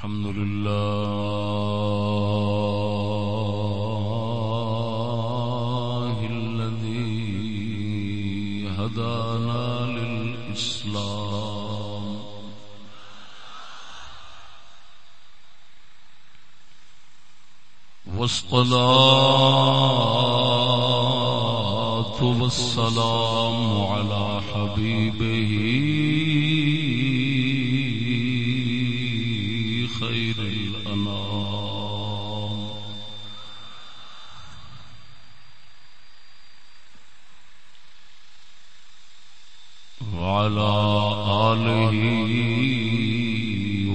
الحمد لله الذي هدانا للإسلام. والصلاة والسلام على حبيبه آله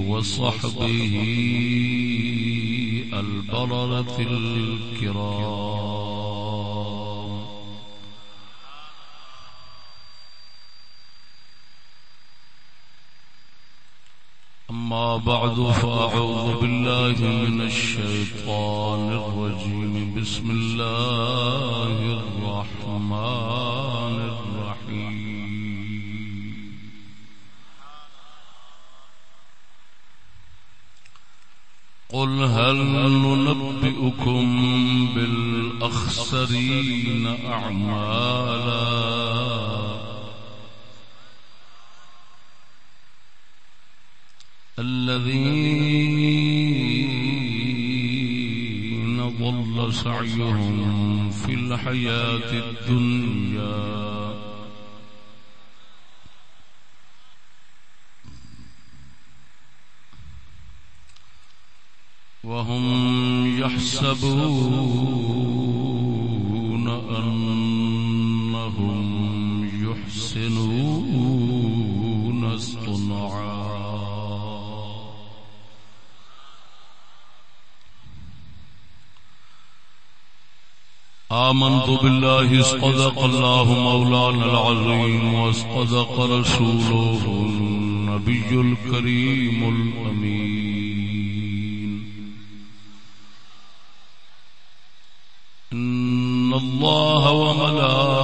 وصحبه البررة الكرام أما بعد فأعوذ بالله من الشيطان الرجيم. بسم الله هل ننبئكم بالأخسرين أعمالا. الذين ضل سعيهم في الحياة الدنيا آمنت بالله الله مولانا العظيم واصطدق رسوله النبي الكريم الأمين. إن الله وملائكته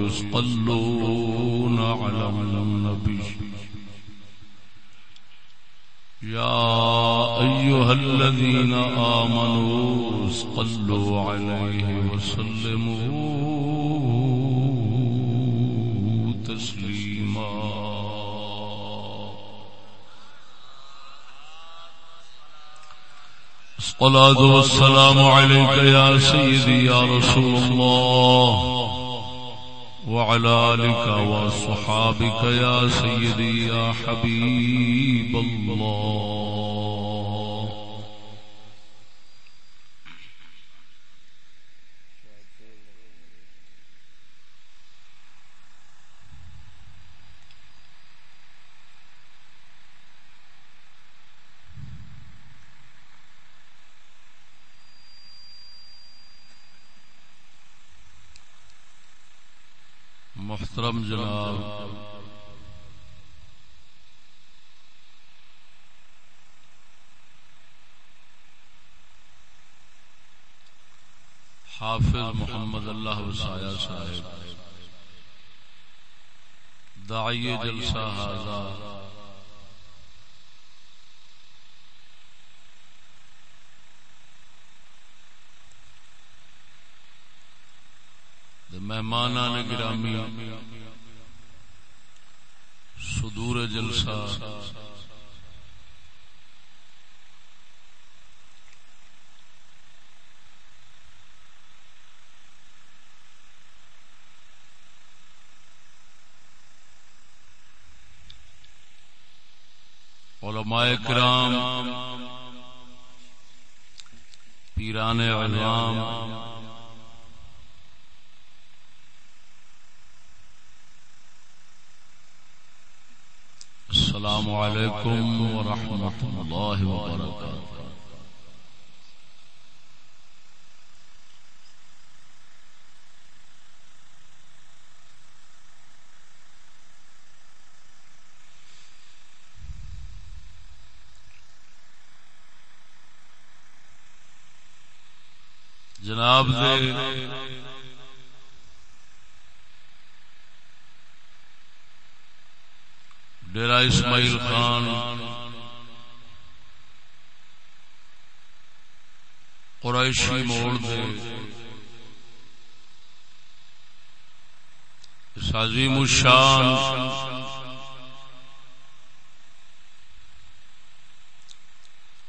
يصلون على النبي. يا أيها الذين آمنوا صلوا عليه وسلموا تسليما. الصلاة والسلام عليك يا سيدي يا رسول الله. وعلى آلك وصحابك يا سيدي يا حبيب الله. محترم جناب حافظ محمد اللہ وسایہ صاحب۔ دائی جلسہ ہاضا مہمان نے گرامی۔ صدور جلسہ۔ علماء کرام پیران علام السلام عليكم ورحمة الله وبركاته. جناب دے ڈیرا اسماعیل خان۔ قریشی موڑ دے۔ سازی مشان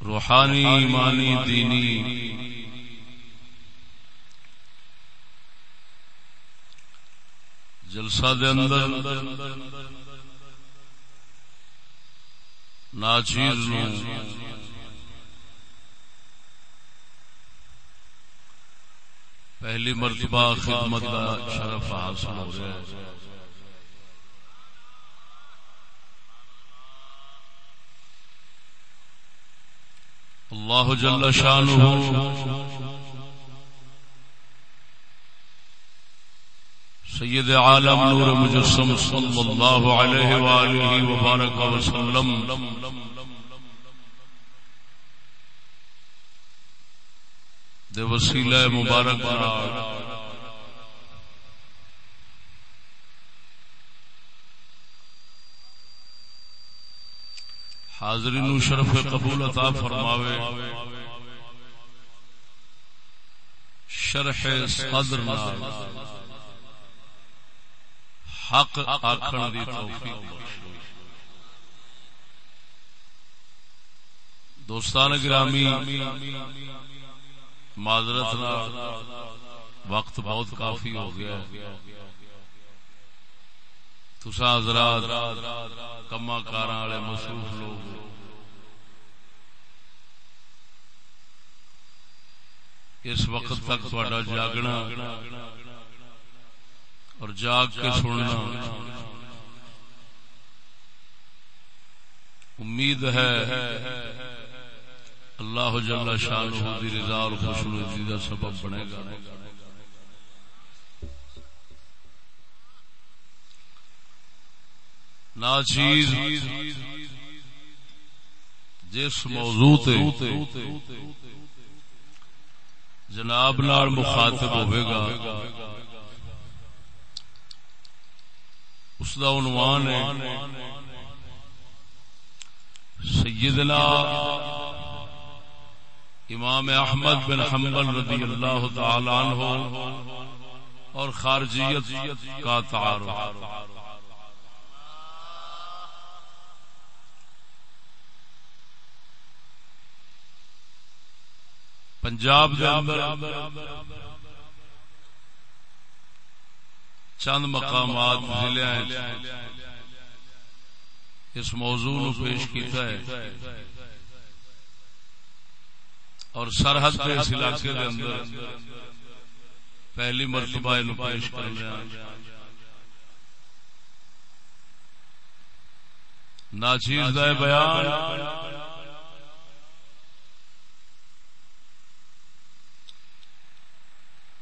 روحانی ایمانی دینی۔ جلسہ دے اندر ناچیز پہلی مرتبہ خدمت کا شرف حاصل ہو رہا ہے۔ اللہ جل شانہ سید عالم نور مجسم صلی اللہ علیہ وآلہ وبارک وسلم. دے وسیلہ مبارک حاضرین شرف قبول عطا فرماوے. شرح صدر نال. حق آخر دی توفیق دوستان گرامی، معذرت وقت بہت کافی ہو گیا۔ تسا حضرات کما کار والے مصروف لوگ۔ اس وقت تک تھوڑا جاگنا اور جاگ کے سننا امید ہے اللہ جل شاہ دی رضا اور خوشنودی کا سبب بنے گا۔ ناچیز جس موضوع جناب نال مخاطب ہوئے گا۔ اس کا عنوان ہے سیدنا امام احمد بن حنبل رضی اللہ تعالی عنہ اور خارجیت کا تعارف۔ پنجاب کے اندر چند مقامات ضلع اس موضوع نو پیش کیتا ہے۔ اور سرحد کے اس علاقے کے اندر پہلی مرتبہ نو پیش کر رہا ناچیز دے بیان۔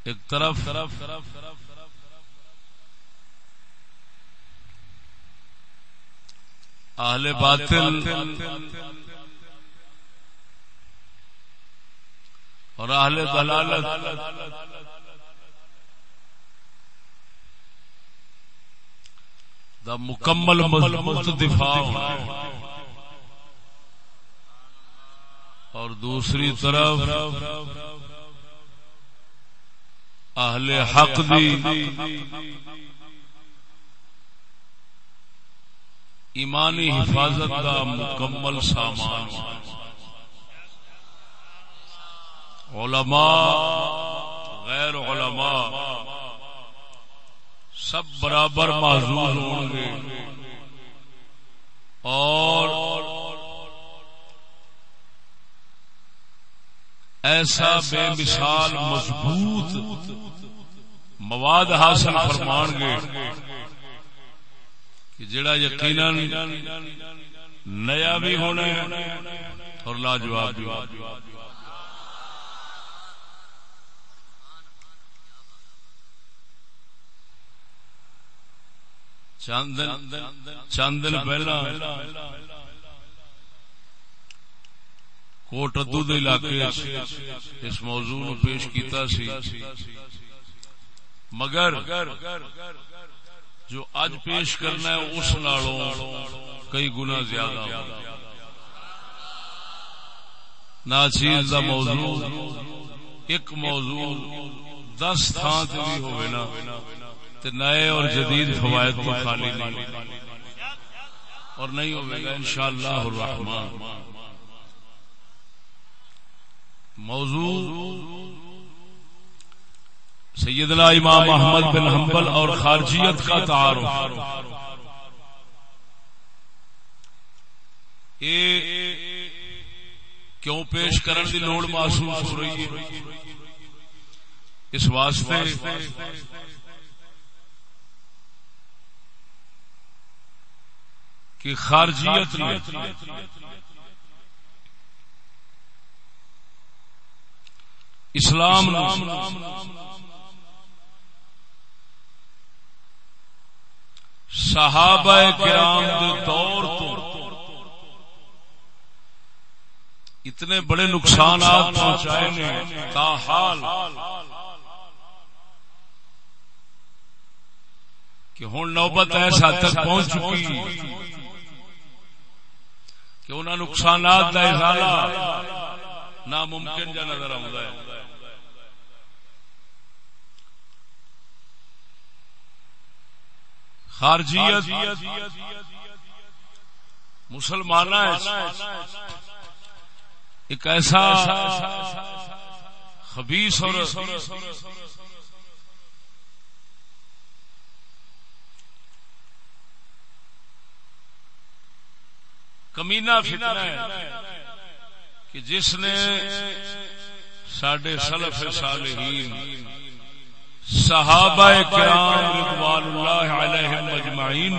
ایک طرف طرف طرف طرف اہل باطل اور اہل دلالت دا مکمل مضبوط دفاع اور دوسری طرف اہل حق دی ایمانی حفاظت کا مکمل سامان۔ علماء، غیر علماء، سب برابر معذور ہوں گے۔ اور ایسا بے مثال مضبوط مواد حاصل فرمان گے کہ جڑا یقین نیا بھی ہونا ہے اور لاجواب بھی چند چند دن پہلا کوٹ ادو علاقے اس موضوع پیش کیتا سی۔ مگر جو اج پیش کرنا ہے اس نالوں کئی گنا زیادہ ناچیز دا موضوع، ایک موضوع دس تھان سے بھی ہوئے نا، تے نئے اور جدید فوائد تو خالی نہیں اور نہیں ہوئے گا انشاءاللہ الرحمن۔ موضوع سیدنا امام احمد بن حنبل اور خارجیت کا تعارف۔ کیوں پیش کرن دی لوڑ محسوس ہو رہی ہے؟ اس واسطے کہ خارجیت نے اسلام صحابہ کرام دے دور تو اتنے بڑے نقصانات پہنچائے نے تاحال کہ ہوں نوبت ایسا تک پہنچ چکی۔ کہ انہوں نقصانات کا ازالہ ناممکن جا نظر آتا ہے خارجیت مسلمان ایک ایسا خبیص اور کمینا فتنہ ہے کہ جس نے سڈے سلف صالحین صحابہ کرام رضوان اللہ علیہ مجمعین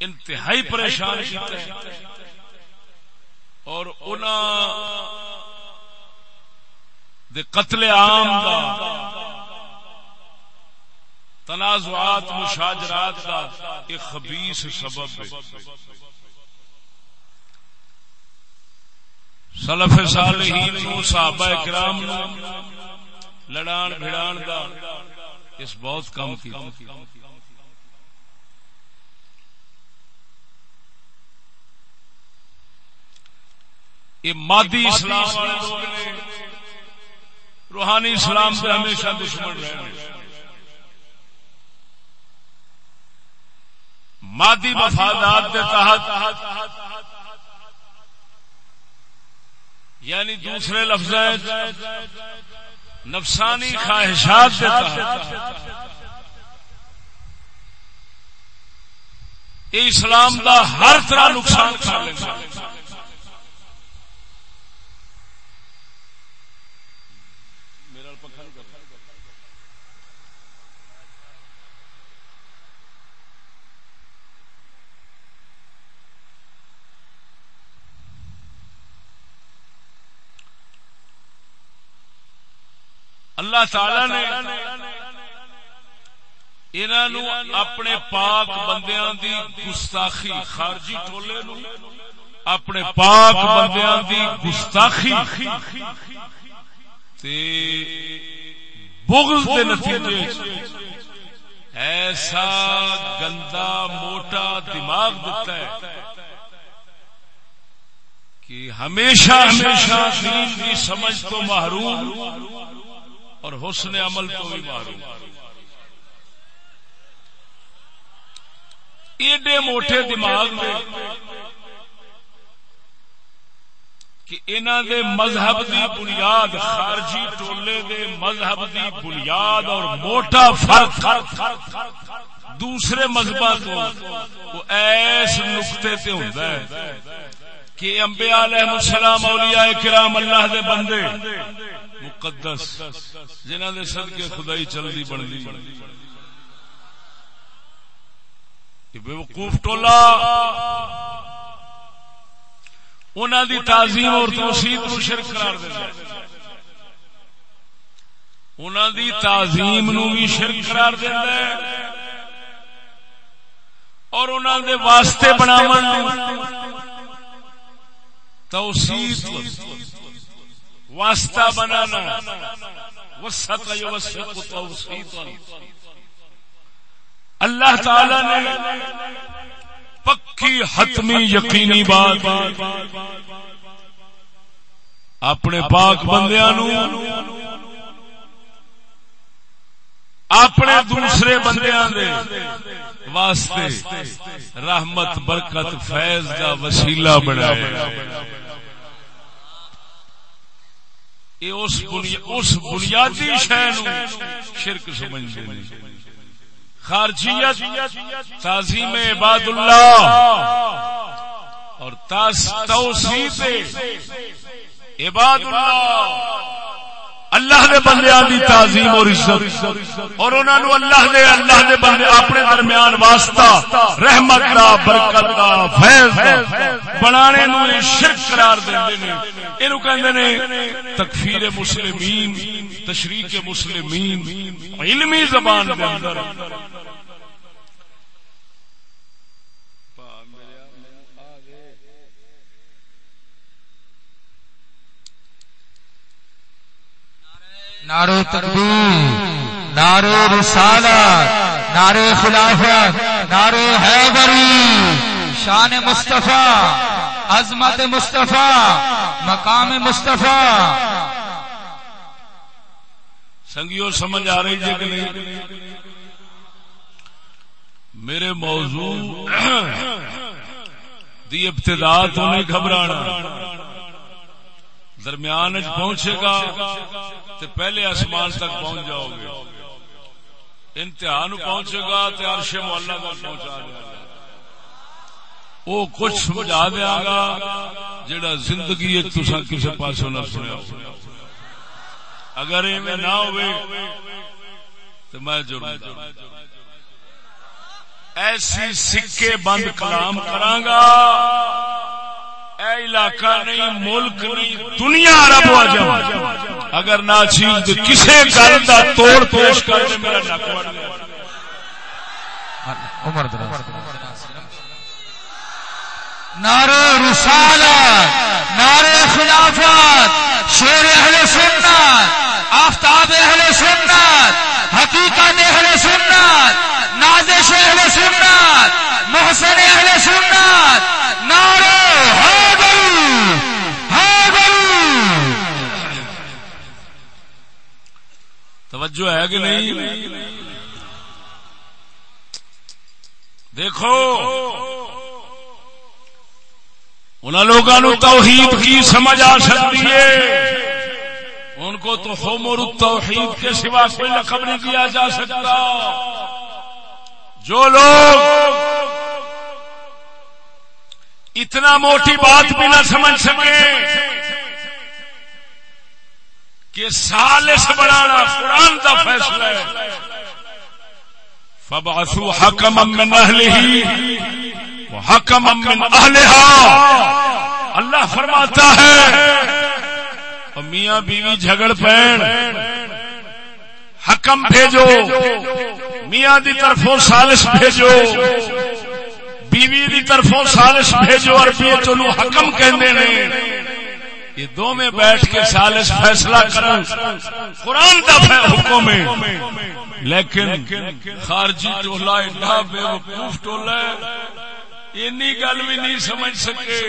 انتہائی پریشان کیتا ہے اور انہاں دے قتل عام دا، تنازعات، مشاجرات کا ایک خبیص سبب ہے۔ سلف صالحین نو، صحابہ کرام نو لڑان بھڑان دا، اس بہت کم کی۔ یہ مادی اسلام روحانی اسلام سے ہمیشہ دشمن رہے مادی مفادات کے تحت یعنی دوسرے لفظ نفسانی خواہشات کے اسلام کا ہر طرح نقصان کر لیں اللہ تعالی نے انہوں اپنے پاک بندیاں دی گستاخی، خارجی ٹولے نو، اپنے پاک بندیاں دی گستاخی تے بغض دے نتیجے ایسا گندا موٹا دماغ دیتا ہے کہ ہمیشہ ہمیشہ دین کی سمجھ تو محروم اور حسن عمل تو بھی معروم ایڈے موٹے دماغ میں کہ انہوں دے مذہب دی بنیاد خارجی ٹولے دے مذہب دی بنیاد اور موٹا فرق دوسرے مذہب تو۔ وہ ایس نقطے تے ہوتا ہے۔ کہ انبیاء علیہ السلام اولیاء کرام اللہ دے بندے، مقدس جنہ دے صدقے خدائی چلدی بنتی بے وقوف ٹولا۔ انہوں دی تعظیم اور توسیع نو شرک قرار دے انہوں دی تعظیم نو بھی شرک قرار دے اور انہوں دے واسطے بناون توسیع واسطہ بنانا، وسط اللہ تعالی نے پکی حتمی یقینی بات اپنے پاک بندیا اپنے دوسرے بندیا واسطے رحمت، برکت، فیض کا وسیلہ بنایا۔ اس بنیادی شہ شرک سمجھتے ہیں خارجیت تعظیم عباد اللہ اور توسیع عباد اللہ اللہ دے بندیاں دی تعظیم اور عزت۔ اور انہاں نو اللہ دے اللہ دے بندے اپنے درمیان واسطہ، رحمت دا، برکت دا، فیض دا بنانے نو شرک قرار دیندے نے۔ اینو کہندے نے، تکفیر مسلمین، تشریک مسلمین، علمی زبان دے اندر۔ نعرے تکبیر نعرے رسالت نعرے خلافت نعرے حیدری، شان مصطفیٰ، عظمت مصطفیٰ، مقام مصطفیٰ۔ سنگیو، سمجھ آ رہی جی کہ نہیں؟ میرے موضوع دی ابتدا تو نہیں گھبرانا۔ درمیان پہنچے گا تو پہلے آسمان تک پہنچ جاؤ گے۔ امتحان پہنچے گا تو عرش مولا تک پہنچا دیا وہ کچھ سمجھا دیا گا جڑا زندگی تسا کسی پاس نہ سنیا اگر ایویں نہ ہوئے تو میں جرم ایسی سکے بند کلام کرانگا اے علاقہ نہیں ملک نہیں دنیا عرب ہو جاؤ اگر نہ چیز کسے گل دا توڑ پیش کر میرا نک عمر نعرہ رسالت نعرہ خلافت شیر اہل سنت آفتاب اہل سنت حقیقت اہل سنت نازش اہل سنت محسن اہل سنت نعرہ توجہ ہے کہ نہیں؟ دیکھو ان لوگوں توحید کی سمجھ آ سکتی ہے۔ ان کو تو ہومر توحید کے سوا کوئی لقب نہیں دیا جا سکتا۔ جو لوگ اتنا موٹی بات بھی نہ سمجھ سکے کہ سالس بنانا قرآن کا فیصلہ ہے۔ فبعثوا حکما من اہلہ وحکما من اہلها اللہ فرماتا ہے میاں بیوی جھگڑ پین حکم بھیجو۔ میاں دی طرفوں سالس بھیجو۔ بیوی دی طرفوں سالس بھیجو۔ اور بیچو حکم کہندے نے۔ یہ دو میں بیٹھ کے سالس فیصلہ کرن۔ قرآن کا حکم ہے لیکن خارجی ٹولا ایڈا بے وقوف ٹولا اینی گل بھی نہیں سمجھ سکے۔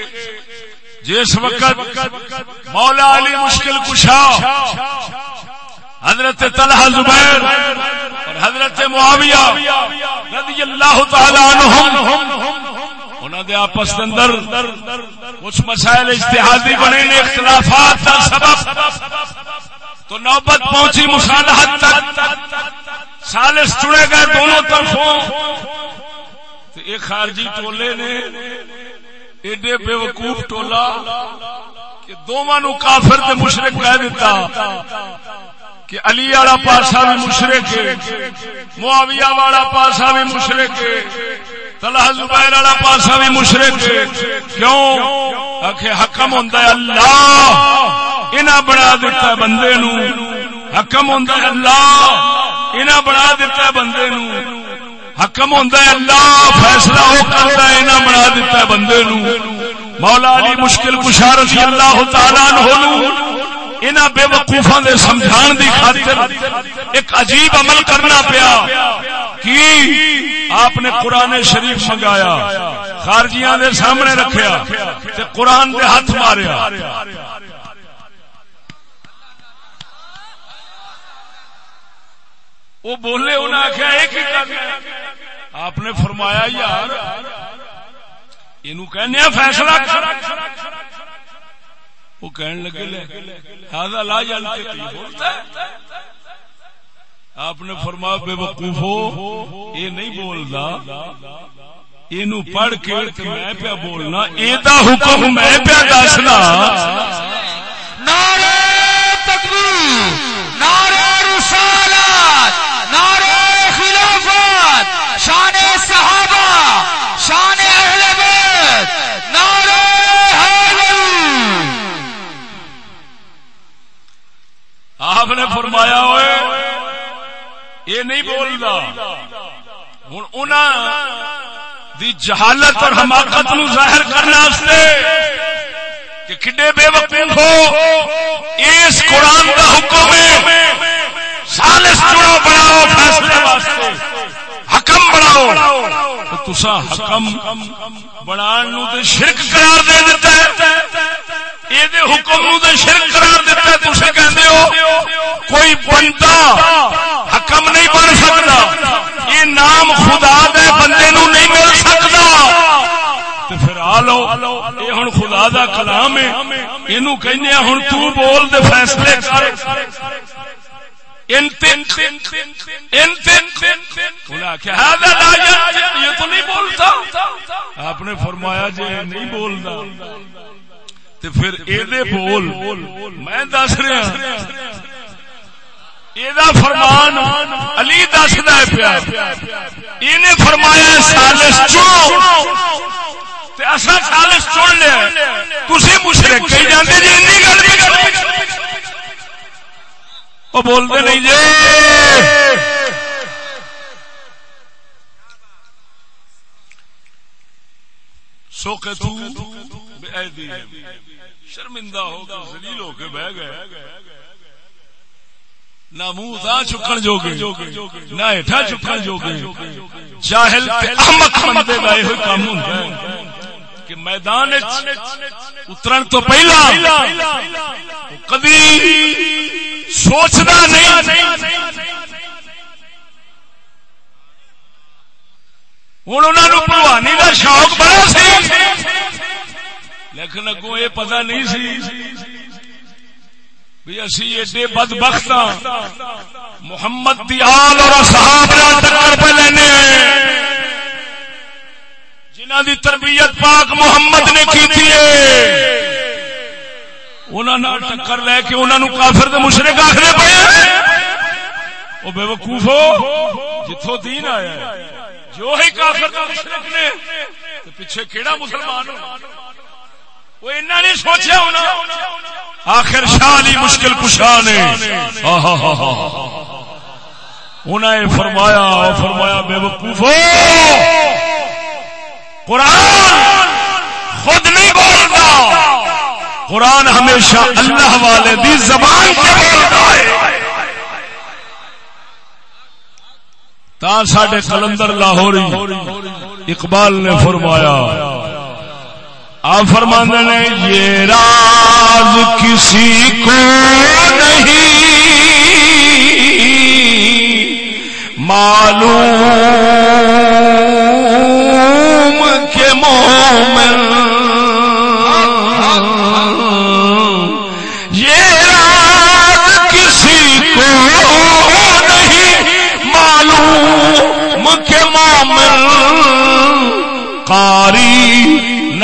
جس وقت مولا علی مشکل کشا، حضرت طلحہ زبیر اور حضرت معاویہ رضی اللہ تعالی عنہم انہوں دے آپس اندر کچھ مسائل اجتہادی بنے نے، اختلافات کا سبب تو نوبت پہنچی مصالحت تک۔ سالس چڑے گئے دونوں طرفوں۔ تو ایک خارجی ٹولے نے ایڈے بے وقوف ٹولا کہ دونوں نو کافر تے مشرق کہہ دیتا کہ علی والا پاسا بھی مشرق معاویہ والا پاسا بھی مشرق طلحہ زبیر والا پاسا بھی مشرق کیوں؟ آخے حکم ہوندا ہے اللہ۔ انہاں بنا دیتا ہے بندے نو۔ حکم ہوندا ہے اللہ۔ انہاں بنا دیتا ہے بندے نو۔ حکم ہوندا ہے اللہ۔ فیصلہ ہو کرتا ہے انہاں بنا دیتا ہے بندے نو۔ مولا علی مشکل کشا رضی اللہ تعالی عنہ انہاں بے وقوفاں دے سمجھان دی خاطر ایک عجیب عمل کرنا پیا کی آپ نے قرآن شریف منگایا، خارجیاں دے سامنے رکھیا تے قرآن دے ہاتھ ماریا۔ وہ بولے انہیں آخیا آپ نے فرمایا، یار یہ فیصلہ۔ وہ کہنے لگے لہذا لا جانتے بولتا ہے۔ آپ نے فرمایا بے وقوف ہو، یہ نہیں بولتا۔ یہ پڑھ کے میں پیا بولنا یہ حکم میں پیا دسنا۔ نعرہ تکبیر، نعرہ آپ نے فرمایا ہوئے یہ نہیں بولتا ہوں انہوں دی جہالت اور حماقت نو ظاہر کرنے کہ کڈے بے وقوف ہو اس قرآن کا حکم ہے سالس چنو بناؤ فیصلے واسطے؟ حکم بناؤ۔ تو تسا حکم بنان نو تے شرک قرار دے دیتا ہے۔ دے حکم نو تے شرک قرار دیتا ہے کہندے ہو کوئی بندہ حکم نہیں بن سکتا۔ یہ نام خدا دے بندے نو نہیں مل سکتا۔ پھر آ لو، یہ ہوں خدا دا کلام ہے۔ یہ کہنے ہوں تو بول دے فیصلے کر۔ یہ تو نہیں بولتا۔ آپ نے فرمایا جی نہیں بولتا۔ تو پھر یہ بول، میں دس رہا۔ یہ فرمان علی دستا پیا۔ یہ فرمایا سالس چنو اصا سالس چن لیا تھی مشرق کہی جانے جی این گل وہ بولتے نہیں جی۔ سو کہ شرمندہ ہو کر زلیل ہو کے بہ گئے۔ نہ منہ تا چکن جو گے نہ ہٹا چکن جو گے جاہل احمق بندے کا یہ کام ہوتا ہے کہ میدان اترن تو پہلا کبھی سوچنا نہیں۔ ہوں انہوں بھوانی کا شوق بڑا سی۔ لیکن اگوں یہ پتا نہیں سی بھی اسی ایڈے بد بخت ہاں۔ محمد دیال اور صحاب ٹکر پہ لینے۔ جنہ دی تربیت پاک محمد نے کی تھی۔ انہوں ٹکر لے کے انہوں نے کافر دے مشرق آخر پے۔ وہ بے وقوف ہو۔ جتوں دین آیا جو ہی کافر دے مشرق نے پیچھے کیڑا مسلمان ہو؟ وہ اینا نہیں ہونا، آخر شالی مشکل کشا نے۔ انہیں فرمایا فرمایا، بے وقوف قرآن خود نہیں بولتا۔ قرآن ہمیشہ اللہ والے دی زبان سے بولتا ہے۔ تا ساڈے کلندر لاہوری اقبال نے فرمایا آپ نے یہ راز کسی کو نہیں۔ معلوم کہ مومن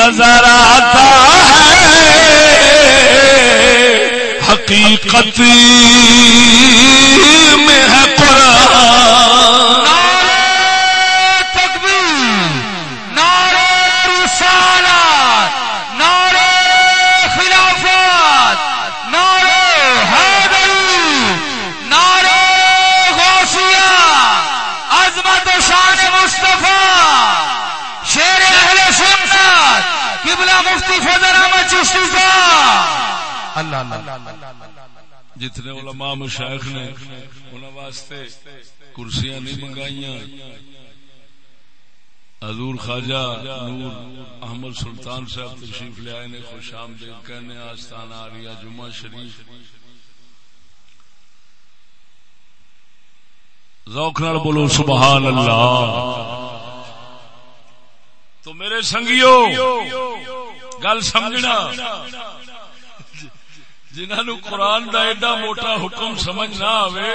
نظر آتا ہے حقیقت جتنے علماء مشائخ نے انہوں واسطے کرسیاں نہیں منگائیاں۔ حضور خواجہ نور احمد سلطان صاحب تشریف لے آئے نے، خوش آمدید کہنے آستان آ جمعہ شریف۔ ذوق نال بولو، سبحان اللہ۔ تو میرے سنگیو، گل سمجھنا۔ جنہوں قرآن دا ایڈا موٹا حکم سمجھ نہ آئے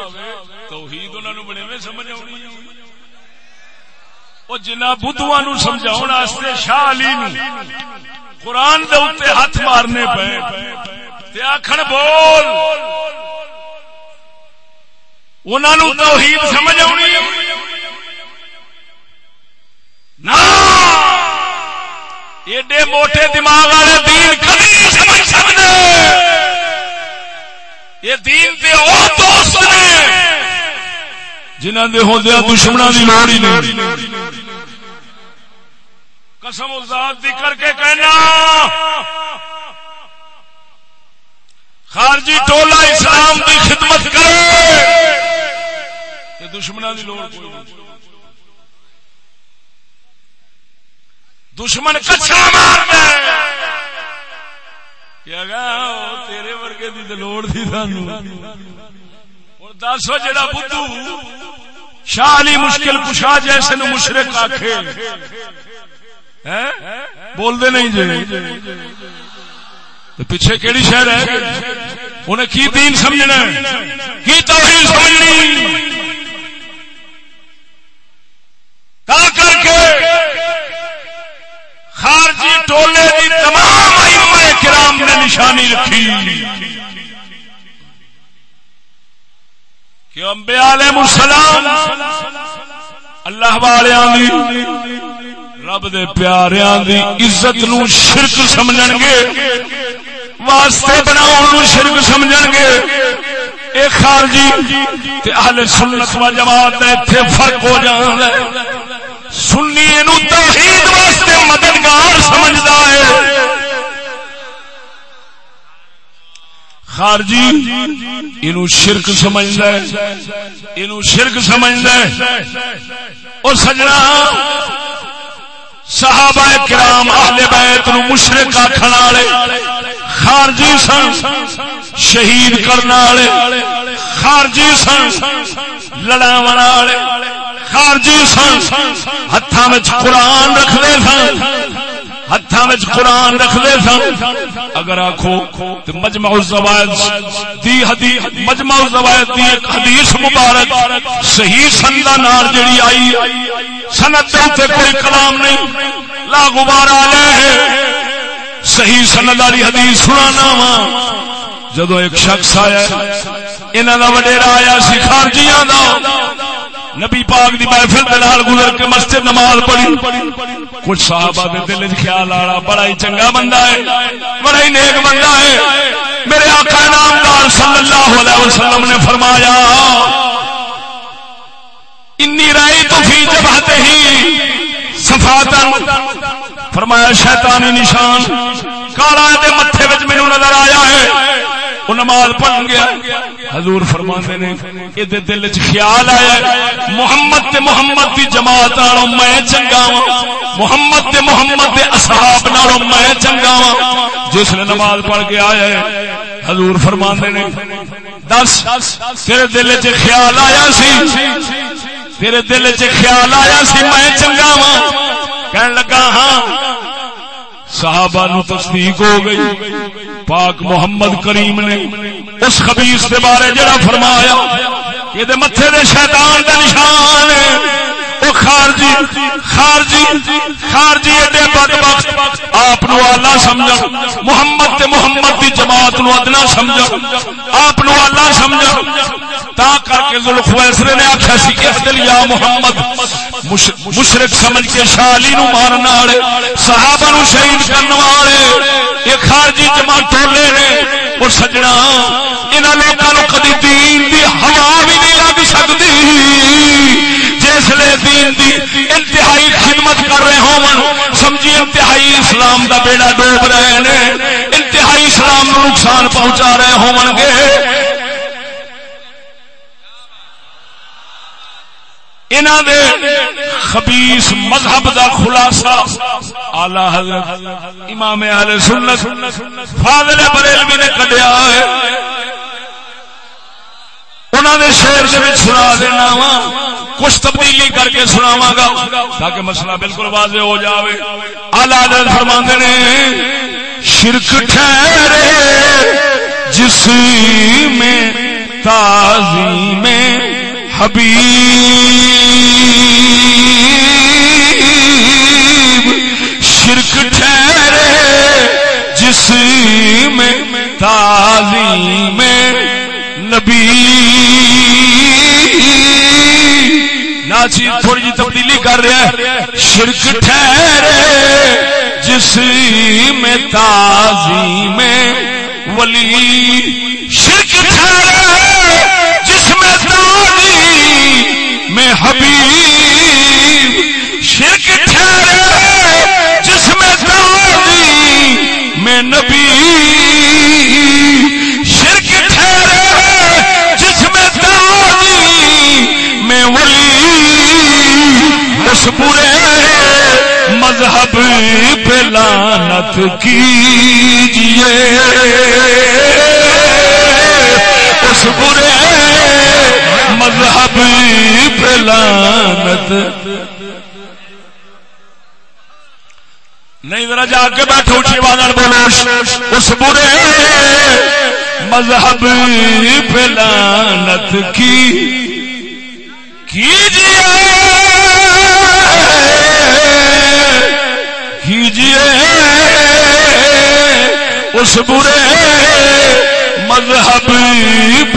تو انہوں بڑے میں سمجھ آنی وہ جنہ بدھوا نو سمجھا شاہ علی نو قرآن دے اتنے ہاتھ مارنے پے۔ آخر بول انہوں توحید سمجھ آنی ایڈے موٹے دماغ والے دین کبھی سمجھ سکتے۔ یہ دین دے او دوست نے جنہ دے دشمنوں کی لوڑ ہی نہیں قسم دی کر کے کہنا۔ خارجی ٹولا اسلام کی خدمت کرے۔ دشمنوں کی لوڑ کوئی نہیں۔ دشمن کچھ تیرے ورگے دی لوڑ تھی سانو ہوں دس جڑا بدھو شاہ علی مشکل کشا جیسے نو مشرق آخے بول دے نہیں جی پیچھے کیڑی شہر ہے انہیں کی دین سمجھنا کی توحید سمجھنی کر کے خارجی ٹولے کی تمام کرام نے نشانی رکھی۔ کہ امبیا مسلام اللہ والوں رب دے پیاریاں دی عزت نو شرک سمجھ گے، واسطے بناؤ شرک سمجھ گے۔ اے خارجی تے اہل سنت و جماعت اتنے فرق ہو جان سنی توحید واسطے مددگار سمجھتا ہے۔ خارجی، اینو شرک سمجھتا ہے، اینو شرک سمجھتا ہے۔ اور سجنا، صحابہ کرام، اہل بیت نو مشرک آکھن والے، خارجی سن، شہید کرنے والے، خارجی سن لڑاو والے، خارجی سن ہاتھوں میں قرآن رکھتے سن۔ ہاتھوں میں قرآن رکھتے سن۔ اگر آخو تو مجمع الزوائد، دی حدیث مجمع الزوائد دی ایک حدیث مبارک، صحیح سندا نار جڑی آئی، سند تے کوئی کلام نہیں۔ لا غبار علیہ۔ صحیح سند والی حدیث سنانا وا۔ جدو ایک شخص آیا انہوں کا وڈیرا آیا سی، خارجیاں دا۔ نبی پاک دی محفل دے نال گزر کے مسجد نماز پڑھی۔ کچھ صحابہ دے دل وچ خیال آڑا بڑا ہی چنگا بندہ ہے، بڑا ہی نیک بندہ ہے۔ میرے آقا نامدار صلی اللہ علیہ وسلم نے فرمایا، انی رائی تو فی جبہتے ہی صفاتن فرمایا، شیطانی نشان کالا دے متھے وچ مینوں نظر آیا ہے۔ وہ نماز پڑھ گیا۔ حضور فرما نے یہ دل چ خیال آیا محمد تے محمد کی جماعت نالوں میں چنگا وا محمد تے محمد کے اصحاب نالوں میں چنگا وا جس نے نماز پڑھ کے آیا ہے، حضور فرما نے، دس، تیرے دل چ خیال آیا سی، تیرے دل چ خیال آیا سی، میں چنگا وا کہن لگا ہاں۔ صحابہ نو تصدیق ہو گئی۔ پاک محمد کریم نے اس خبیص کے بارے جڑا فرمایا یہ متے دے شیطان دا نشان وہ خارجی خارجی خارجی ایڈے بد وقت آپ آلہ سمجھ محمد تے محمد دی جماعت نو ادنا سمجھ آپ آلہ سمجھ تا کر کے ذوالخویسر نے آخیا سی کہ یا محمد مشرق سمجھ کے شالی نو مارنا والے صحابہ نو شہید کرنے والے یہ خارجی جماعت ٹولے نے اور سجنا۔ انہاں لوکاں نو کدی دین دی ہوا بھی نہیں لگ سکتی فیصلے دین دی انتہائی خدمت کر رہے ہو سمجھی انتہائی اسلام دا بیڑا ڈوب رہے ہیں۔ انتہائی اسلام کو نقصان پہنچا رہے ہو خبیس مذہب دا خلاصہ اعلی حضرت امام اہل سنت فاضل بریلوی نے کڈیا انہوں نے شیر دے سنا دینا وا، کچھ تبدیلی کر کے سناواں گا، تاکہ مسئلہ بالکل واضح ہو جاوے۔ آلہ حضرت فرماندے نے، شرک ٹھہرے جس میں، تعظیم حبیب۔ شرک ٹھہرے جس میں، تعظیم نبی۔ ناچی تھوڑی جی تبدیلی کر رہا ہے شرک ٹھہرے جس میں تعظیم ولی شرک ٹھہرے جس میں تعظیم میں حبیب شرک ٹھہرے جس میں تعظیم میں نبی اس برے مذہب پہ لعنت کیجیے۔ اس برے مذہب پہ نہیں ذرا جا کے بیٹھو اچھی بولو۔ اس برے مذہب پہ لعنت کی کیجیے۔ کیجیے اس برے مذہب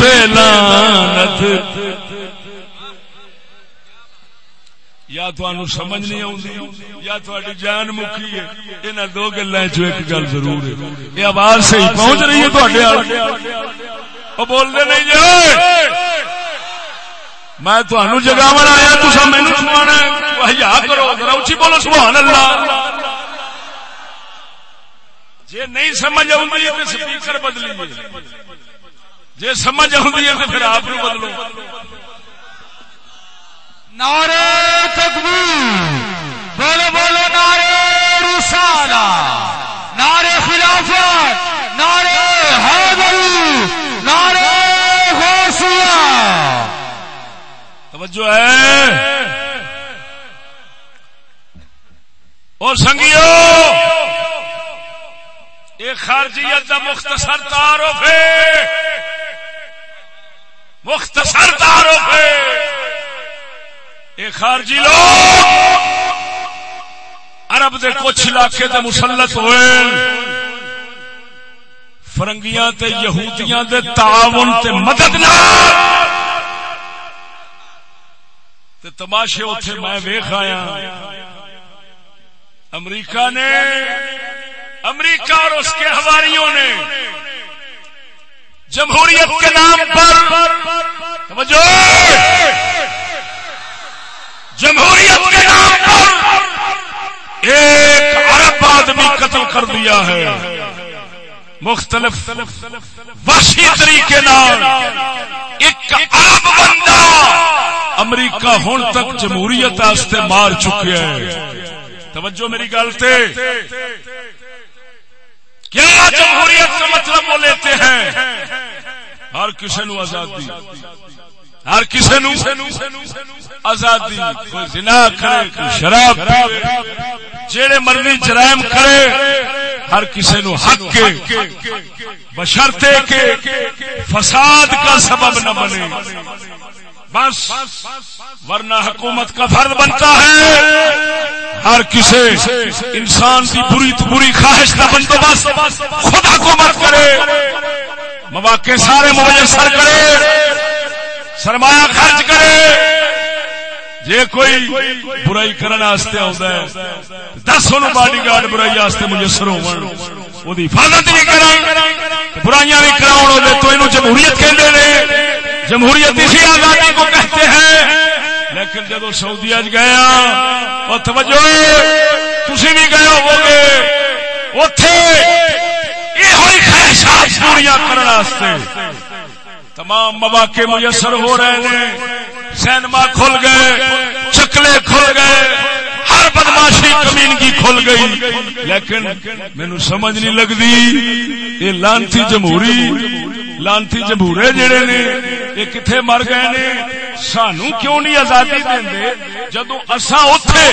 پہ لعنت۔ یا تو سمجھ نہیں آتی یا تھوڑی جان مکی ہے۔ یہاں دو گلا چ ایک گل ضرور ہے۔ یہ آواز صحیح پہنچ رہی ہے وہ بولتے نہیں جی میں تمہوں جگاو آیا تو مینو سنا کرو اچھی بولو، سبحان اللہ۔ جی نہیں سمجھ آئی تو سپیکر بدلی جی سمجھ آئی ہے تو پھر آپ بدلو۔ نعرے تکبیر۔ بولو بولو نعرے رسالہ۔ نعرے خلافت۔ نعرے حیدری۔ نعرے غوثیہ۔ توجہ ہے۔ اور سنگیو۔ ایک خارجیت کا مختصر تعارف ہے۔ مختصر تعارف ہے۔ ایک خارجی لوگ عرب دے کچھ علاقے تے مسلط ہوئے فرنگیاں تے یہودیاں دے تعاون تے مدد نہ تے تماشے اتے میں ویخ آیا۔ امریکہ نے امریکہ اور اس کے ہواریوں نے جمہوریت کے نام پر توجہ! جمہوریت کے نام پر ایک عرب آدمی قتل کر دیا ہے۔ مختلف وحشی طریقے نال ایک عرب بندہ امریکہ ہون تک جمہوریت مار چکے ہیں۔ توجہ میری گل تے۔ کیا جمہوریت کا مطلب وہ لیتے ہیں؟ ہر کسی نو آزادی۔ ہر کسی نو آزادی۔ کوئی زنا کرے، کوئی شراب جیڑے مرضی جرائم کرے، ہر کسی نو حق کے بشرتے کے فساد کا سبب نہ بنے۔ بس، ورنہ حکومت کا فرد بنتا ہے۔ ہر کسی انسان کی بری تو بری خواہش کا بندوبست خود حکومت کرے۔ مواقع سارے میسر کرے۔ سرمایہ خرچ کرے۔ جے کوئی برائی کرنے واسطے آوندا ہے، دس ان باڈی گارڈ برائی واسطے مجسر ہو حفاظت بھی کر برائیاں بھی کراؤ تو یہ جمہوریت کہ جمہوریت اسی آزادی کو کہتے ہیں۔ لیکن جب سعودی اج گیا ہاں، اور توجہ تھی بھی گئے ہو گے اتے یہ خواہشات پوریا کرنے تمام مواقع میسر ہو رہے ہیں۔ سینما کھل گئے، چکلے کھل گئے، ہر بدماشی کمینگی کھل گئی۔ لیکن مینو سمجھ نہیں لگتی یہ لانتی جمہوری، لانتی جمہورے جڑے نے یہ کتنے مر گئے نے؟ سانو کیوں نہیں آزادی دیں جدو اصا اتے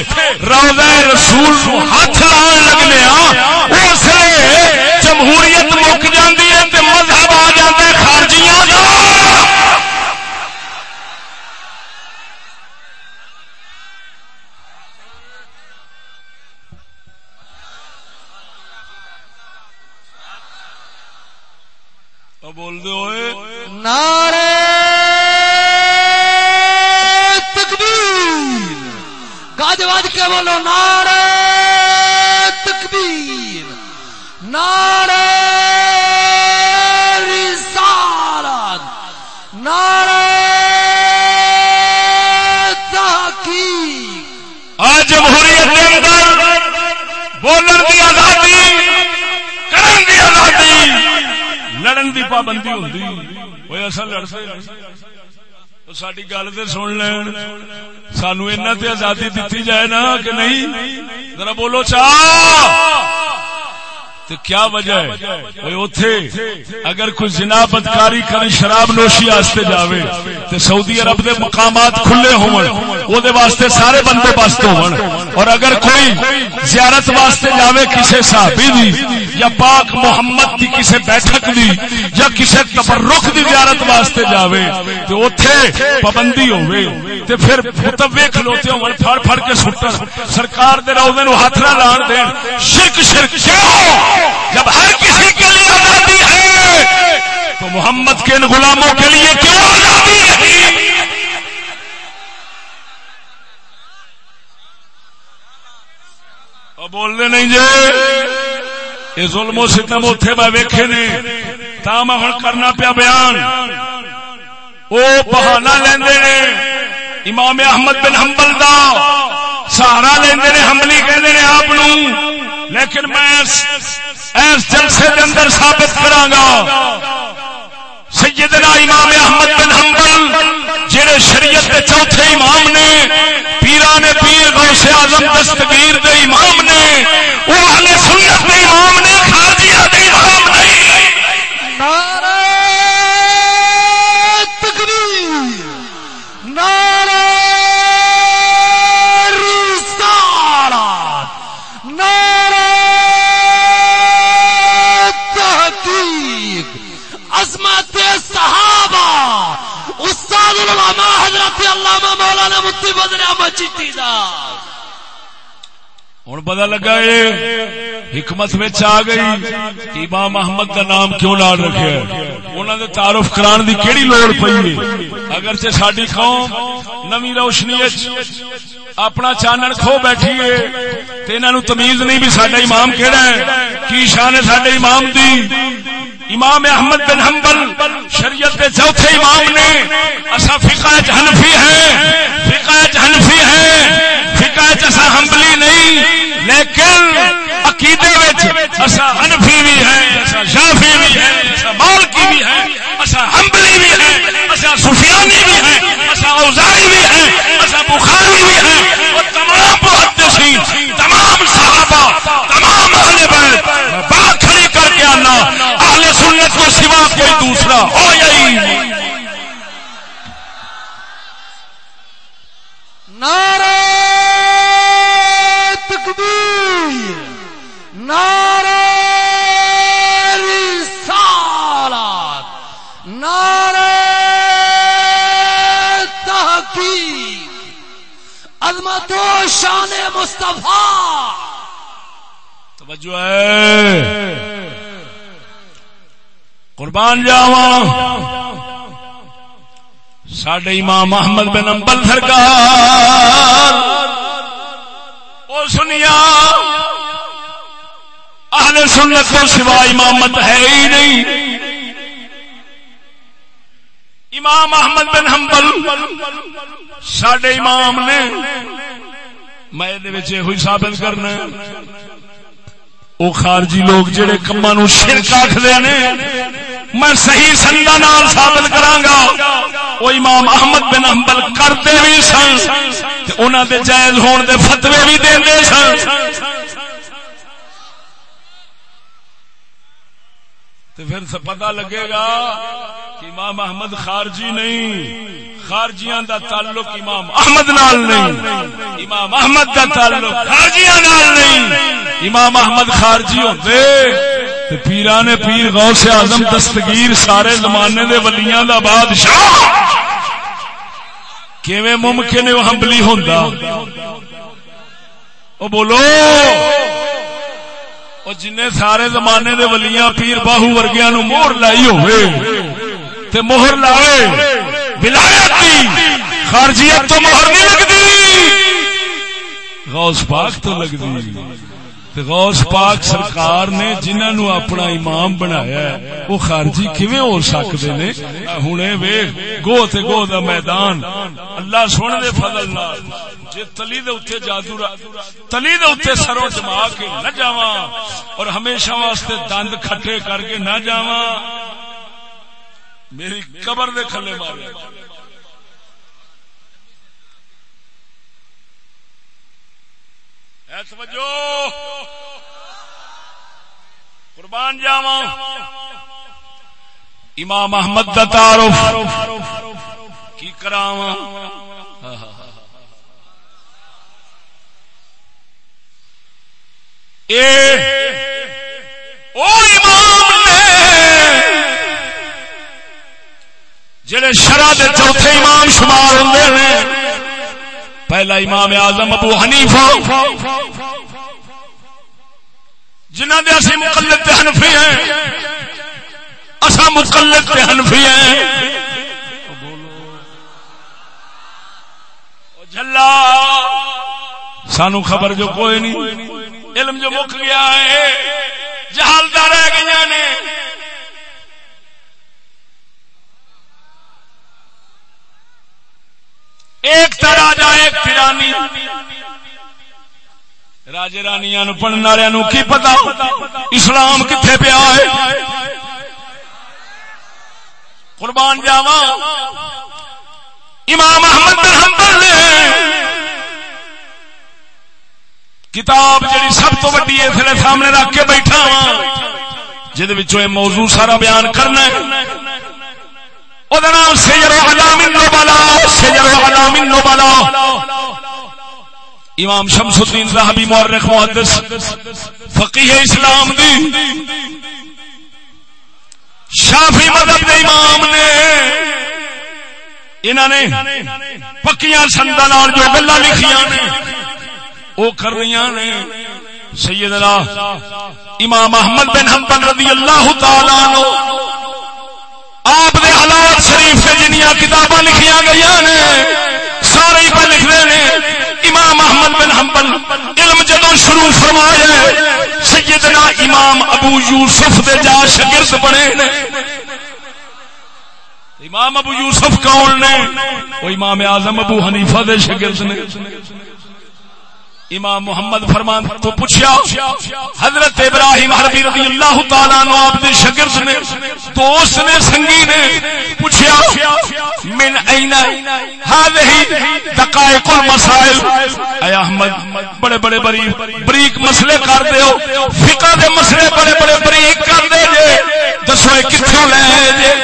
روزہ رسول ہاتھ لان لگنے اس جمہوریت مک جاتی ہے مذہب آ جاتا ہے خارجیاں بول دے ہوئے نعرے تکبیر گاج واج کے بولو نعرے تکبیر نعرے رسالت نعرے تحقیق آج جمہوریت کے اندر بولن کی آزادی کرن کی آزادی دی پابندی ہوتی وہ ایسا لڑتے ساری گل تو سن لین۔ سانو اینا تے آزادی دیتی جائے نا کہ نہیں؟ ذرا بولو چاہ تو کیا وجہ ہے؟ اوتھے اگر کوئی زنا بدکاری کرے شراب نوشی واسطے جاوے تے سعودی عرب دے مقامات کھلے ہون او دے واسطے سارے بندے بست ہون۔ اور اگر کوئی زیارت واسطے جاوے کسے صحابی دی یا پاک محمد دی کسے بیٹھک دی یا کسے تبرک دی زیارت واسطے جاوے تے اوتھے پابندی ہوے تے پھر متوے کھلوتے ہون پھڑ پھڑ کے سٹن۔ سرکار دے روزے نو ہاتھ نہ لان دین۔ شرک شرک کیوں جب ہر کسی کے لیے آزادی ہے، تو محمد کے ان غلاموں کے لیے کیوں آزادی نہیں بولنے نہیں جی یہ ظلم و ستم اتے میں ویکھے نے، تا میں ہوں کرنا پیا بیان۔ وہ بہانا لیندے نے، امام احمد بن حنبل دا سہارا لیندے نے، حملی کہندے نے آپ لیکن میں جلسے کے اندر ثابت کرانگا سیدنا امام احمد بن حنبل، جڑے شریعت کے چوتھے امام نے پیران پیر غوث اعظم دستگیر دے امام نے وہ اہل سنت دے امام نے خارجیہ دے امام نہیں نعرہ تکبیر نعرہ رسالت نعرہ تحقیق عظمت صحابہ استاد العلماء حضرت علامہ دا۔ ہوں پتا لگا حکمت آ گئی امام محمد کا نام کیوں لال رکھے۔ انہوں نے تعارف کران دی کیڑی لوڑ پئی اگرچہ ساری قوم نمی روشنی اپنا چانن کھو بیٹھی ہے تو انہوں تمیز نہیں بھی سڈا امام کہڑا ہے؟ کی شان ہے سڈے امام دی؟ امام احمد بن حنبل شریعت کے چوتھے امام نے اصا فقہ حنفی ہے فقہ حنفی ہے فقہ اصا حنبلی نہیں، لیکن عقیدے اصا حنفی بھی ہے اصا شافی بھی ہے اصا مالکی بھی ہے اصا حنبلی بھی ہے اصا سفیانی بھی ہے اصا اوزاری بھی ہے اصا بخاری بھی ہے اور تمام محدثین تمام صحابہ تمام اہل بیت بات کھڑی کر کے آنا اہل سنت کو سوا کوئی دوسرا ہو یہی نعرہ تکبیر، نعرہ رسالت، نعرہ تحقیق، عظمت و شان مصطفیٰ۔ توجہ ہے۔ قربان جاوا سڈے امام محمد بن امبل سرکار۔ او سنیا۔ اہل سنت کو سوا امامت ہے ہی نہیں۔ امام احمد بن حنبل سڈے امام نے میں یہ ثابت کرنا وہ خارجی لوگ جڑے کما نو شرک آخر نے میں صحیح سندا نال ثابت کرانگا وہ امام احمد بن حنبل کرتے بھی سن انہوں دے جائز ہون دے فتوے بھی دے سن۔ تو پھر پتا لگے گا کہ امام احمد خارجی نہیں، خارجیاں دا تعلق امام احمد نال نہیں، امام احمد دا تعلق خارجیاں نال نہیں، امام احمد خارجی ہوتے پیران پیر غوث اعظم دستگیر سارے زمانے دے ولیاں دا بادشاہ۔ کیویں ممکن ہے وہ ہمبلی ہوندا؟ او بولو۔ جن سارے زمانے دے ولیاں پیر باہو ورگیا نو مہر لائی ہوئے تے مہر لائے ولایت دی، خارجیت تو مہر نہیں لگتی غوث پاک تو لگتی غوث پاک سرکار نے جنہوں نو اپنا امام بنایا ہے، وہ خارجی کیویں ہو سکتے نے؟ ہن اے ویکھ، گو تے گو دا میدان۔ اللہ سونے دے فضل نال جی تلی دے اوتے جادو تلی دے سرو جما کے نہ جاوا اور ہمیشہ واسطے دند کھٹے کر کے نہ جاوا میری قبر دے کھلے مارے۔ قربان جاوا امام احمد کا تعارف۔ کی کراواں؟ جڑے شرح دے چوتھے امام شمار ہوں پہلا امام اعظم ابو حنیفہ جنہ دے اسی مقلد تے حنفی ہیں۔ اسا مقلد تے حنفی ہیں۔ جلا سانو خبر جو کوئی نہیں، علم جو مک گیا ہے جہالتا رہ گئی نے۔ ایک راجا ایک تیرانی راجے رانیا نو پڑھنے والے کی پتا؟ اسلام کتنے پیا ہے؟ قربان جاوا امام احمد بن حنبل نے کتاب جڑی سب تو وڈی ہے تھے سامنے رکھ کے بیٹھا وا جہد موضوع سارا بیان کرنا ہے۔ نام سیر علام النبلا سیر علام النبلا امام شمس الدین صاحبی مورخ محدث فقیہ اسلام دی شافی مذہب دے امام نے انہوں نے پکیاں سندہ جو گلا لکھیاں نے وہ کر رہی نے سیدنا امام احمد بن حنبل رضی اللہ تعالی عنہ آپ حالات شریف سے جنیاں کتاباں لکھیاں گئی نے، سارے ہی پہ لکھ رہے ہیں امام احمد بن حنبل علم جدو شروع فرمایا سیدنا امام ابو یوسف دے جا شگرد بنے نے۔ امام ابو یوسف کون نے؟ وہ امام اعظم ابو حنیفہ دے شگرد نے۔ امام محمد فرمان تو پوچھا حضرت ابراہیم حربی رضی اللہ تعالیٰ نو آپ دے شگرد نے، دوست نے، سنگی نے پوچھا من این هذه دقائق المسائل۔ اے احمد، بڑے بڑے بری، بریک مسئلے کر دیو فقہ دے مسئلے بڑے بڑے بریک کر دے جے۔ دسو کتھوں لے جے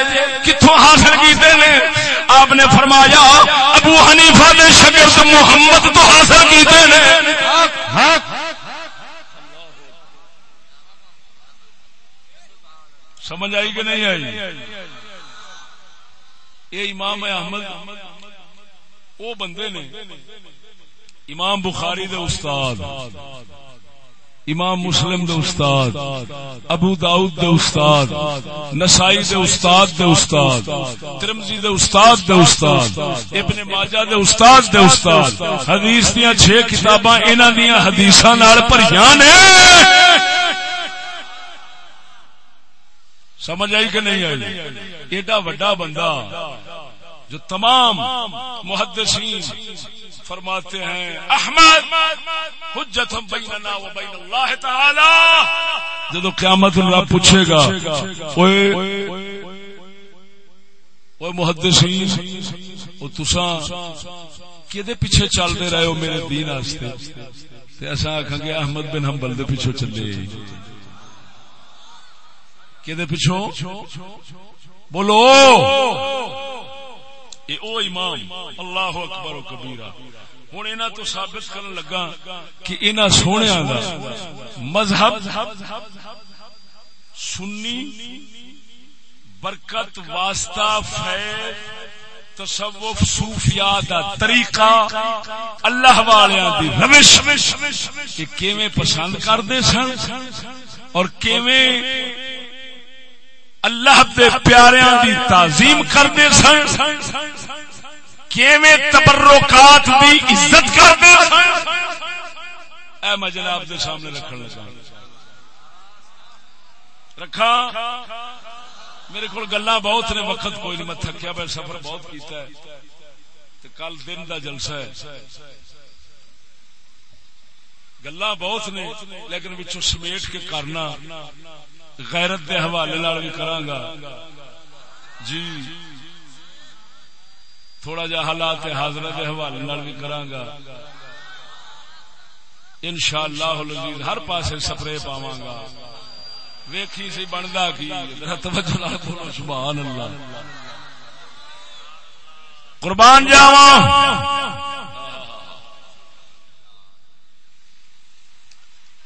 کتھوں حاصل کیتے نے۔ آپ نے فرمایا، ابو حنیفہ دے شگرد محمد تو حاصل کیتے نے۔ سمجھ آئی کہ نہیں آئی؟ یہ امام احمد، وہ بندے نے، امام بخاری دے استاد۔ امام مسلم دے استاد، ابو داؤد دے استاد، نسائی دے استاد دے استاد ترمزی دے استاد دے استاد، ابن ماجہ دے استاد دے استاد، حدیث دیاں چھ کتاباں انہاں دیاں حدیثاں نال بھریاں نے۔ سمجھ آئی کہ نہیں آئی؟ ایڈا وڈا بندہ جو تمام محدثین فرماتے ہیں، احمد حجت بیننا و بین اللہ تعالی. جدو قیامت اللہ پوچھے گا وہ محدثین وہ تساں کدے پیچھے چلتے رہے ہو میرے دین واسطے تے اساں آکھاں گے احمد بن حنبل دے پیچھے چلے۔ کدے پیچھوں؟ بولو۔ اے او امام، اللہ اکبر و کبیرہ ہوں انہوں تو ثابت کرن لگا کہ انہوں سونے دا مذہب سنی برکت واسطہ فیض، تصوف صوفیاء دا طریقہ اللہ والیاں دی روش کہ کیویں پسند کردے سن اور کیویں اللہ دے پیاریاں دی تعظیم کردے سن۔ کیویں تبرکات دی عزت کردے سن۔ اے میں جناب دے سامنے رکھن لگا۔ رکھا۔ میرے کو گلا بہت نے، وقت کوئی نہیں، میں تھکیا میں سفر بہت کیتا ہے۔ تے کل دن دا جلسہ ہے۔ گلا بہت نے، لیکن بچوں سمیٹ کے کرنا۔ غیرت دے حوالے نال بھی کرانگا جی۔ تھوڑا جا حالات حاضرہ دے حوالے نال بھی کرانگا انشاءاللہ العزیز ہر پاسے سپرے پاواں گا ویکھی سی بنتا کی؟ ذرا توجہ نال بولو سبحان اللہ قربان جاوا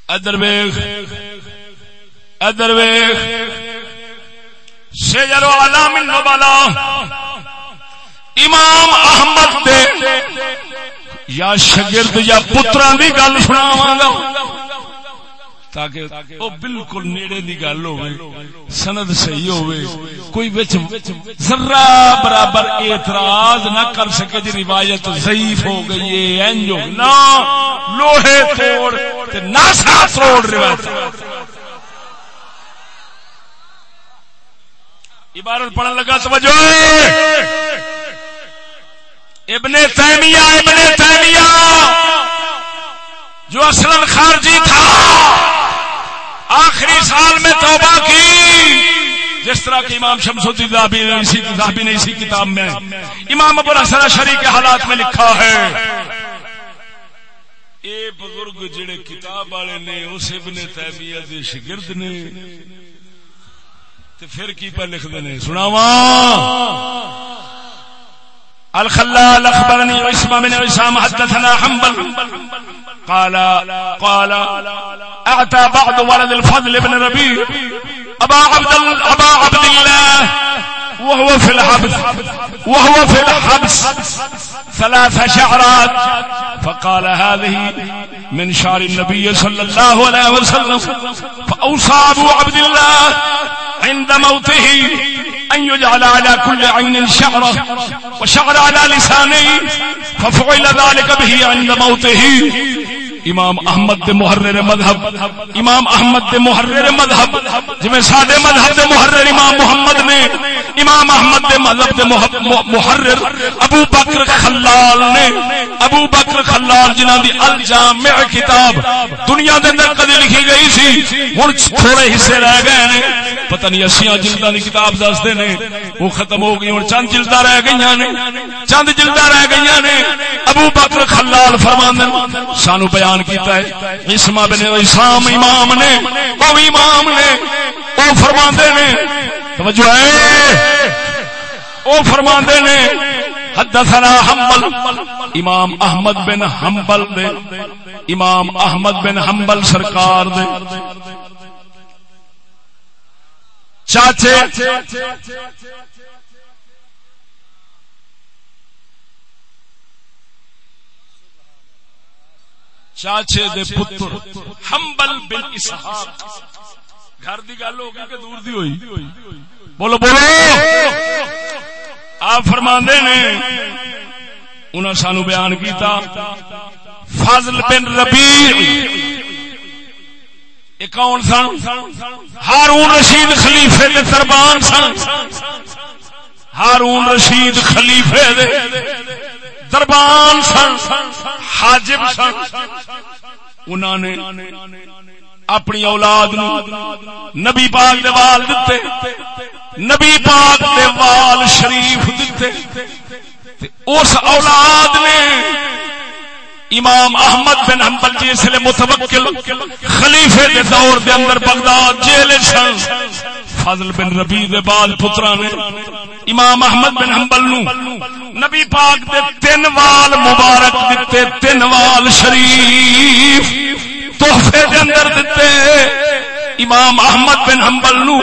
ادر ویخ ادر ویخ سجرو علام النبلا امام احمد دے۔ یا شگرد یا پترا دی گل سناواں گا۔ تاکہ او بالکل نیڑے دی گل ہوے سند صحیح ہوے کوئی وچ ذرہ برابر اعتراض نہ کر سکے جی روایت ضعیف ہو گئی ہے انج نہ، لوہے توڑ تے ناسا توڑ روایت۔ عبارت پڑھن لگا، توجہ! ابن تیمیہ ابن تیمیہ! جو اصلا خارجی تھا، آخری سال میں توبہ کی۔ جس طرح کہ امام شمس الدین نے اسی کتاب میں امام ابو الحسن شری کے حالات میں لکھا ہے۔ اے بزرگ جڑے کتاب والے نے، اس ابن تیمیہ دے شگرد نے تے پھر کی پہ لکھ دینے سناوا الخلال اخبرني عصمة من عصام حدثنا حنبل قال قال اعتى بعض ولد الفضل بن ربيع ابا عبد ابا عبد الله وهو في الحبس وهو في الحبس. ثلاث شعرات. فقال هذه من شعر النبي صلى الله عليه وسلم. فأوصى أبو عبد الله عند موته أن يجعل على كل عين شعرة وشعر على لسانه. ففعل ذلك به عند موته. امام احمد دے محرر مذہب، امام احمد دے محرر مذہب جی سڈے مذہب دے محرر امام محمد نے، امام احمد دے مذہب دے محرر ابو بکر خلال نے، ابو بکر خلال جنہ دی الجامع کتاب دنیا دے اندر کدی لکھی گئی سی، ہن تھوڑے حصے رہ گئے نے، پتہ نہیں اسیاں جلداں دی کتاب دسدے نے، وہ ختم ہو گئی ہن، چند جلداں رہ گئیاں نے، چند جلداں رہ گئیاں نے، ابو بکر خلال فرماندے سانو بیان بیان کیتا ہے۔ اسما بن اسام امام نے، وہ امام نے۔ وہ فرما نے، توجہ ہے۔ وہ فرما نے، حدثنا حنبل، امام احمد بن حنبل دے۔ امام احمد بن حنبل سرکار دے۔ چاچے چاچے دے پتر حنبل بن اسحاق. گھر دی گل ہو گئی کہ دور دی ہوئی؟ بولو بولو! آپ فرماندے نے انہاں سانو بیان کیتا فضل بن ربیع کون سن؟ ہارون رشید خلیفے دے دربان سن۔ ہارون رشید خلیفے دے۔ دربان سن، حاجب سن۔ انہوں نے اپنی اولاد نبی پاک دے وال دتے، نبی پاک دے وال شریف دیتے اس اولاد نے امام احمد بن حنبل جی اس لیے متوکل خلیفے دے دور دے اندر بغداد جیل سن۔ فضل بن ربی دے بعد پترا نے امام احمد بن حنبل نو، نبی پاک دے تین وال مبارک دیتے تین وال شریف تحفے دے اندر دیتے امام احمد بن حنبل نو،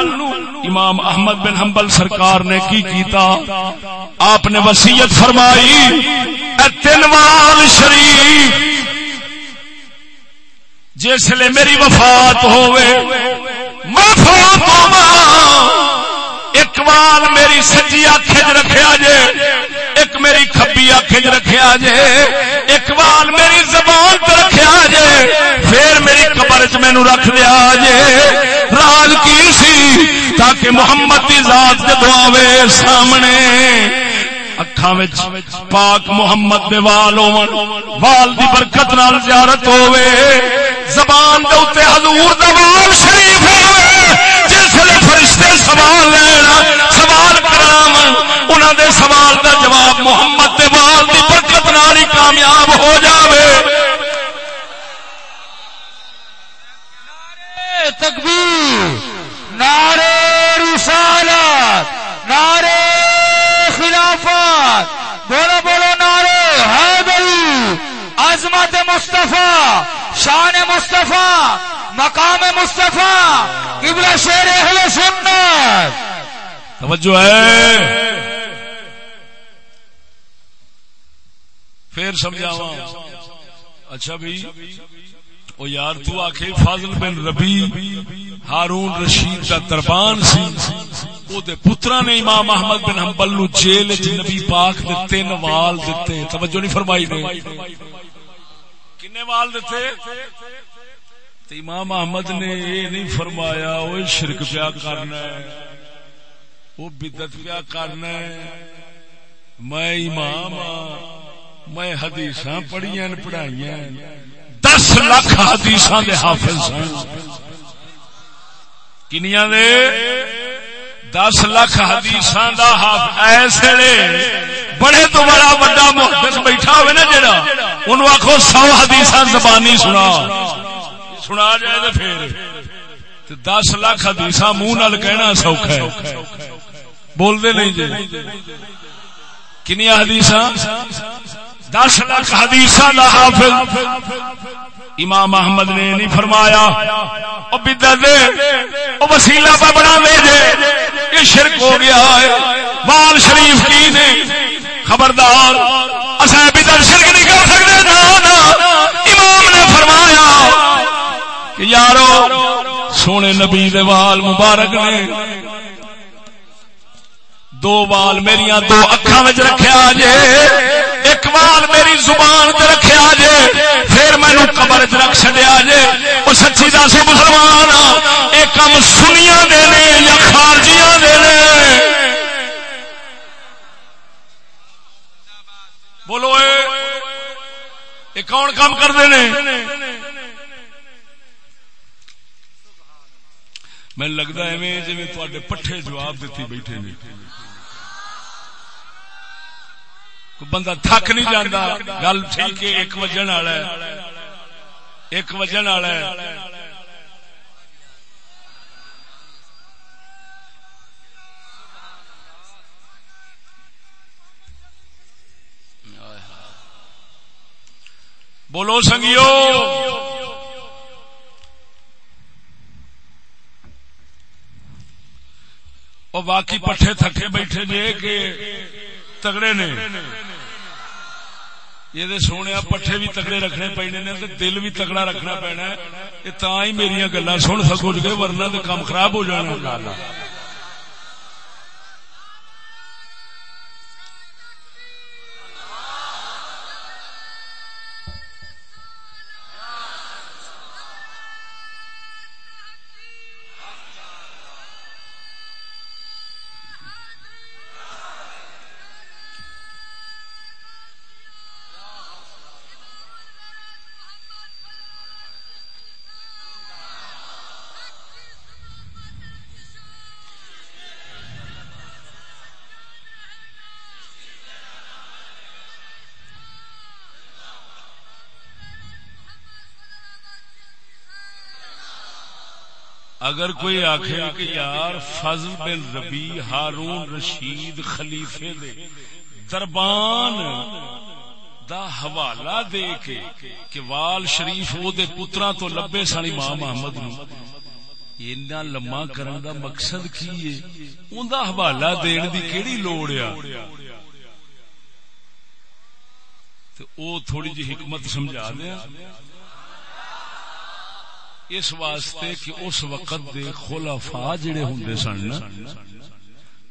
امام احمد بن حنبل سرکار نے کی کیتا؟ آپ نے وسیعت فرمائی، اے تین وال شریف، جس لیے میری وفات ہوئے میں فوت ہوا وال میری سجی آنکھیں رکھیا جے، ایک میری کھبی آنکھیں رکھیا جے، ایک وال میری زبان پہ رکھیا جے، پھر میری قبر چ مینو رکھ دیا جے۔ راز کی سی؟ تاکہ محمد کی ذات جدو آوے سامنے۔ اکھاں پاک محمد دے وال ہون، وال دی برکت نال زیارت ہوے زبان دے اوتے حضور دا وال شریف ہوے لے فرشتے سوال لینا، سوال کرامن انہاں دے سوال دا جواب محمد دے وال دی برکت نال ہی کامیاب ہو جاوے۔ تکبیر نعرے رسالت نعرے خلافت۔ بولو بولو نعرے حیدری، عظمت مصطفیٰ، شان مصطفیٰ۔ مقام مصطفیٰ، قبلہ شیر اہل سنت۔ توجہ ہے۔ پھر سمجھاوا اچھا بھی۔ او یار، تو آخے فاضل بن ربی، ہارون رشید کا دربان سی۔ او دے پترا نے امام احمد بن حنبل نو جیل وچ نبی پاک دے تین وال دتے۔ توجہ نہیں فرمائی نے کنے وال دتے؟ امام احمد نے یہ نہیں فرمایا وہ شرک پیا کرنا ہے وہ بدت پیا کرنا ہے۔ میں امام ہاں میں حدیث پڑھیا پڑھائی دس لاکھ حدیث دے حافظ سن کنیا دے؟ دس لاکھ حدیث دا حافظ ایسے بڑے تو بڑا بڑا محدث بیٹھا ہوئے نا جڑا، انہوں آخو سو حدیث زبانی سنا۔ سنا جائے تو پھر۔ دس لاکھ حدیث منہ نال کہنا سوکھا ہے۔ بولتے نہیں جی۔ کنیا حدیث دس لاکھ حدیث دا حافظ۔ امام احمد نے نہیں فرمایا۔ او او وسیلہ پہ بنا دے جے۔ یہ شرک ہو گیا ہے۔ بال شریف کی نے۔ خبردار۔ اصل بدت شرک نہیں کر سکتے نا نا امام نے فرمایا کہ یارو، سونے نبی دے وال مبارک نے دو وال میری دو اکھا رکھیا جے، ایک وال میری زبان تے رکھیا جے، پھر مینو قبر چ رکھ چڈیا جے۔ وہ سچی دس مسلمان یہ کم سنیا دے نے یا خارجیاں دے نے۔ بولو اے کون کام کرتے ہیں میں لگتا ہے جی تے پٹھے جواب دیتی بیٹھے نے۔ بندہ تھک نہیں جانا گل ٹھیک ہے، ایک وجن والا ایک وجن والا بولو سنگیو۔ وہ باقی پٹھے تھکے بیٹھے جے کہ تگڑے نے۔ یہ سونے پٹھے بھی تگڑے رکھنے پینے نے دل بھی تگڑا رکھنا پینا یہ تا ہی میری گلا سن سکو جگہ ورنہ کام خراب ہو جانا۔ اگر کوئی آخے کہ یار فضل بن ربی ہارون رشید خلیفے دے۔ دربان دا حوالہ دے کے کہ وال شریف او دے پترا تو لبے سن امام محمد نو۔ اینا لما کرن دا مقصد کی ہے؟ اون دا حوالہ دین دی کیڑی لوڑ ہے؟ تو او تھوڑی جی حکمت سمجھا دیا۔ اس واسطے کہ اس وقت دے خلافا جڑے ہوں سن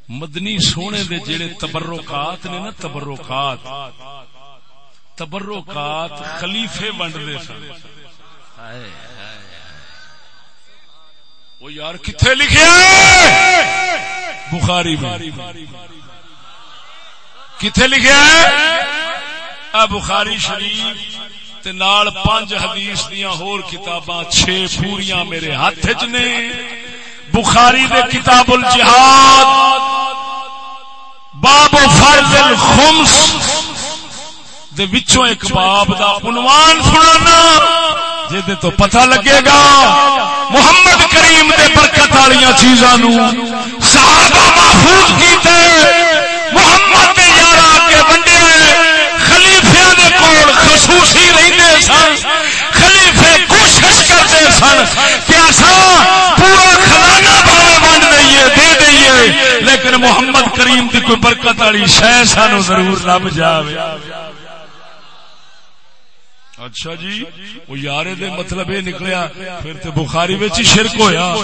مدنی سونے دے جڑے تبرکات نے نا، تبرکات تبرکات خلیفے ونڈتے سن۔ وہ یار کتنے لکھے بخاری میں۔ کتنے لکھے بخاری شریف۔ تے نال پانچ حدیث دیاں ہور کتاباں چھ پوریاں میرے ہاتھ چ نے۔ بخاری دے کتاب الجہاد، باب فرض الخمس۔ دے وچوں ایک باب دا عنوان سنانا جے تو پتہ لگے گا، محمد کریم دے برکت والی چیزاں نو صحابہ محفوظ کیتے محمد دے یارا کے بندے خلیفیاں دے کول خصوصی رہندے سن، خلیفے کوشش کرتے سن کہ اساں پورا خزانہ باوے بن دئیے، دے دئیے، لیکن محمد کریم کی کوئی برکت والی شہ سانو ضرور لب جاوے۔ اچھا جی وہ یارے دے مطلب یہ نکلیا، پھر تو بخاری وچ شرک ہویا۔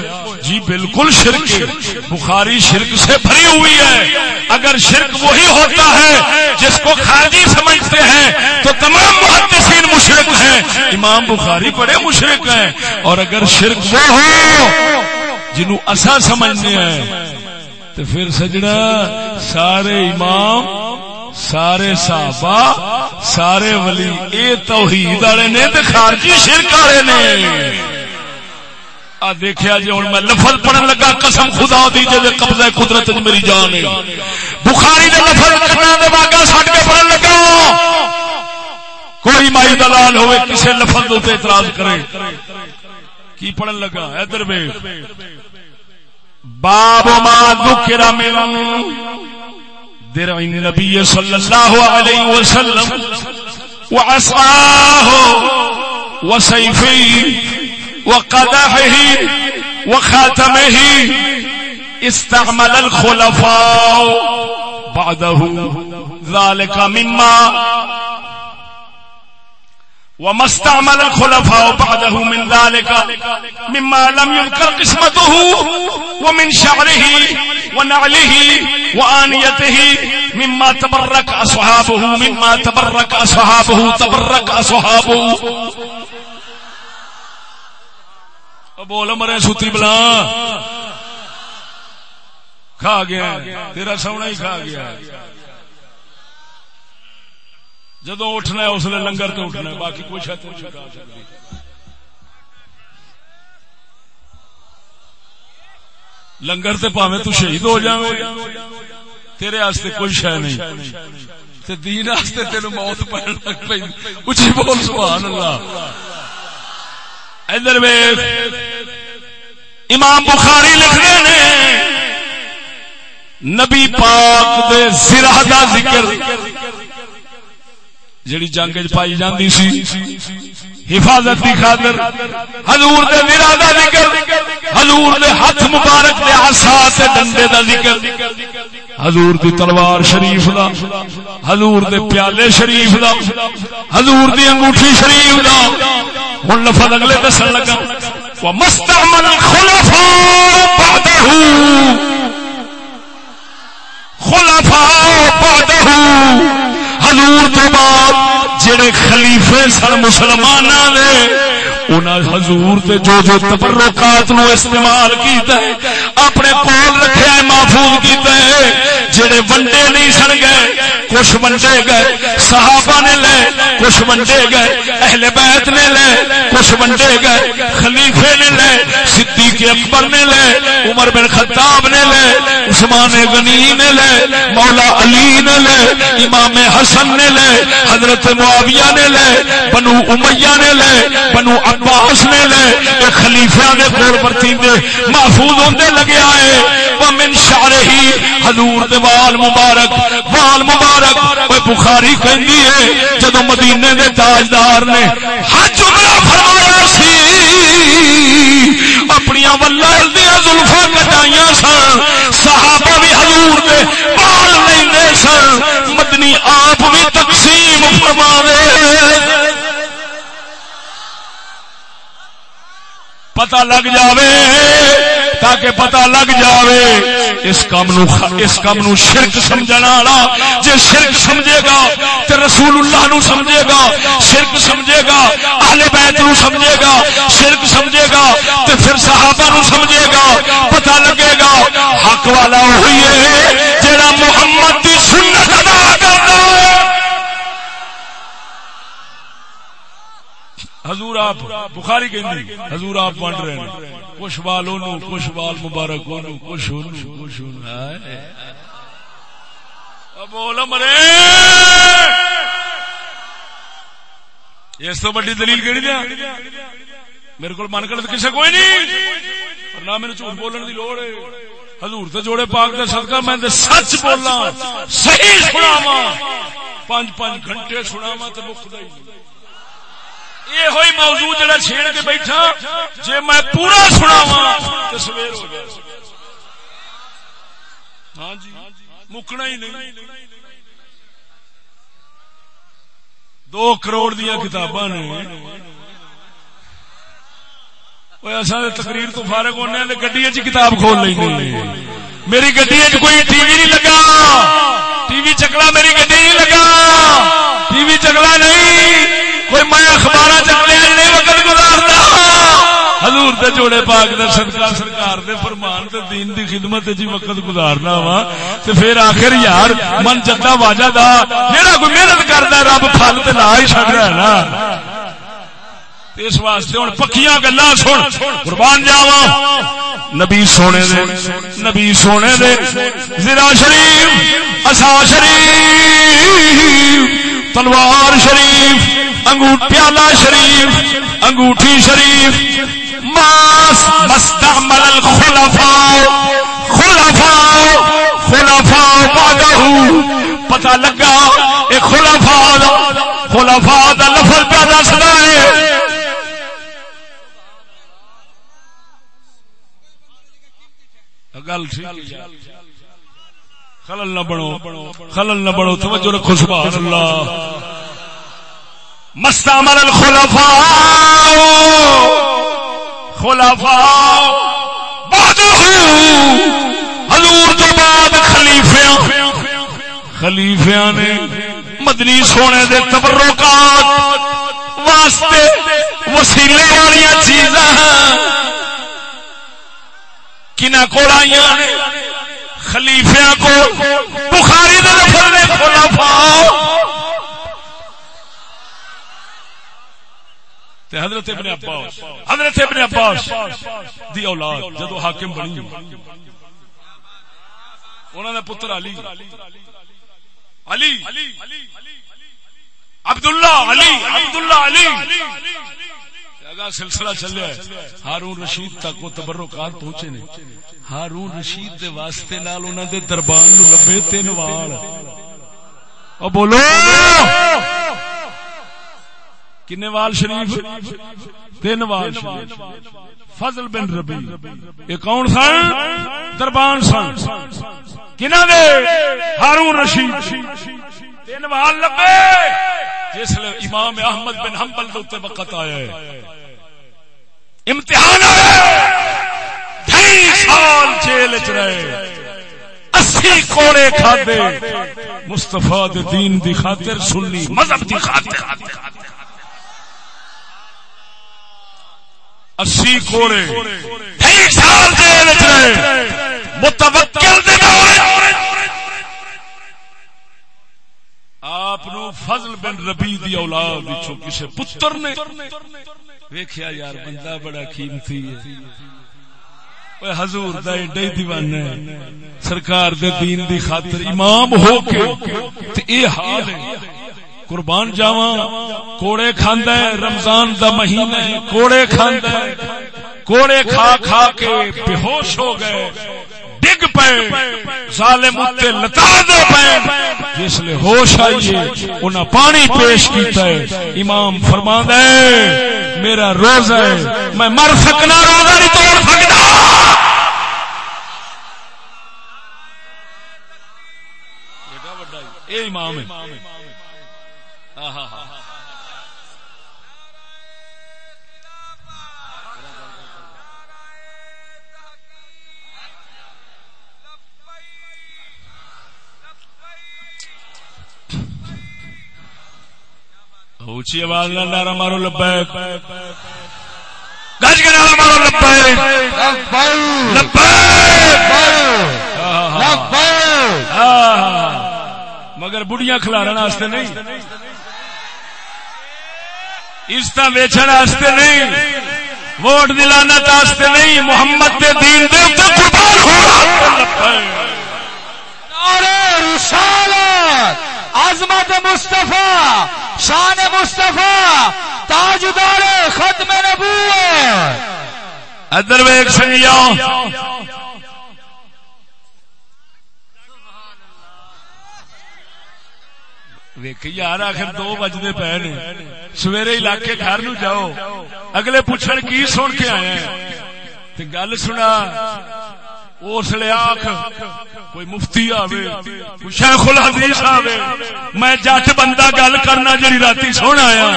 جی بالکل شرک۔ بخاری شرک سے بھری ہوئی ہے۔ اگر شرک وہی ہوتا ہے جس کو خارجی سمجھتے ہیں، تو تمام محدثین مشرک ہیں۔ امام بخاری بڑے مشرک ہیں۔ اور اگر شرک وہ ہو جنہوں اصا سمجھنے ہیں تو پھر سجنا، سارے امام سارے صحابہ، سارے ولی، اے توحید والے نے تے خارجی شرک والے نے۔ آ دیکھیا جی ہوں میں لفظ پڑھن لگا، قسم خدا دی جے قبضہ قدرت میری جان ہے۔ بخاری دے لفظ کرنا دے واگا سٹ کے پڑھن لگا۔ کوئی مائی دلال ہوئے، کسے لفظ تے اعتراض کرے۔ کی پڑھن لگا؟ ادھر ویکھ۔ باب ما ذکر من درع النبي صلى الله عليه وسلم وعصاه وسيفه وقدحه وخاتمه استعمل الخلفاء بعده ذلك مما وما استعمل الخلفاء بعده من ذلك مما لم يذكر قسمته ومن شعره ونعله وآنيته مما تبرك أصحابه، مما تبرك أصحابه تبرك أصحابه. بول مرے سوتی بلا۔ کھا گیا، تیرا سونا ہی کھا گیا۔ جدو اٹھنا ہے، اس لیے لنگر تو اٹھنا ہے، باقی کوئی شاید نہیں کھا سکتی۔ لنگر تے پاوے تو شہید ہو جائے تیرے آستے کوئی شہ نہیں۔ تے دین آستے تینو موت پڑھن لگ پئی۔ اچھی بول سبحان اللہ ادھر ویکھ۔ امام بخاری لکھ رہے نے نبی پاک دے سرہ دا ذکر۔ جڑی جنگ پائی جاندی سی۔ حفاظت کی خاطر۔ حضور دے میرا دا ذکر۔ حضور دے ہاتھ مبارک دے عصا تے ڈنڈے دا ذکر۔ حضور دی تلوار شریف دا، حضور دے پیالے شریف دا، حضور دی انگوٹھی شریف دا۔ ہن لفظ اگلے دسن لگا۔ ومستعمل الخلفاء بعده۔ خلفاء بعده۔ حضور تو بعد جڑے خلیفے سن حضور تے جو جو تبرکات نو استعمال کیتا ہے، اپنے کول رکھیا ہے محفوظ کیتا ہے۔ جڑے ونڈے نہیں سن گئے کچھ ونڈے گئے صحابہ نے لے کچھ ونڈے گئے اہل بیت نے لے کچھ ونڈے گئے خلیفے نے لے صدیق اکبر نے لے عمر بن خطاب نے لے عثمان غنی نے لے مولا علی نے لے امام حسن نے لے حضرت معاویہ نے لے بنو امیہ نے لے بنو عباس نے لے خلیفہ دے کول پرتی محفوظ ہوندے لگے آئے ومن شعرہی حضور دے وال مبارک وال مبارک۔ کوئی بخاری کہندی ہے، جدو مدینے دے تاجدار نے حج عمرہ فرمایا سی اپنی ولال دیا زلفا کٹائیاں سن، صحابہ بھی حضور دے بال لیندے سن، مدنی آپ بھی تقسیم فرما دے پتہ لگ جاوے۔ تاکہ پتہ لگ جاوے، اس کام نو اس کام نو شرک سمجھنا والا، جے شرک سمجھے گا، تے رسول اللہ نو سمجھے گا، شرک سمجھے گا، اہل بیت نو سمجھے گا، شرک سمجھے گا، تے پھر صحابہ نو سمجھے گا، پتہ لگے گا، حق والا وہی ہے جڑا محمد دی سنت حضور آپ، بخاری کہندی حضور آپ بن رہے ہیں۔ کچھ بال اونوں کچھ بال مبارک اونوں کچھ اونوں کچھ اونوں بول مرے اس تو بڑی دلیل کہڑی دیا میرے کو من کر کسی کوئی نہیں۔ اور نہ میرے جھوٹ بولنے کی لوڑ ہے۔ حضور تے جوڑے پاک دے صدقہ میں دے سچ بولنا، صحیح سناوا پانچ پانچ گھنٹے سناوا تے مکھ یہ ہوئی موضوع جڑا چھیڑ کے بیٹھا، جے میں پورا سناوا تو سویر ہو گیا۔ ہاں جی مکنا ہی نہیں۔ دو کروڑ دیا کتاباں نے۔ تقریر تو فارغ ہونے گڈی چ کتاب کھول لیں میری گڈی کوئی ٹی وی نہیں لگا۔ ٹی وی چکلا میری گڈی نہیں لگا ٹی وی چکلا نہیں کوئی میں اخبار چکلے نہیں وقت گزارتا حضور دے جوڑے پاک دا صدقہ، سرکار دے فرمان تے دین دی خدمت جی وقت گزارنا وا، تے پھر آخر یار من جدا واجا دا جیڑا کوئی محنت کردا رب پھل تے لا ہی چھڈ ہے نا۔ اس واسطے ہوں پکیاں گلا سن، قربان جاوا نبی سونے دے، نبی سونے دے۔ زرا شریف اصا شریف، تلوار شریف انگوٹ پیالہ شریف، انگوٹھی شریف ماس مستعمل الخلفاء. خلفاء خلفاء بعدہو پتہ لگا اے خلفاء دا خلفاء دا لفظ پہ دسنا ہے۔ گل خلل نہ بڑو خلل نہ بڑو توجہ رکھو سبحان اللہ مستعمل الخلفاء۔ خلفاء حضور تو بعد خلیفیاں۔ خلیفیاں نے مدنی سونے دے تبرکات واسطے وسیلے والی چیزاں کنا کو خلیفیا کو بخاری حضرت ابن عباس حضرت ابن عباس دی اولاد جدو حاکم بنی انہوں نے پتر علی علی عبداللہ علی عبداللہ علی۔ سلسلہ چلیا ہارون رشید تک وہ تبرکات پہنچے نے۔ ہارون رشید دے واسطے نال انہاں دے دربار نو لبے تین وال او بولو۔ کنے وال شریف؟ تین وال شریف۔ فضل بن ربی۔ یہ کون سن دربان سن کنہ دے؟ ہارون رشید۔ تین وال لبے۔ جس امام احمد بن حنبل دے وقت آیا ہے۔ امتحان سال جیل چ رہے۔ اسی کوڑے کھادے۔ مستفا دین دی خاطر سننی مذہب دی خاطر۔ اسی کوڑے سال جیل رہے۔ متوکل دے اولاد وچوں کسے پتر نے۔ ویکھیا یار بندہ بڑا قیمتی ہے۔ اوے حضور دا ایڈا دیوانہ ہے سرکار دے دین دی خاطر امام ہو کے۔ تے اے حال ہے۔ قربان جاواں، کوڑے کھاندا ہے، رمضان دا مہینہ ہے، کوڑے کھاندا ہے، کوڑے کھا کھا کے بے ہوش ہو گئے، ڈگ پے ظالم اتے لتا دے پے جس لے ہوش آئیے انہاں پانی پیش کیتا ہے۔ امام فرما دے میرا روزہ ہے، میں مر سکنا، روزہ نہیں توڑ سکتا۔ اے امام ہے۔ اونچی آواز نہ نارا مارو لبیک۔ گج کے نارا مارو لبیک۔ لبیک۔ مگر بڑھیاں کھلارن واسطے نہیں۔ عزت ویچن واسطے نہیں ووٹ دلانا واسطے نہیں محمد دے دین دے اوپر قربان ہو نعرہ رسالت عظمت مصطفیٰ شان مصطفیٰ تاجدار ختم نبوت۔ ادر ویک سنگیا ویک یار آخر دو بجتے پے نے سویرے علاقے گھر نو جاؤ اگلے پوچھن کی سن کے آئے تے گل سنا اس لیے آخ کوئی مفتی آوے کوئی شیخ الحدیث آوے میں جٹ بندہ گل کرنا جی رات سونا آیا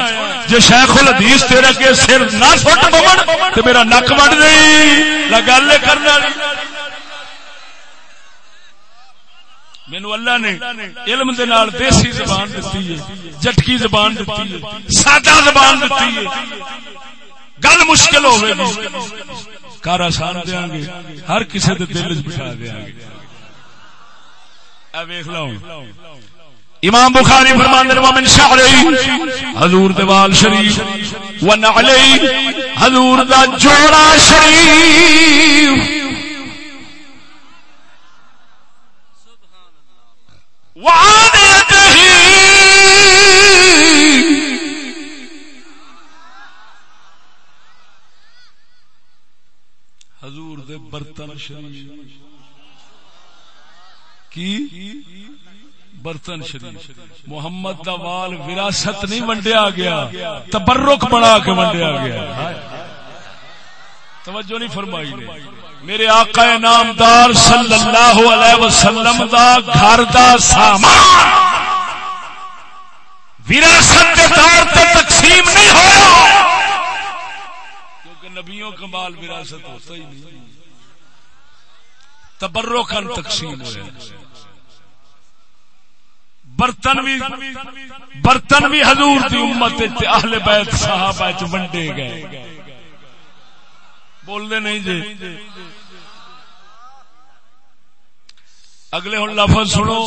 جی شیخ الحدیث تیرے کے سر نہ سٹ پون تو میرا نک وڈ نہیں گل کرنا مینو اللہ نے علم دے نال دیسی زبان دیتی ہے جٹکی زبان دیتی ہے، سادہ زبان دیتی ہے۔ گل مشکل ہوئے کار آسان دیا گے، ہر کسی دے دل چ بٹھا دیا گے۔ ویخ لو۔ امام بخاری فرمان ومن شعری حضور دوال شریف و نعلی حضور دا جوڑا شریف۔ حضور دے برتن شریف۔ کی؟ برتن شریف۔ محمد دا وال وراثت نہیں ونڈیا گیا، تبرک بنا کے ونڈیا گیا۔ توجہ نہیں فرمائی نے۔ میرے آقا نامدار صلی اللہ علیہ وسلم دا گھر دا سامان وراثت کے طور پہ تقسیم نہیں ہوا کیونکہ نبیوں کا مال وراثت ہوتا ہی نہیں۔ تبرکن تقسیم ہوا برتن بھی برتن بھی حضور دی امت اہل بیت صحابہ چ ونڈے گئے۔ بول دے نہیں جی اگلے ہوں لفظ سنو،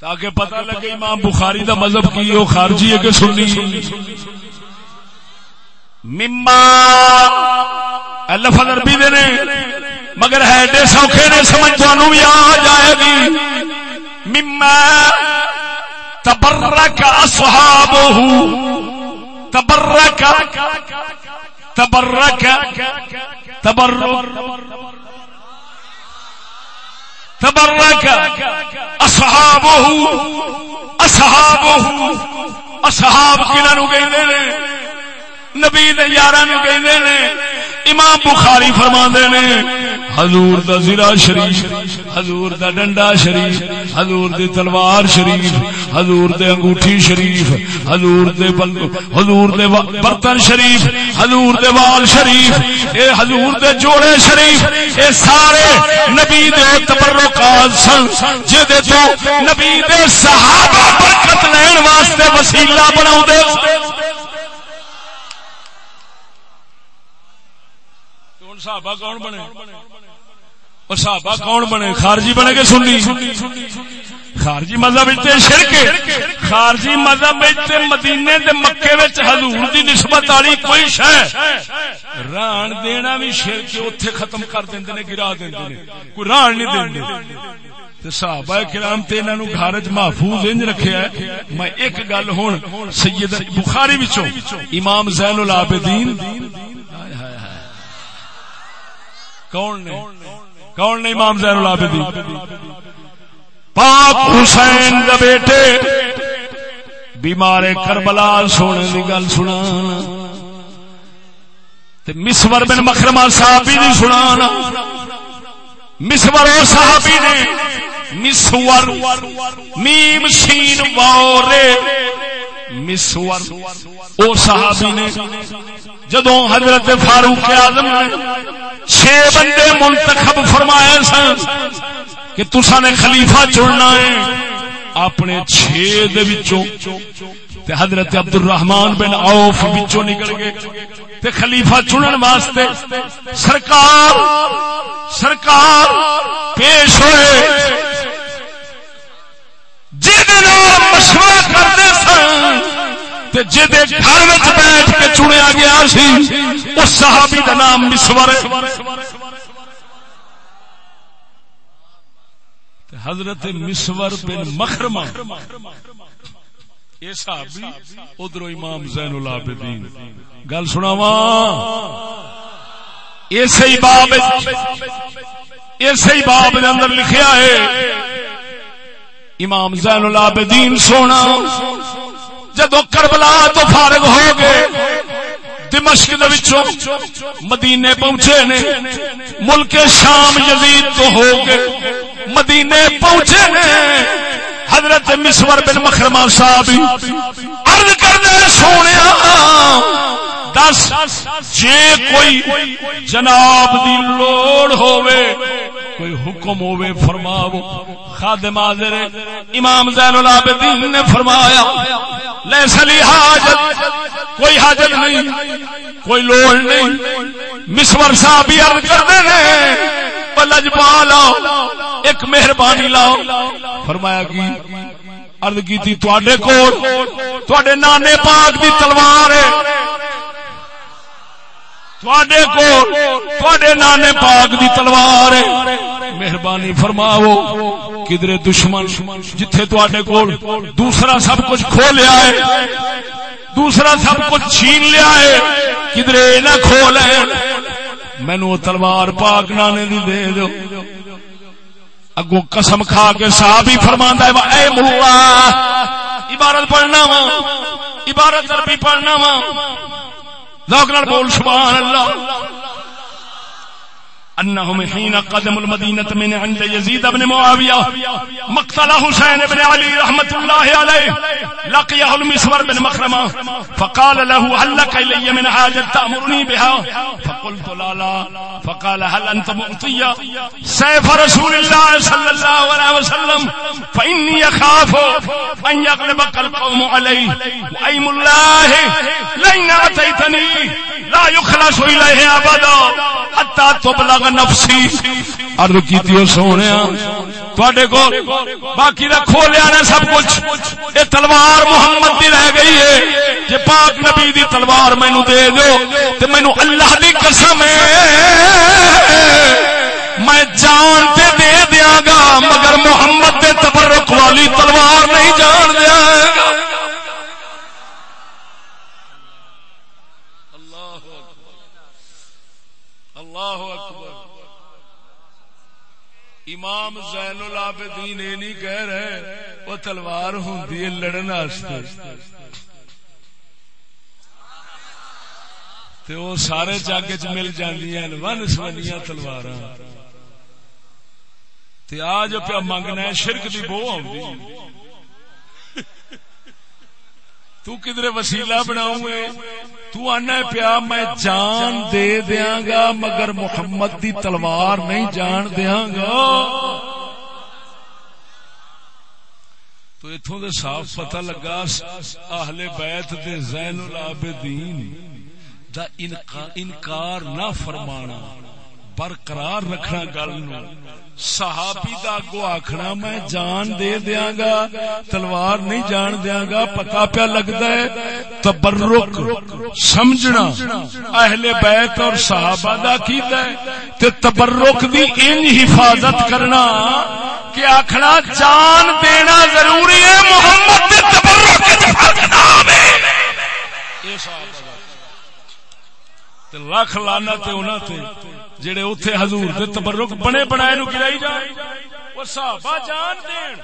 تاکہ پتہ لگے امام بخاری دا مذہب کی وہ خارجی ہے کہ سنی۔ مما لفظ عربی دے نے، مگر ہے ایڈے سوکھے نے، سمجھ تو بھی آ جائے گی۔ مما، تبرک اصحابہ، تبرک تبرک تبرک تبرک اصحابہ اصحابہ اصحاب کنہاں نو کہندے نے، نبی دے یاراں نو کہندے نے، امام بخاری فرما نے حضور دا زرا شریف، حضور دا ڈنڈا شریف، حضور دی تلوار شریف، حضور دے انگوٹھی شریف، حضور دے حضور دے برتن شریف، حضور دے وال شریف، اے حضور دے جوڑے شریف، اے سارے نبی دے تبرکات سن جے دے تو نبی دے صحابہ برکت لین واسطے وسیلہ بناؤ دے صحابہ کون بنے؟ اور صحابہ کون بنے؟ خارجی بنے گے سنی؟ خارجی مذہب شرک خارجی مذہب مدینے دے مکے وچ حضور دی نسبت والی کوئی شہ ران دینا بھی شرک اوتھے ختم کر دیندے نے، گرا دیندے نے۔ کوئی ران نہیں دیندے صحابہ کرام تے انہاں نو گھر وچ محفوظ انج رکھیا ہے۔ میں ایک گل ہن سید بخاری وچوں، امام زین العابدین۔ ہائے ہائے ہائے۔ کون نے؟ کون نے امام زین العابدین؟ پاک حسین دا بیٹے بیمار کربلا سونے کی گل سنا تے مسور بن مکرما صحابی دی سنا مسور صحابی نے مسور میم شین وارے مسور او صحابی نے جدو حضرت فاروق اعظم نے چھ بندے منتخب فرمائے سن کہ تسا نے خلیفہ چننا ہے، اپنے چھ تے حضرت عبد الرحمان بن عوف بچوں نکل گئے۔ تے خلیفہ چنن واسطے سرکار سرکار پیش ہوئے۔ مشورہ کرتے سن جی گھر بیٹھ کے چنیا گیا سی، اس صحابی کا نام مسور حضرت مسور بن مخرما ادھر امام زین العابدین۔ گل سناوا اسی باب اسی باب دے اندر لکھیا ہے امام زین العابدین سونا، جدو کربلا تو فارغ ہو گئے، دمشق مدینے پہنچے نے، ملک شام یزید تو ہو گئے، مدینے پہنچے نے۔ حضرت مسور بن مخرما صاحب ارد کرنے سونے دس، جے کوئی جناب دی لوڑ ہوئے کوئی حکم ہوئے فرماو خادم حاضر امام زین العابدین نے فرمایا لے سلی حاجت، کوئی حاجت نہیں، کوئی لوڑ نہیں مسور صاحب ہی عرض کر دے لج لاؤ، ایک مہربانی لاؤ۔ فرمایا کی؟ عرض کی تھی، تواڈے کول، تواڈے نانے پاک دی تلوار ہے۔ نانے پاک دی تلوار ہے۔ مہربانی فرماو کدھر دشمن جتھے تے کول دوسرا سب کچھ کھو لیا ہے، دوسرا سب کچھ چھین لیا ہے کدھر نہ کھو لے مینو تلوار پاک نانے دی دے دو۔ اگو قسم کھا کے صاحب ہی فرما اے ملا عبارت پڑھنا وا، عبارت عربی پڑھنا وا۔ ذوق بول سبحان اللہ۔ انهم حين قدموا المدينه من عند يزيد بن معاويه مقتل حسين بن علي رحمه الله عليه لقيه المسور بن مخرمه فقال له هل لك الي من حاجه تامرني بها فقلت لا لا، فقال هل انت معطي سيف رسول الله صلى الله عليه وسلم فاني اخاف ان يغلبك القوم علي وايم الله لئن اتيتني لا يخلص اليه ابدا حتى تبلغ نفسی۔ ارد کی سونے کو باقی کا کھو سب کچھ۔ یہ تلوار محمد کی رہ گئی ہے۔ جی پاک نبی دی تلوار مینو دے دو تو مینو اللہ دی قسم میں جان تے دے دیا گا، مگر محمد دے تبرک والی تلوار نہیں جان دیا گا۔ امام زین العابدین یہ نہیں کہہ رہے، وہ تلوار ہوں لڑن تے وہ سارے جگ چ مل جی ون سونیا تلوار آج پیا منگنا شرک دی بو آ تو کدھر وسیلہ بناؤں تو آنا پیا، میں جان دے دیا گا مگر محمد دی تلوار نہیں جان دیا گا تو اتوں دے صاف پتہ لگا، اہل بیت دے زین العابدین دا انکار نہ فرمانا، برقرار رکھنا گل نو۔ صحابی دا اگو آخنا میں جان دے دیا گا تلوار نہیں جان دیا گا پتا پیا لگتا ہے، تبرک، سمجھنا، اہل بیت اور صحابہ دا کیتا ہے۔ تے تبرک دی ان حفاظت کرنا کہ آخنا جان دینا ضروری ہے، محمد دے تبرک دے نام ہے یہ لکھ لانا تے انہوں تے جڑے اتے حضور دے تبرک بنے بنائے نو گرائی جائے۔ وہ صحابہ جان دین۔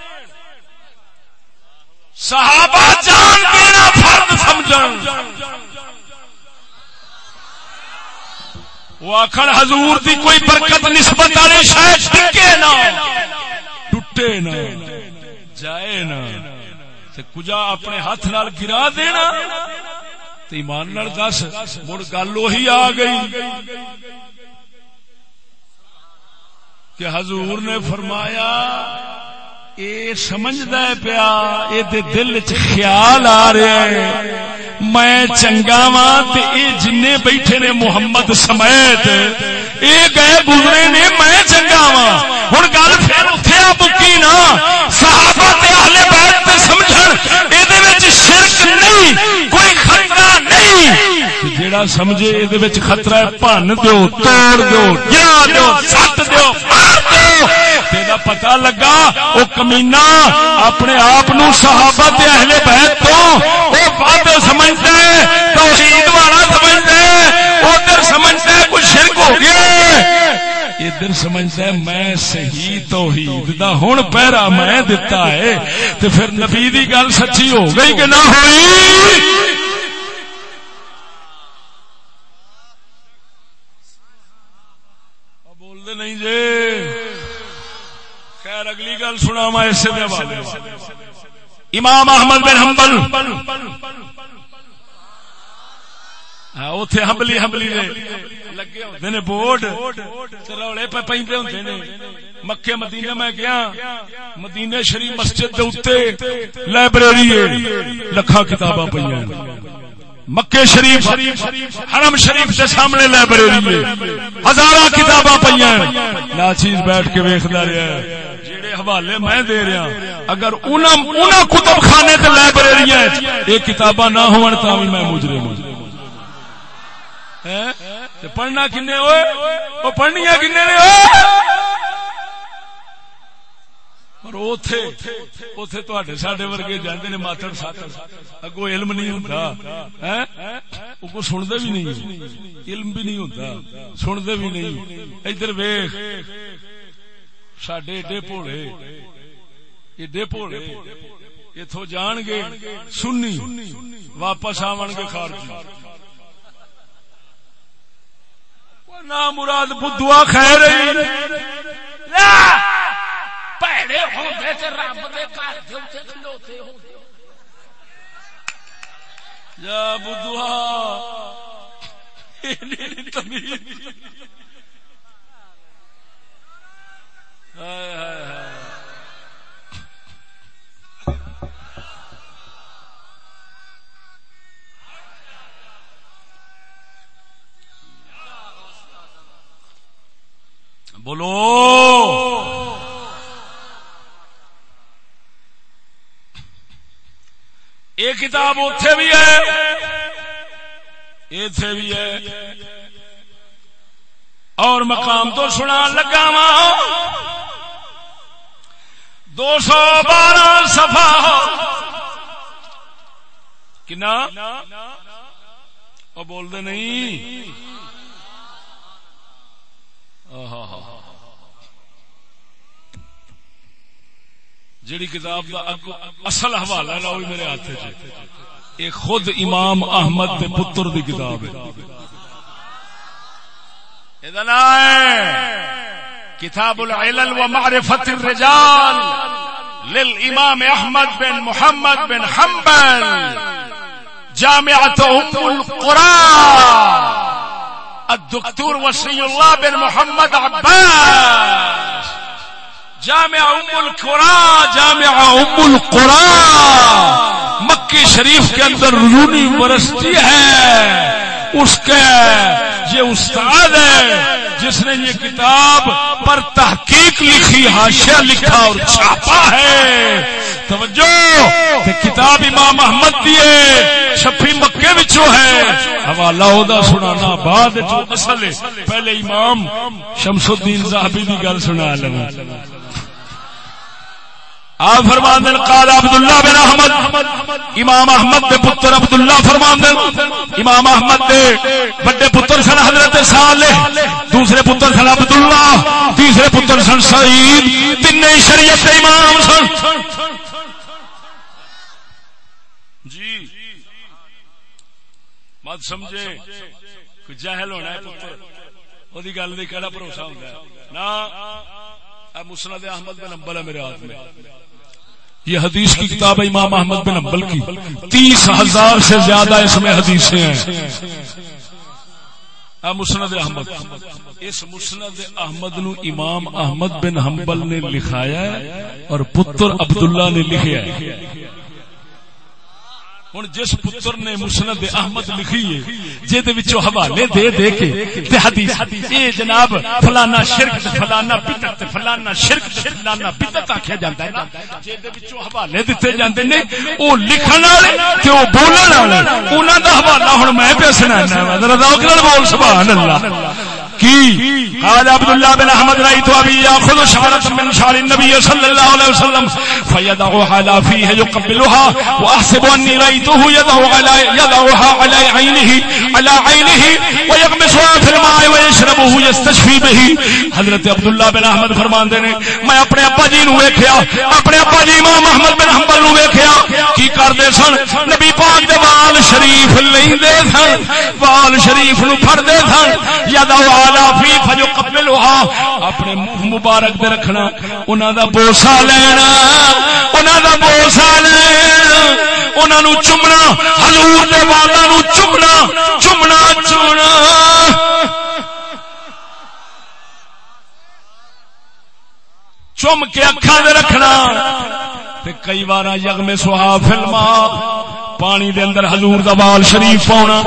صحابہ جان دینا فرد سمجھن۔ وہ آخر حضور دی کوئی برکت نسبت والے شاید ٹکے نہ۔ ٹوٹے نہ۔ جائے نہ۔ کجا اپنے ہاتھ نال گرا دینا؟ ایمان دس، مڑ گل وہی آ گئی کہ حضور نے فرمایا، اے سمجھدا ہے پیا اے دے دل چ خیال آ رہا ہے۔ میں چنگا وا تے اے جن بیٹھے نے محمد سمیت، اے گئے گزرے نے میں چنگا وا ہن گل پھر اوتھے آ بکی نا۔ صحابہ تے اہل بیت تے سمجھن اے دے وچ شرک نہیں۔ جیڑا سمجھے اے وچ خطرہ ہے، بھن دیو، توڑ دیو، گرا دیو، سٹ دیو، مار دیو۔ تیرا پتہ لگا، او کمینا اپنے آپ صحابت اہل بیت تو وہ بات سمجھتا ہے، توحید والا سمجھتا ہے، ادھر سمجھتا ہے کچھ شرک ہو گیا ادھر سمجھتا ہے، میں صحیح توحید دا ہن پہرا میں دتا ہے تو پھر نبی دی گل سچی ہو گئی کہ نہ ہوئی بول دے نہیں جی۔ خیر، اگلی گل سنا اسے امام احمد بن حنبل۔ ہاں، اوتھے ہمبلی ہمبلی لگے ہوندے نے بورڈ۔ روڑے پہ پیندے ہوندے نے۔ مکے مدینے میں گیا۔ مدینے شریف مسجد دے لائبریری ہے۔ لکھاں کتاباں پئیاں۔ مکے شریف، حرم شریف کے سامنے لائبریری ہزار کتاباں پہ ناچیز بیٹھ کے ویختا رہا جہے حوالے میں دے رہا ہاں، اگر کتب خانے لائبریری یہ کتاباں نہ ہون میں مجرے ہاں۔ مجرے پڑھنا کنے ہوئے؟ وہ پڑھنیا کنے نے ہوئے سڈے ورگے جانے نے ماتڑ اگو علم نہیں ہوں سنتے بھی نہیں علم بھی نہیں ہوتا سنتے بھی نہیں ادھر ویخ سڈے ایڈے پوڑے ایڈے پوڑے اتو جان گے سنی واپس آن گے خارجی نہ مراد بدوا خیر پیڑے ہوتے رب دے گھر دے کھلوتے ہوتے یا بولو یہ کتاب اتے بھی ہے اتے بھی ہے۔ اور مقام تو سنا لگا وا دو سو بارہ سفا کنا؟ وہ بولتے نہیں۔ ہاں ہاں جیڑی کتاب دا اصل حوالہ ہے وہی میرے ہاتھ چ جی۔ یہ خود امام احمد دے پتر دی کتاب ہے۔ کتاب العلل و معرفت الرجال للامام احمد بن محمد بن حنبل جامعة ام القرآن الدكتور وسي الله بن محمد عباس۔ جامع ام القرا جامع ام القرا مکی شریف کے اندر یونیورسٹی ہے۔ اس کے یہ استاد ہے، جس نے یہ کتاب پر تحقیق لکھی ہاشیا لکھا اور چھاپا ہے۔ توجہ، کہ کتاب امام محمد دیے چھپی مکے بچوں ہے۔ حوالہ ادا سنانا بعد اصل پہلے امام شمس الدین صاحبی کی گل سنا لگا آپ فرمان دن قال عبداللہ بن احمد، امام احمد دے پتر عبداللہ فرمان دن امام احمد دے بڑے پتر سن حضرت صالح، دوسرے پتر سن عبداللہ، تیسرے پتر سن سعید، تین شریعت امام سن۔ جی مت سمجھے کوئی جہل ہونا ہے پتر۔ وہ گل نہیں کہڑا بھروسہ ہوتا ہے؟ نہ مسند احمد بن امبل ہے میرے ہاتھ میں۔ یہ حدیث کی کتاب ہے امام احمد بن امبل کی۔ تیس ہزار سے زیادہ اس میں حدیثیں ہیں۔ مسند احمد، اس مسند احمد نو امام احمد بن حنبل نے لکھایا ہے اور پتر عبداللہ نے لکھا ہے ہوں جس پتر نے مسند احمد لکھی ہے، جہد حوالے دے دے کے حدیث، اے جناب، فلانا شرک فلانا بدت فلانا شرک فلانا بدت آخیا جاتا ہے نا۔ جہد حوالے دیتے جاندے نے، او لکھن والے تے او بولن والے۔ انہاں دا حوالہ ہن میں پہ سنانا ذرا ذوق نال بول، سبحان اللہ۔ کی؟ قال عبد الله بن احمد رايت ابي ياخذ شعره من شعر النبي صلى الله عليه وسلم فيدعها على فيه يقبلها واحسب اني رايته يدعو على يدعوها على عينه على عينه ويغمسها في الماء ويشربه يستشفي به حضرت عبد الله بن احمد فرمان دے نے، میں اپنے ابا جی نو ویکھیا، اپنے ابا جی امام احمد بن حنبل نو ویکھیا۔ کی کردے سن؟ نبی پاک دے وال شریف لیندے سن، وال شریف نو پھڑدے سن، یدعو فی فجو قبل اپنے منہ مبارک دے رکھنا، انہاں دا بوسا لینا، انہاں دا بوسا لینا، انہاں نو چمنا، حضور دے والا نو چمنا چمنا چمنا۔ چم کے اکھا دے رکھنا، تے کئی بار یگ میں سہا فلما پانی دے اندر حضور دا وال شریف پاؤنا،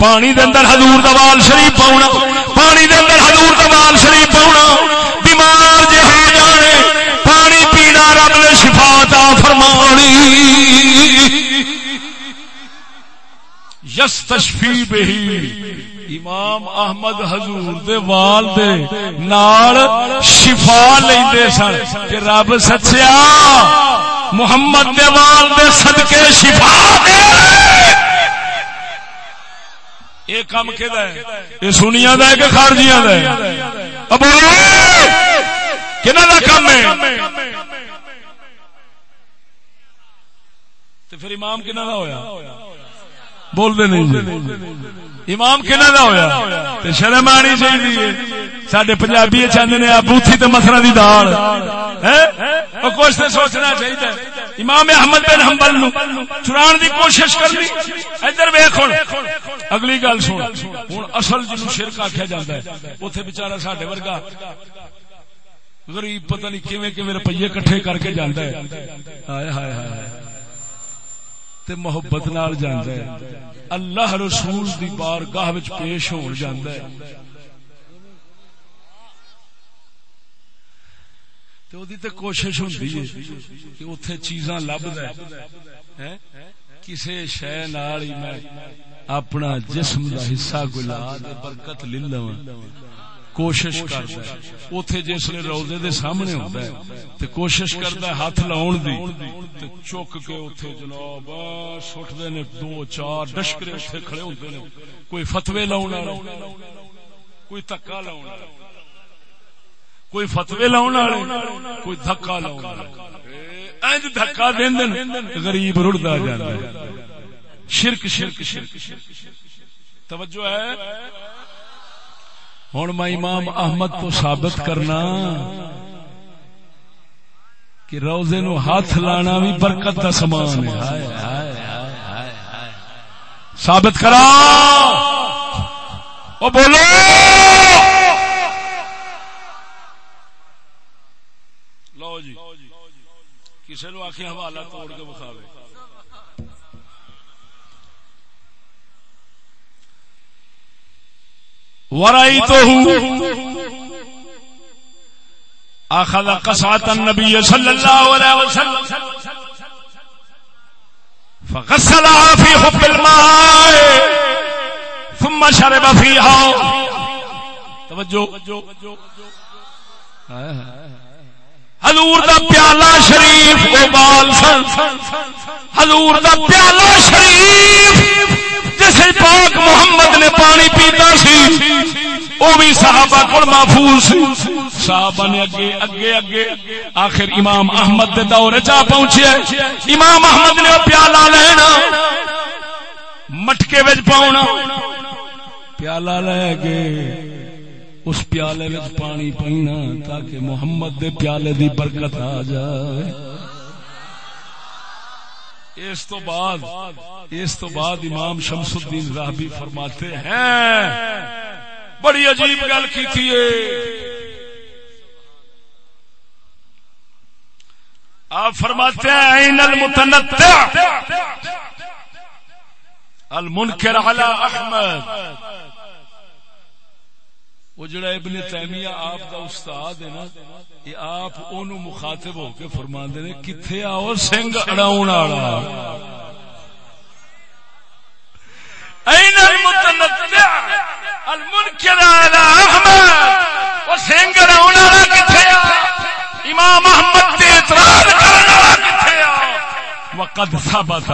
پانی دے اندر حضور دا وال شریف پاؤنا، پانی دے اندر حضور دا وال شریف پاؤنا۔ بیمار جے ہو جانے، پانی پینا رب نے شفا تا فرمانی۔ یس تشفی بہی، امام احمد حضور دے وال دے نال شفا لیندے سن کہ رب سچیا۔ محمد دے وال دے صدقے شفا دے۔ یہ کام کہ یہ سنیا دا ہے کہ خارجیاں دا ہے؟ اب کنا دا کام ہے؟ تو پھر امام کنا دا ہویا؟ بول دے نہیں۔ امام کہنا دا ہویا؟ تے شرم آنی چاہیے۔ سڈے پنجابی چاہتے نے بوتھی تو مسرا دی دال۔ کچھ تو سوچنا چاہیے امام احمد بن حنبل نو چران دی کوشش کرنی۔ ادھر ویخ اگلی گل سن۔ ہوں اصل جن شرک آخیا جاتا ہے اتنے بچارا سڈے ورگا غریب پتہ نہیں کیویں کیویں روپیے کٹھے کر کے جانا ہے۔ ہائے ہائے ہائے۔ تے محبت نال جاندا ہے۔ اللہ رسول دی بارگاہ وچ پیش ہون جاندا ہے۔ تے اودی تے کوشش ہوندی ہے کہ اوتھے چیزاں لبدا ہے۔ کسے شے نال ہی میں اپنا جسم دا حصہ گلا دے برکت لے لواں۔ کوشش کرتا ہے۔ اتے جس نے روزے دے سامنے ہوتا ہے، تے کوشش کرتا ہے ہاتھ لاؤن دی۔ تے چک کے اتے جناب سٹ دے نے دو، چار ڈشکرے اتنے کھڑے ہوتے ہیں کوئی فتوے لاؤن والے، کوئی تکا لاؤن کوئی فتوے لاؤن والے، کوئی دھکا لاؤن والے۔ دھکا دین دین، غریب رڑتا جاتا ہے۔ شرک شرک شرک۔ توجہ ہے؟ ہوں میں امام احمد تو ثابت کرنا کہ روزے نو ہاتھ لانا بھی برکت کا سامان ہے۔ ثابت کرا۔ او بولو۔ لو جی۔ کسی نو آخ حوالہ توڑ کے بخاوے ورائی تو اخذ قصعة النبي صلى الله عليه وسلم فغسلها في حب الماء ثم شرب فيها. توجہ. حضور دا پیالہ شریف ابال سن. حضور دا پیالہ شریف جس پاک محمد نے پانی پیتا سی وہ بھی صحابہ کو محفوظ سی۔ صحابہ نے اگے اگے اگے، آخر امام احمد دے دور چا پہنچے امام احمد نے پیالہ لینا، مٹکے وچ پاؤنا۔ پیالہ لے کے اس پیالے میں پانی پینا تاکہ محمد دے پیالے دی برکت آ جائے۔ اس تو بعد اس تو بعد امام شمس الدین راہبی فرماتے ہیں۔ بڑی عجیب گل کی تھی آپ فرماتے ہیں، عین المتنطع المنکر علی احمد. وہ جڑا ابن تیمیہ آپ دا استاد ہے نا آپ اونوں مخاطب ہو کے فرماندے نے، کتھے آؤ سنگ اڑاؤن والا این المتنطع المنکر علی احمد؟ سنگ والا کتھے آ؟ امام احمد تے اعتراض وقد ثبت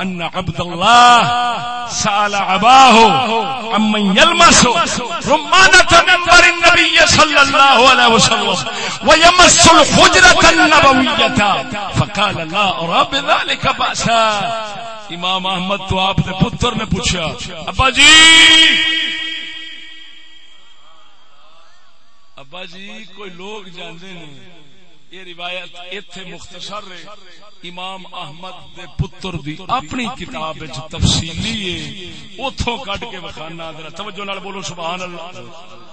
ان عبد الله سال عباه عمن يلمس رمانة منبر النبي صلى الله عليه وسلم ويمس الحجرة النبوية. فقال لا أرى بذلك بأسا. امام احمد تو آپ نے پتر نے پوچھا، ابا جی! ابا جی کوئی لوگ جاندے نہیں یہ روایت اتنے مختصر ہے۔ امام احمد دے پتر دی اپنی کتاب وچ تفصیلی ہے۔ اتوں کٹ کے بخانا ذرا توجہ نال بولو، سبحان اللہ۔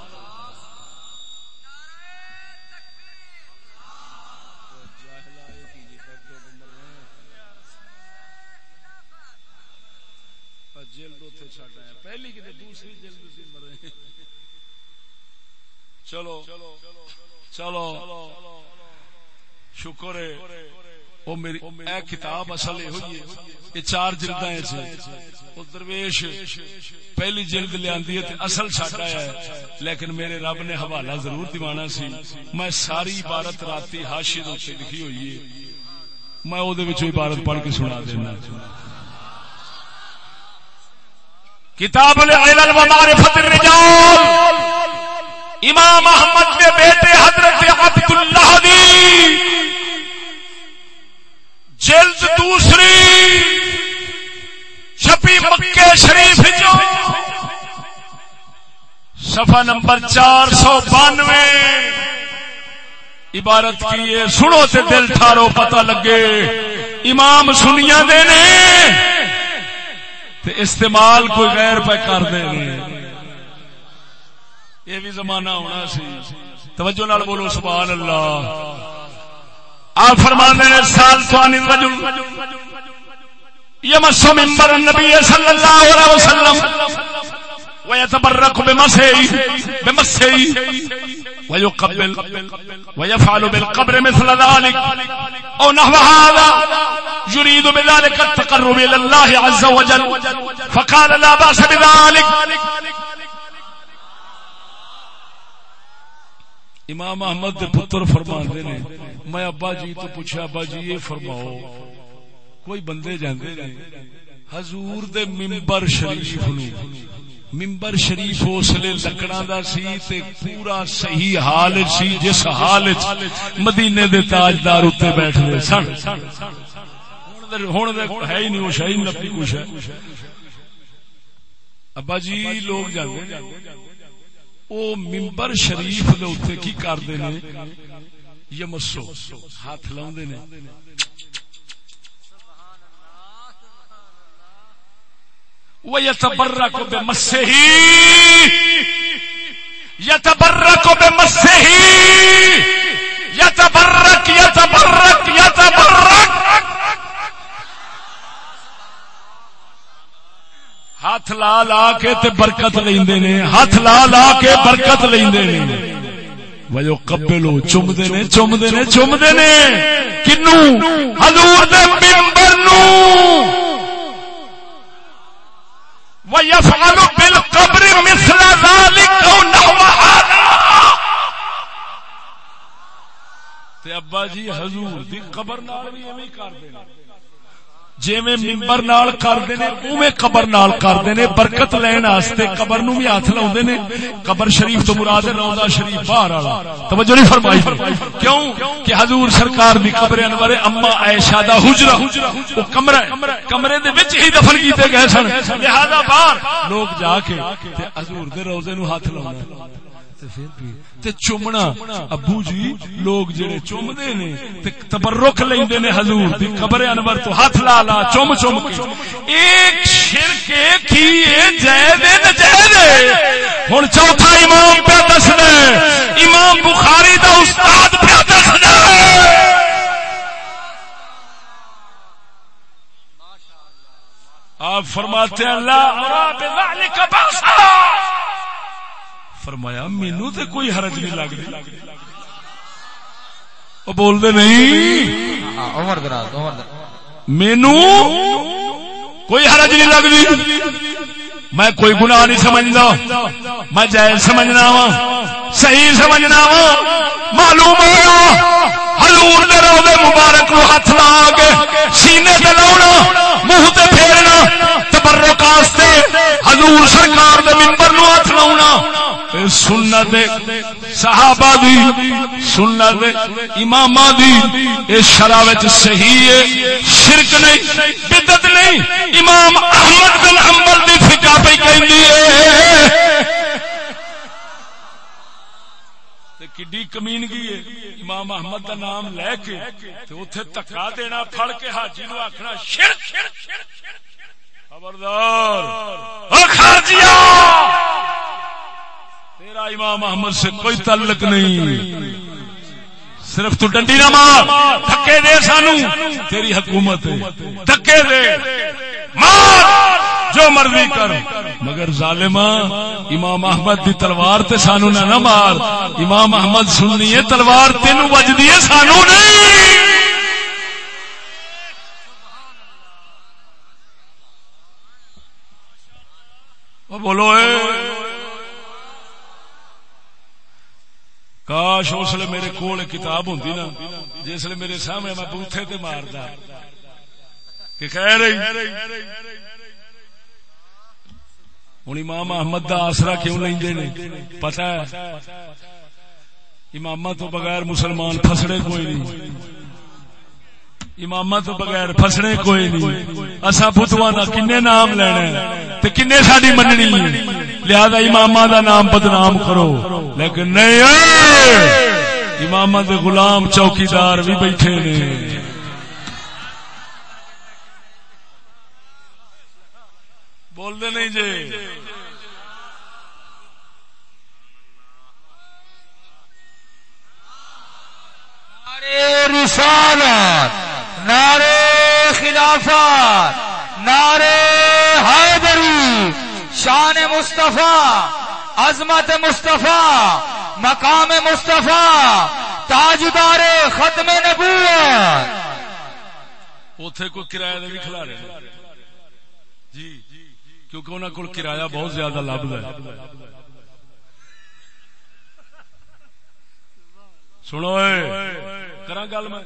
پہلی کی دوسری جلد مرے۔ چلو چلو۔ شکر ہے۔ وہ میری اے کتاب اصل یہ ہوئی ہے۔ یہ چار جلداں ہیں جی۔ درویش، پہلی جلد لیاندی ہے اصل چھاٹا ہے۔ لیکن میرے رب نے حوالہ ضرور دیوانا سی۔ میں ساری عبارت راتی حاشی دے اوپر لکھی ہوئی ہے۔ میں او دے وچوں عبارت پڑھ کے سنا دینا۔ کتاب العلل و معرفت الرجال۔ امام احمد کے بیٹے حضرت عبداللہ دی۔ جلد دوسری، چھپی مکے شریف جو صفحہ نمبر چار سو بانوے۔ عبارت کی ہے سنو تے دل ٹھارو پتہ لگے۔ امام سنیا دے نے۔ تے استعمال کوئی غیر پہ کر دے یہ بھی زمانہ ہونا سی۔ توجہ نال بولو سبحان اللہ۔ آپ فرمانے سال توانی رجل یمسو منبر النبی صلی اللہ علیہ وسلم۔ ويتبرك بمسه بمسه ويقبل ويفعل بالقبر مثل ذلك او نحو هذا يريد بذلك التقرب الى الله عز وجل۔ فقال لا باس بذلك امام احمد پتر فرماندے نے میں ابا جی تو پوچھا ابا جی یہ فرماؤ، کوئی بندے جاندے نے? حضور دے ممبر شریف نو۔ ممبر شریف اس لیے لکڑا دا سی تے پورا صحیح حال سی جس حال مدینے دے تاجدار اتنے بیٹھ رہے سن۔ ہوں ہے ہی نہیں وہ شاہی نبی کچھ ہے۔ ابا جی لوگ جاندے او ممبر شریف دے اتنے کی کرتے نے یمسو ہاتھ لاؤندے نے۔ ويتبرك بمسه، يتبرك بمسه، يتبرك يتبرك يتبرك۔ ہاتھ ہاتھ لا لا کے تے برکت لیندے نے، ہاتھ لا لا کے برکت لیندے نے۔ وجو قبلو چمدے نے چمدے نے چمدے نے کنو حضور دے منبر نو ويفعل بالقبر مثل ذلك او نحو هذا۔ تے ابا جی حضور دی قبر نال بھی ایویں کر جیویں ممبر نال کردے نے، اوویں قبر نال کردے نے، برکت لین واسطے قبر نو بھی ہاتھ لاوندے نے۔ قبر شریف تو مراد ہے روضہ شریف باہر والا۔ توجہ نہیں فرمائی۔ کیوں؟ کہ حضور سرکار دی قبر انور اما عائشہ دا حجرہ او کمرہ ہے۔ کمرے دے وچ ہی دفن کیتے گئے سن۔ لہذا باہر لوگ جا کے تے حضور دے روضے نو ہاتھ لاونا تے چومنا۔ ابو جی لوگ جڑے چومدے نے، تے تبرک لیندے نے حضور دی قبر انور تو ہاتھ لا لا، چوم چوم کے۔ ایک شرک کی اے جائز اے نجائز ہن چوتھا امام پہ دس دے امام بخاری دا استاد پہ دس دے آپ فرماتے ہیں اللہ اور بذلک باسا۔ فرمایا مینو تے کوئی حرج نہیں لگ رہی وہ بول دے نہیں دراز مینو کوئی حرج نہیں لگ رہی میں کوئی گناہ نہیں سمجھنا میں جائز سمجھنا وا صحیح سمجھنا وا۔ معلوم ہوا حضور دے مبارک نو ہاتھ لا کے سینے تے لاؤنا منہ تے پھیرنا۔ تبرک واسطے حضور سرکار دے منبر نو ہاتھ لاؤنا۔ اے سنت صحابہ دی، سنت امام دی، اے شرع وچ صحیح ہے، شرک نہیں، بدعت نہیں۔ امام احمد بن حنبل دی فقہ پہ کہندی ہے۔ کڈی کمینگی ہے۔ امام احمد دا نام لے کے تے اوتھے تکا دینا، پھڑ کے حاجی نو آکھنا شرک۔ خبردار۔ تیرا امام احمد سے کوئی تعلق نہیں۔ صرف تو ڈنڈی نہ مار۔ دھکے دے سانو۔ تیری حکومت دھکے دے۔ مار۔ جو مرضی کر۔ مگر ظالما امام احمد دی تلوار تے سانو نہ نہ مار۔ امام احمد سننی ہے، تلوار تینو وجدی ہے، سانو نہیں۔ وہ بولو اے۔ کاش اس لیے میرے کول کتاب ہوں نا، جس لیے میرے سامنے میں بوتھے تے ماردا۔ کہ خیر ہوں امام احمد دا آسرا کیوں لیندے نے؟ پتہ ہے۔ امام تو بغیر مسلمان پھسڑے کوئی نہیں۔ امام تو بغیر پھسڑے کوئی نہیں۔ اصا فتوا نہ کنے نام لینا تے کنے ساری مننی لہذا امام دا نام بدنام کرو۔ لیکن نہیں امام دے غلام چوکیدار بھی بیٹھے نے۔ بول دے نہیں جی۔ رسالت۔ نعرے خلافت نعرے حیدری، شان مصطفیٰ، عظمت مصطفیٰ، مقام مصطفیٰ، تاجدار ختم نبوت۔ اوتھے کوئی کرایہ دے بھی کھلا رہے جی کیونکہ انہوں کو کرایہ بہت زیادہ لب ہے۔ سنو کرا گل میں؟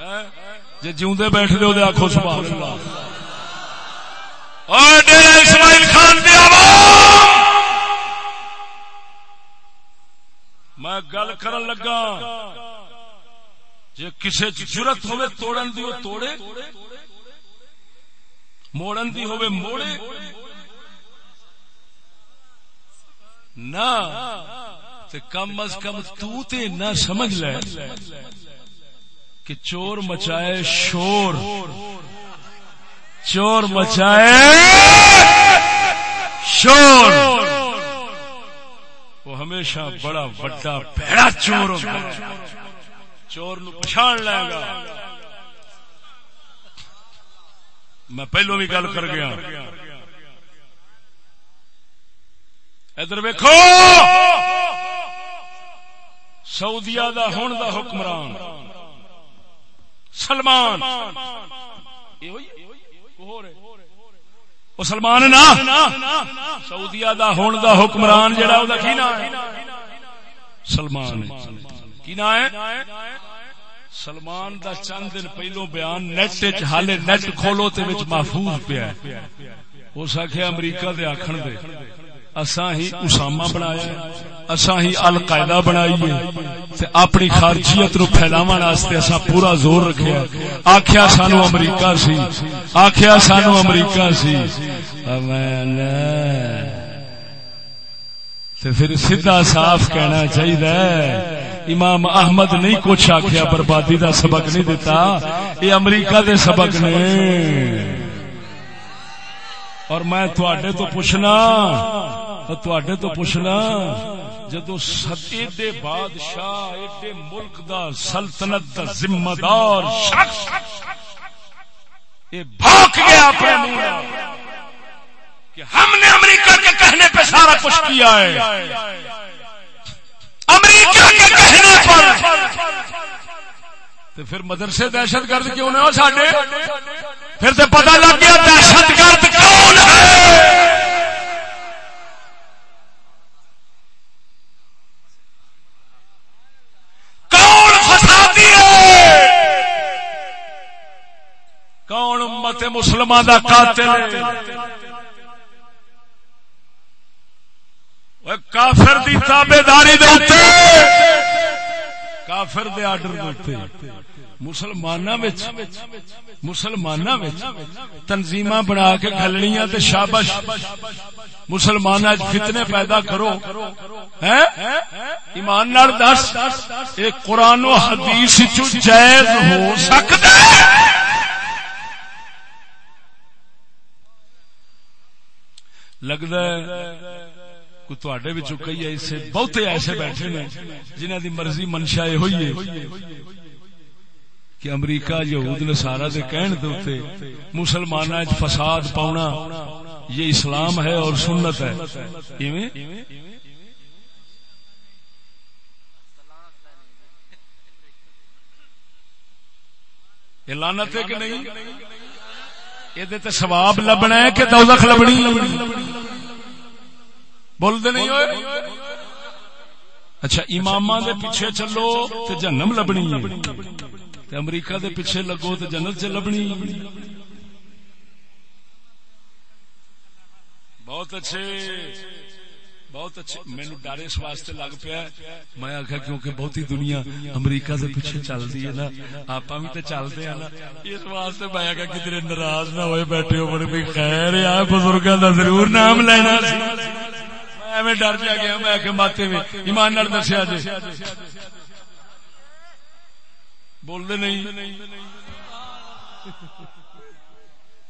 جی جیوندے بیٹھ دے دے آخو سبحان اللہ اور ڈیرا اسماعیل خان دی میں گل کرن لگا جی کسی ضرورت ہوے توڑن دی وہ توڑے، موڑن دی ہوے موڑے۔ نہ کم از کم تو تے نہ سمجھ لے۔ کہ چور مچائے شور۔ چور مچائے شور۔ وہ ہمیشہ بڑا بڑا بھڑا چور ہوتا ہے۔ چور نو پچھاڑ لے گا۔ میں پہلو بھی گل کر گیا۔ ادھر ویکو سعودیا دا ہون دا حکمران۔ سلمان. سلمان نا؟ سعودیا دا ہون دا حکمران جڑا کی سلمان کی نا ہے؟ سلمان دا چند دن پہلو بیان نیٹ حالے نیٹ کھولو تے محفوظ پیا اس آخیا امریکہ دے آخر دے۔ اساں ہی اسامہ بنایا اساں ہی القاعدہ بنائی ہے۔ تے اپنی خارجیت نو پھیلاون واسطے اساں پورا زور رکھیا آکھیا سانو امریکہ سی، آکھیا سانو امریکہ سی۔ تے پھر سیدھا صاف کہنا چاہیے امام احمد نہیں کچھ آخیا بربادی دا سبق نہیں دیتا۔ یہ امریکہ دے سبق نے۔ اور میں تھوڑے تو پوچھنا تھوڑے تو پوچھنا جدو ایڈے بادشاہ ایڈے ملک دا سلطنت دا ذمہ دار شخص بھاگ گیا اپنے منہ کہ ہم نے امریکہ کے کہنے پہ سارا کچھ کیا ہے۔ امریکہ کے کہنے پر۔ تو پھر مدرسے دہشت گرد کیوں نے ساڈے؟ پھر تو پتا لگ گیا دہشت گرد کون ہے؟ کون فسادی ہے؟ کون مت مسلمان کا قاتل ہے؟ کافر دی تابے داری دے کافر دے آرڈر دے مسلمان مسلمان تنظیم بنا کے کھلنیاں تے شابش مسلمان فتنے پیدا کرو ایمان نار دس ایک قرآن و حدیث جائز ہو سکتا لگتا ہے کئی ایسے بہتے ایسے بیٹھے نے جنہ دی مرضی منشا یہ ہوئی ہے۔ کہ امریکہ یہود نے سارا دے کہن دے مسلمان فساد پاؤنا یہ اسلام ہے اور سنت ہے۔ یہ لانت ہے کہ نہیں؟ یہ سواب لبنا ہے کہ دوزخ لبنی؟ بولتے نہیں ہوئے؟ اچھا امام دے پیچھے چلو تو جنم لبنی ہے۔ امریکہ دے پیچھے لگو تو جنت چ لبنی۔ بہت اچھے۔ بہت اچھے۔ مینو ڈر اس واسطے لگ پیا میں آخیا کیونکہ بہت ہی دنیا امریکہ دے پیچھے چلتی ہے نا آپ بھی تو چلتے ہیں نا۔ اس واسطے میں آخیا کدھر ناراض نہ ہوئے بیٹھے ہو بڑے بھائی خیر آ بزرگوں کا ضرور نام لینا میں ڈر جا گیا، میں کہ ماتے میں ایمان نال دسیا جی بولتے نہیں۔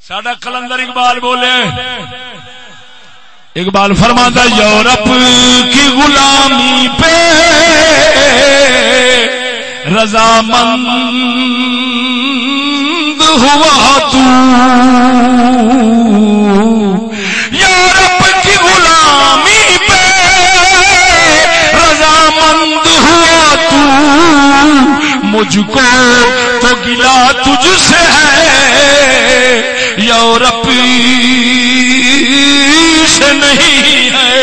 سڈا کلندر اقبال بولے۔ اقبال فرماتا یورپ کی غلامی پہ رضامند ہوا تو۔ مجھ کو تو گلا تجھ سے ہے، یورپ سے نہیں ہے۔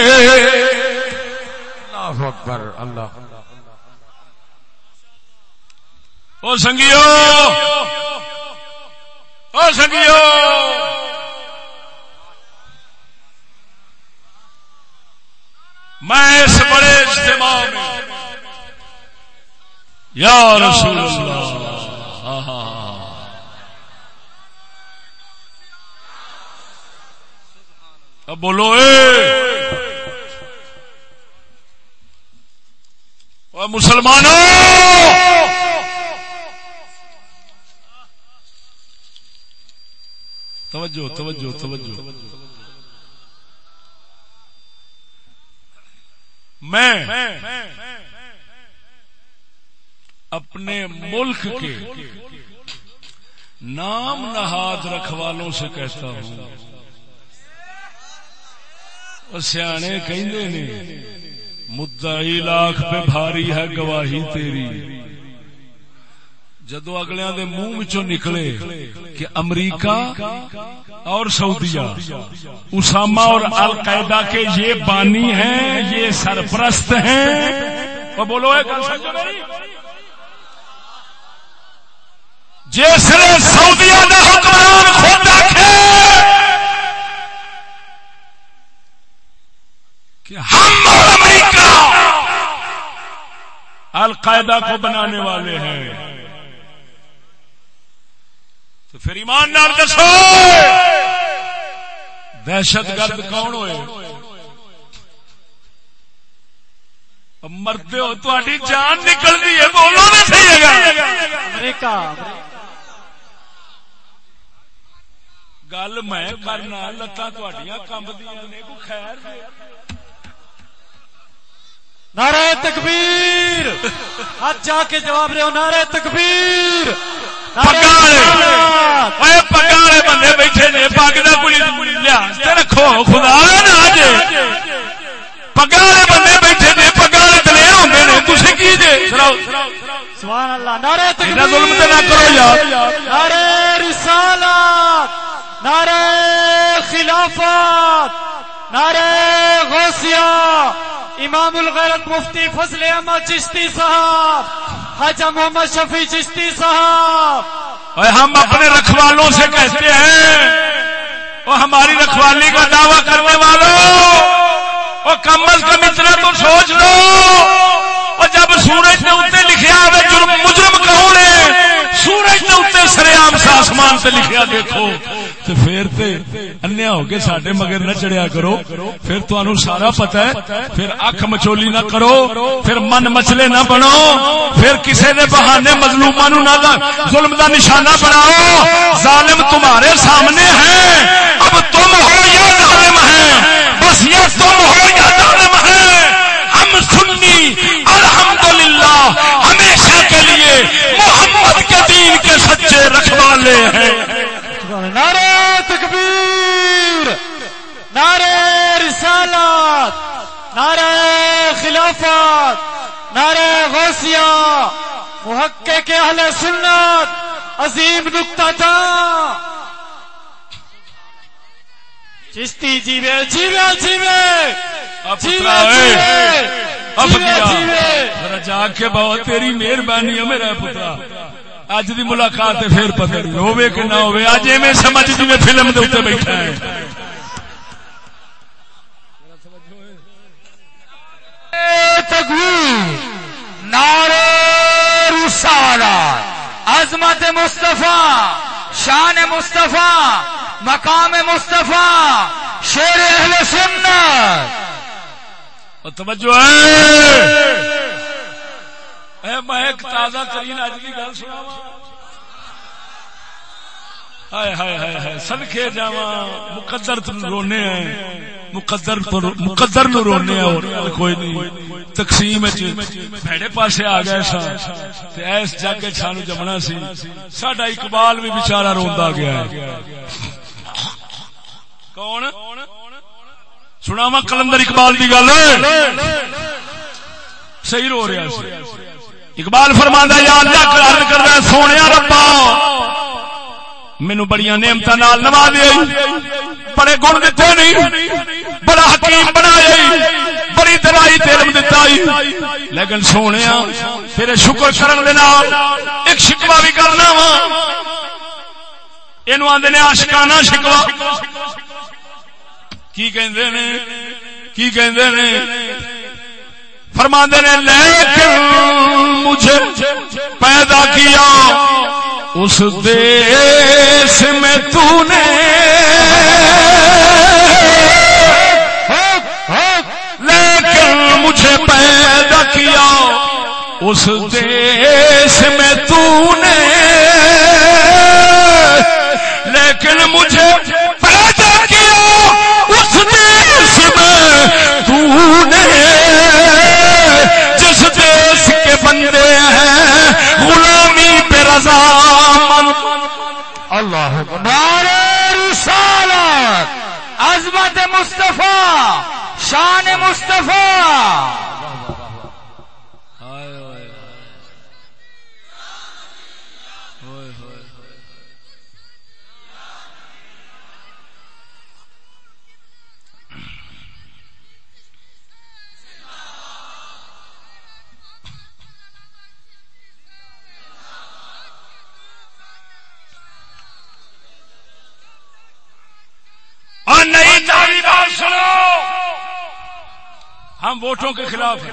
اللہ اکبر، اللہ۔ او سنگیو او سنگیو۔ میں اس بڑے اجتماع میں یا رسول اللہ۔ اب بولو اے۔ مسلمانوں۔ توجہ توجہ توجہ۔ میں اپنے ملک کے نام نہاد رکھوالوں سے کہتا ہوں۔ سیانے کہندے نے، مدعی لاکھ پہ بھاری ہے گواہی تیری۔ جدو اگلے دے منہ چو نکلے کہ امریکہ اور سعودیہ، اسامہ اور القاعدہ کے یہ بانی ہیں، یہ سرپرست ہیں۔ بولو، ایک جس نے سعودیہ کا حکمران خود رکھے کہ ہم اور امریکہ القاعدہ کو بنانے والے ہیں۔ تو پھر ایمان نال دسو، دہشت گرد کون ہوئے؟ مرتے ہو تاری جان نکلتی ہے بولو نا صحیح امریکہ۔ گل میں کرنا لتاں کمبدیاں نے کو خیر نعرہ تکبیر ہاتھ جا کے جواب رہے ہو نعرہ تکبیر بندے بیٹھے نے پگ کا کوئی لیا رکھو خدا نہ پگا بندے بیٹھے نے پگا دلیر ہوتے نے تھی کی جے سبحان اللہ نعرہ تکبیر ظلم تے نہ کرو یار نعرہ نعرہ خلافت، نعرہ غوثیہ، امام الغیرت مفتی فضل احمد چشتی صاحب حجا محمد شفیع چشتی صاحب۔ اور ہم اپنے رکھوالوں سے کہتے ہیں، وہ ہماری رکھوالی کا دعویٰ کرنے والوں، وہ کم از کم اتنا تو سوچ لو۔ اور جب سورج نے اتنے لکھا ہوئے جرم مجرم کون ہے؟ سورج سر آم آسمان سے لکھیا دیکھو۔ تو پھر تے انیا ہو کے سڈے مگر نہ چڑیا کرو۔ پھر تہن سارا پتا ہے۔ پھر اکھ مچولی نہ کرو۔ پھر من مچلے نہ بنو۔ پھر کسی نے بہانے مظلوما نو نہ ظلم دا نشانہ بناؤ۔ ظالم تمہارے سامنے ہیں اب تم ہو یا ظالم ہیں بس یہ تم ہو یا ظالم ہیں ہم سنی، الحمدللہ ہمیشہ کے لیے محمد کے دین کے رکھوالے ہیں۔ نعرہ تکبیر نعرہ رسالت نعرہ خلافت نعرہ غوثیہ محقق اہل سنت عظیم نکتا جان چشتی جیوے جیوے جیوے جیوے جیوے جا کے بہت تیری مہربانی ہے میرا پترا۔ اج دی ملاقات پھر پتہ نہیں ہوے کہ نہ ہوے اج ایویں سمجھ جی فلم دے اوتے بیٹھا ہے۔ نعرے رسالہ عظمت مصطفیٰ شان مصطفیٰ مقام مصطفیٰ شیر اہل سنت۔ توجہ ہے۔ میں ایک تازہ ترین اج کی گل سنا ہائے ہائے ہائے ہائے سدکے جا مقدر رونے ہیں۔ مقدر مقدر نو رونے اور کوئی نہیں۔ تقسیم بھڑے پاسے آ گئے سا ایس جگ سانو جمنا سی۔ ساڈا اقبال بھی بچارا روندا گیا کون؟ سنا وا کلندر اقبال کی گل۔ صحیح رو رہا سی۔ اقبال فرماندہ یا اللہ قرار کردا سونے ربا۔ مینو بڑی نعمت نال نوازے بڑے گن دیتے نہیں۔ بڑا حکیم بنایا بڑی دوائی تیرم دتا لیکن سونے تیرے شکر کرن دے نال ایک شکوا بھی کرنا وا۔ یہ آدھے نے آشکانا شکوا کی کہندے نے؟ کی کہندے نے؟ فرما نے، لیکن مجھے پیدا کیا۔ اس دیش میں تو نے لیکن مجھے پیدا کیا۔ اس دیش میں تو نے لیکن مجھے نظام اللہ نعرہ رسالت. عظمت مصطفیٰ شان مصطفیٰ. اور نئی تعلیمات سنو۔ ہم ووٹوں کے خلاف ہیں۔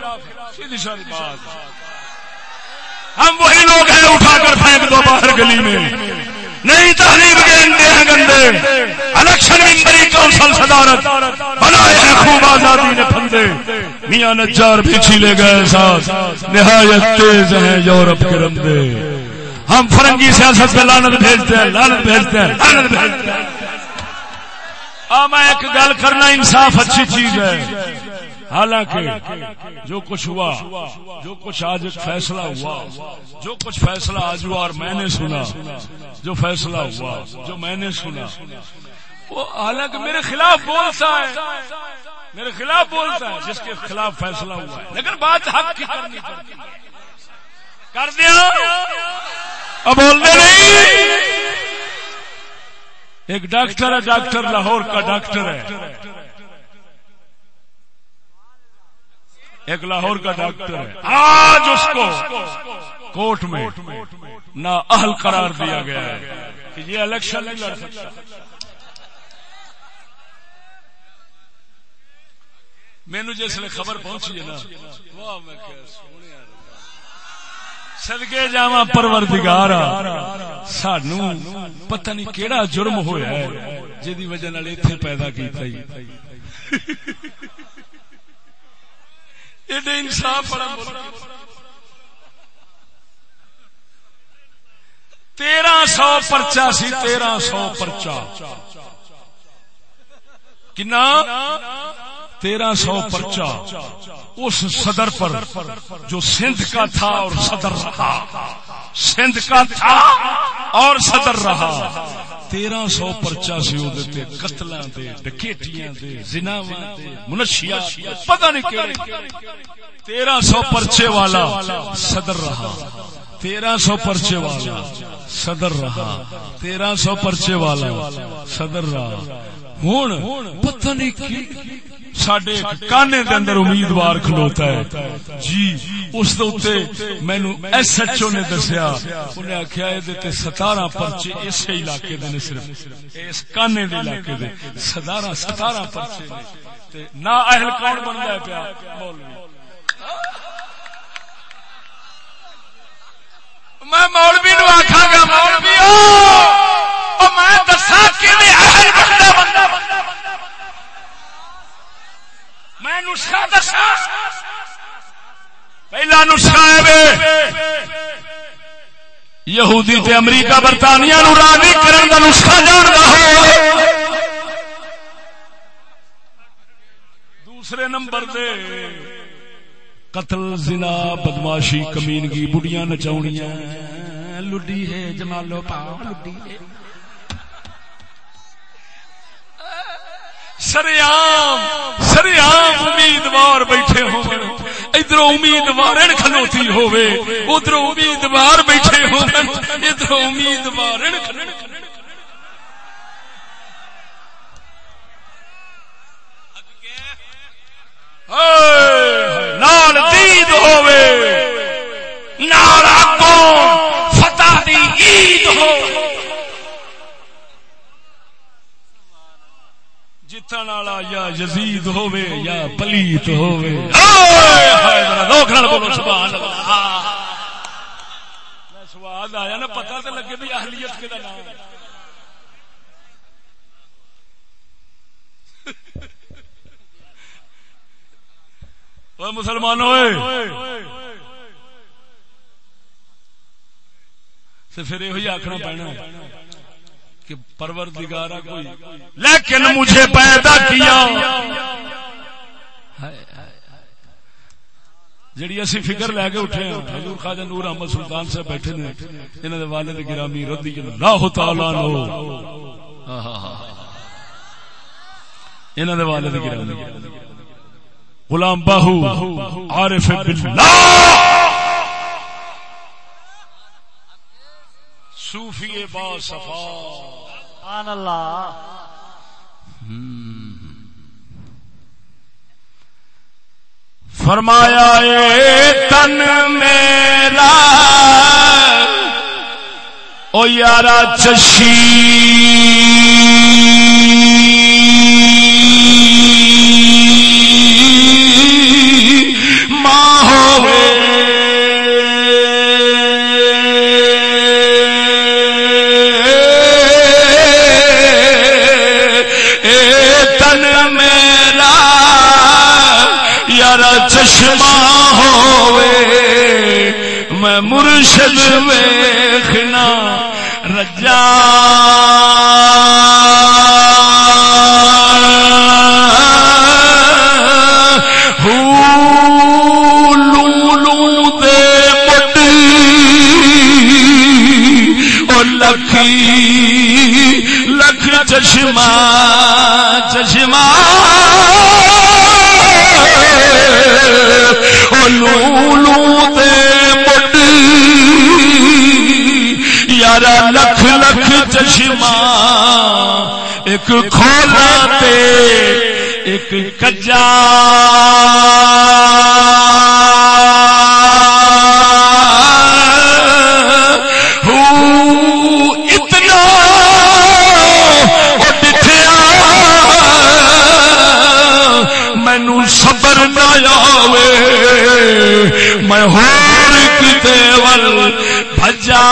سیدھی سادی بات۔ ہم وہی لوگ ہیں اٹھا کر پھینک دو باہر گلی میں۔ نئی تحریم کے اندے ہیں گندے۔ الیکشن ممبری کونسل صدارت۔ بنائے ہیں خوب آزادی نے پھندے۔ میاں نجار بھی چھیلے گئے ساتھ۔ نہایت تیز ہیں یورپ کے رندے ہم فرنگی سیاست پہ لانت بھیجتے ہیں لانت بھیجتے ہیں لانت بھیجتے ہیں۔ آ، میں ایک گل کرنا انصاف اچھی چیز ہے۔ حالانکہ جو کچھ ہوا، جو کچھ آج فیصلہ ہوا، جو کچھ فیصلہ آج ہوا اور میں نے سنا، جو فیصلہ ہوا، جو میں نے سنا، وہ حالانکہ میرے خلاف بولتا ہے۔ میرے خلاف بولتا ہے، جس کے خلاف فیصلہ ہوا ہے۔ لیکن بات حق کی کرنی پڑتی ہے۔ کر دیا۔ اب بولتے نہیں۔ ایک ڈاکٹر ہے، ڈاکٹر لاہور کا ڈاکٹر ہے۔ ایک لاہور کا ڈاکٹر ہے۔ آج اس کو کوٹ میں نہ اہل قرار دیا گیا ہے کہ یہ الیکشن نہیں لڑ سکتا مینو جس نے خبر پہنچی ہے نا، واہ میں سدگے جا پروردگار سانو پتہ نہیں کیڑا جرم ہوا ہے جی وجہ اتنے پیدا کیتا ہی۔ ایڈے انصاف تیرہ سو پرچا سی، تیرہ سو پرچا۔ کنا؟ تیرہ سو پرچا اس صدر پر جو سندھ کا تھا اور صدر رہا سندھ کا تھا اور صدر رہا تیرہ سو پرچا سی وہ دیتے قتل دے ڈکیٹیاں دے زناواں دے منشیا پتہ نہیں تیرہ سو پرچے والا صدر رہا تیرہ سو پرچے والا صدر رہا تیرہ سو پرچے والا صدر رہا ہوں پتہ نہیں سڈے کانے دے اندر امیدوار کھلوتا ہے جی اس مینو ایس ایچ او نے دسیا انہیں آخیا یہ ستارہ پرچے اس علاقے دے صرف اس کانے دے علاقے دے ستارہ ستارہ پرچے نہ اہل کون بن گیا پیا میں مولوی نو آخا گا مولوی میں دسا کہ بندہ میں نسخہ دسا۔ پہلا نسخہ ہے یہودی تے امریکہ برطانیہ نو راضی کرن دا نسخہ جاندا ہو دوسرے نمبر دے۔ قتل، زنا، بدماشی، کمینگی بڑیاں نچاونیاں۔ لڈی ہے، جمالو پاؤ لڈی ہے۔ سریام سریام امیدوار بیٹھے ہو ادھر امیدوار کھلوتی ہوے ادھر امیدوار بیٹھے ہو ادھر امیدوار نال دید ہوے نال فتح دی عید ہو جتن والا یا یزید ہوے یا پلیت ہوے سواد آیا نا پتہ تو لگے بھی اہلیت کے نام مسلمان ہوئے۔ پھر یہ آخنا پینا کہ پروردگارا کوئی۔ لیکن مجھے پیدا کیا۔ جڑی اسی فکر لے کے اٹھے ہیں حضور خواجہ نور احمد سلطان صاحب بیٹھے نے انہاں دے والد گرامی رضی اللہ تعالی عنہ۔ انہاں دے والد گرامی۔ غلام باہو عارف باللہ۔ صوفی با صفا. سبحان اللہ. فرمایا اے تن میرا او یارا چشی ماں ہوئے۔ چشمہ ہوئے میں مرشد ویخنا رجا۔ لکھی لکھ چشمہ چشمہ۔ او دے مٹی یارا لکھ لکھ چشمہ ایک کھولا تے ایک کجا۔ نہ آوے میں ہور کتے ول بھجا۔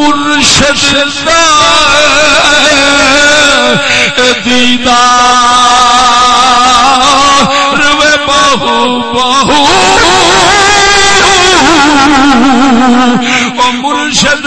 مرشد دیدار بہو بہو۔ مرشد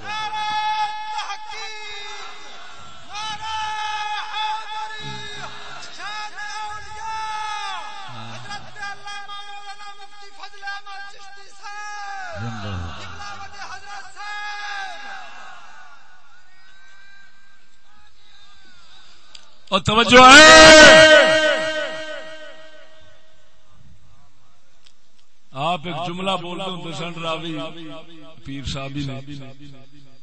اور توجہ ہے۔ آپ ایک جملہ بولتے ہوں سن راوی پیر صاحب نے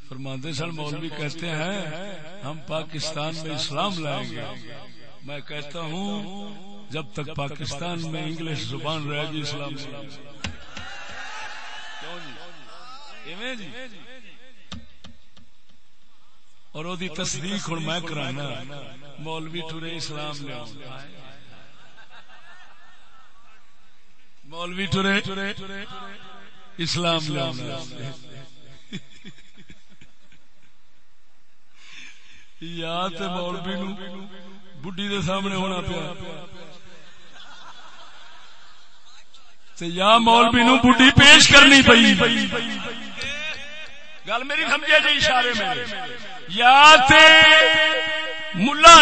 فرماتے سن، مولوی کہتے ہیں، ہم پاکستان میں اسلام لائیں گے۔ میں کہتا ہوں، جب تک پاکستان میں انگلش زبان رہے گی، اسلام جی؟, جی؟ اور وہ تصدیق ہوں، میں کرانا۔ مولوی ٹورے اسلام لیا مولوی ٹورے اسلام لیا یا تے مولوی نو بڈی دے سامنے ہونا پیا۔ تے یا مولوی نو بڈی پیش کرنی پئی۔ گل میری سمجھے جی اشارے میں یا تے ملا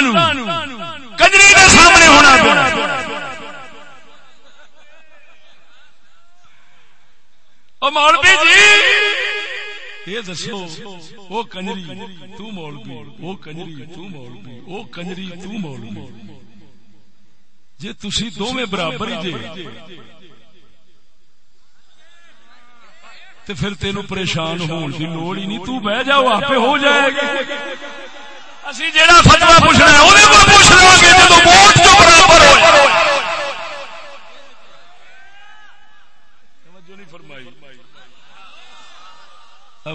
کجری دے سامنے ہونا پیا۔ مولوی جی یہ دسو وہ کنجری، تو مولوی وہ کنجری، تو مولوی وہ کنجری، تو مولوی۔ جے تسی دوویں برابر ہی جے پھر تینو پریشان ہون دی لوڑ ہی نہیں، تو بہ جاؤ آپ ہو جائے گا۔ اسی جیڑا فتوا پوچھنا ہے پوچھ لو گے ووٹ جو برابر ہو توجہ نہیں فرمائی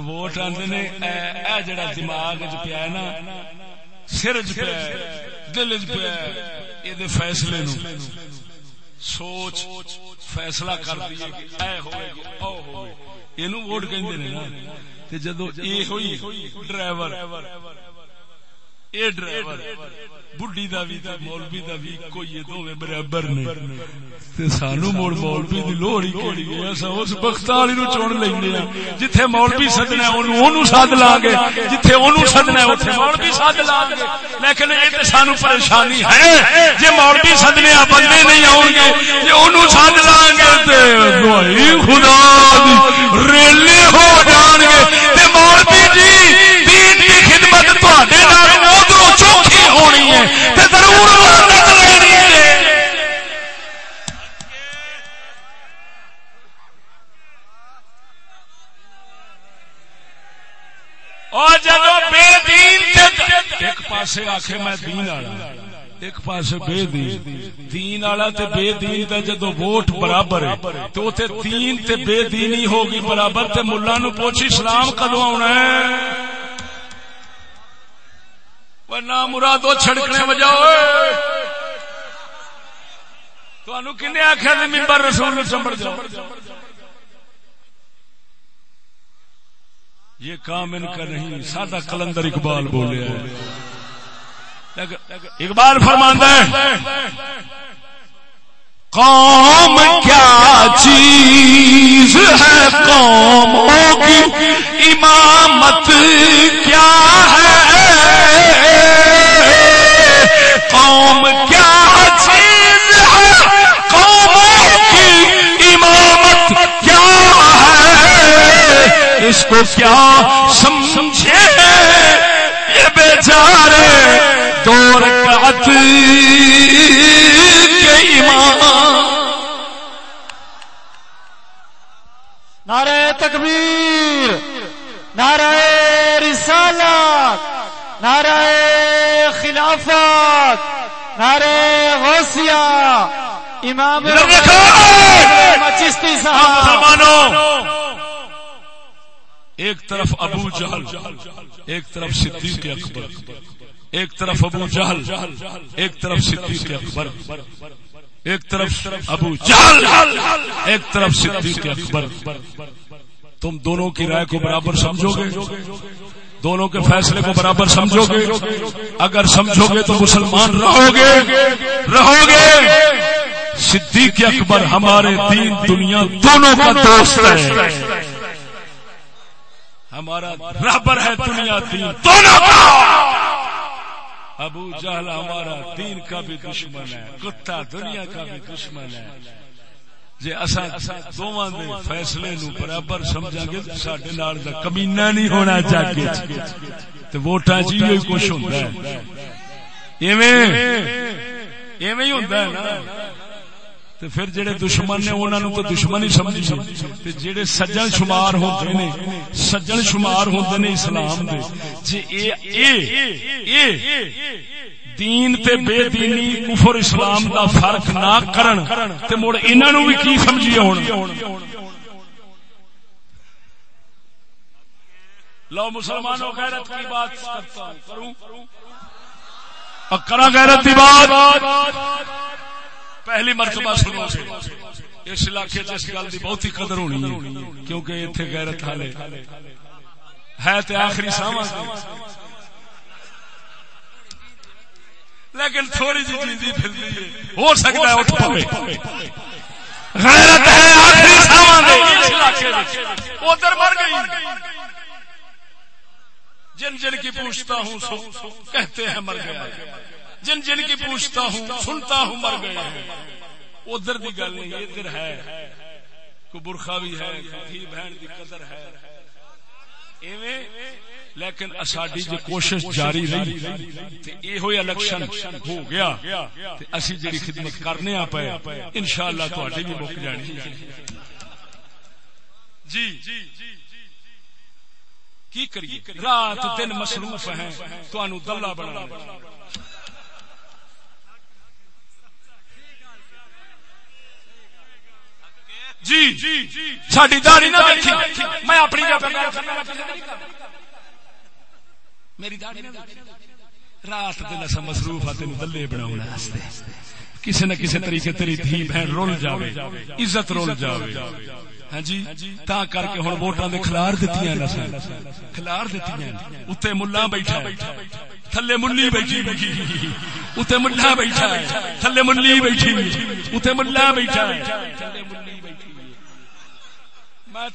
ووٹ آدھے نے اے جڑا دماغ پیا نا سر چ پیا دل چ پیا فیصلے نو سوچ فیصلہ کر دیے اے او یہ ووٹ کہندے نے نا جدو یہ ہوئی ڈرائیور اے ڈرائیور دا مولوی دا کوئی دوویں برابر نے۔ تے سانو مول مولوی دی لوڑ ہی کیڑی ہے اسا اس بخت والی نو لیندے ہاں۔ جتھے مولوی سدنا ہے، اونوں اونوں سد لاں گے۔ جتھے اونوں سدنا ہے، اوتھے مولوی سد لاں گے۔ لیکن اے تے سانو پریشانی ہے۔ جے مولوی سدنے آ بندے نہیں آون گے، جے اونوں سد لاں گے تے دعائی خدا دی ریلے ہو جان گے۔ تے مولوی جی دین دی خدمت تواڈے نال ہونی ہے تے ضرور لعنت لینی ہے۔ اور جدو بے دین ایک پاسے آخے میں دین والا ایک پاسے بے دین۔ دین والا تے بے دین دا جدو ووٹ برابر ہے تو تے دین تے بے دینی ہوگی برابر تے ملا نو پوچھ اسلام کدو آنا ہے؟ نہ مرادو چھڑکنے وجہ تو کن آخیا ممبر رسول جاؤ۔ یہ کام ان کا نہیں، سادہ کلندر اقبال بولے اقبال فرماندہ ہے، قوم کیا چیز ہے؟ قوموں کی امامت کیا ہے؟ قوم کیا چیز ہے؟ قوموں کی امامت کیا ہے؟ اس کو کیا سمجھے؟ یہ بیچارے دو رکعت کے امام۔ نعرہ تکبیر، نعرہ رسالت، نعرہ خلافت نعرہ غوثیہ امام چشتی صاحب۔ ایک طرف ابو جہل ایک طرف صدیق اکبر ایک طرف ابو جہل ایک طرف صدیق اکبر ایک طرف ابو جہل ایک طرف صدیق اکبر۔ تم دونوں کی رائے کو برابر سمجھو گے؟ دونوں کے فیصلے کو برابر سمجھو گے۔ اگر سمجھو گے تو مسلمان رہو گے۔ رہو گے۔ صدیق اکبر ہمارے دین دنیا دونوں کا دوست ہے۔ ہمارا برابر ہے دنیا دین دونوں کا۔ ابو جہل ہمارا دین کا بھی دشمن ہے۔ کتا دنیا کا بھی دشمن ہے۔ جی اصا دونوں دے فیصلے نو برابر سمجھا گے سڈے نال دا کمینہ نہیں ہونا چاہیے جی۔ تو ووٹاں چ ہی کچھ ہوتا ہے۔ ایویں ایویں ہی ہوتا ہے نا۔ تے پھر جڑے دشمن نے انہوں تو دشمن ہی سمجھ تے جڑے سجن شمار ہوتے نے سجن شمار ہوتے نے اسلام دے۔ جی اے اے اے دین تے بے دینی کفر اسلام دا فرق نہ کرن، تے مڑ انہاں نو بھی کی سمجھیے ہن لو مسلمانوں، غیرت کی بات کرتا ہوں، کروں؟ کرا غیرت کی بات؟ پہلی مرتبہ سنو سے اس علاقے اس گل کی بہت ہی قدر ہونی ہے، کیونکہ اتنے غیرت حالے ہے تے آخری ساواں لیکن تھوڑی جی چیزی پھر ہو سکتا ہے اٹھ پوے۔ غیرت ہے آخری ساواں ادھر مر گئی۔ جن جن کی پوچھتا ہوں سو کہتے ہیں مر گیا۔ جن جن کی پوچھتا ہوں سنتا ہوں مر گیا۔ ادھر دی گل نہیں، ادھر ہے۔ کو برخا بھی ہے بہن دی قدر ہے۔ ایویں لیکن اساڈی جو کوشش جاری رہی تے اے الیکشن ہو گیا تے اسی جڑی خدمت کرنے آ پے انشاءاللہ تواڈی بھی مک جانی۔ جی کی کریے؟ رات دن مصروف ہیں، تانوں دلہ بنا جی ساری داری نہ دیکھی، میں اپنی جگہ میری داری رات دن اصا مصروف آ تین دلے بنا کسی نہ کسی طریقے تیری دھی بہن رول جاوے، عزت رول جاوے۔ ہاں جی؟ تا کر کے ہوں ووٹاں دے کھلار دتیاں نسل کھلار دتیاں اتنے ملا بیٹھا تھلے منی بیٹھی اتنے ملا بیٹھا تھلے منی بیٹھی اتنے ملا بیٹھا میں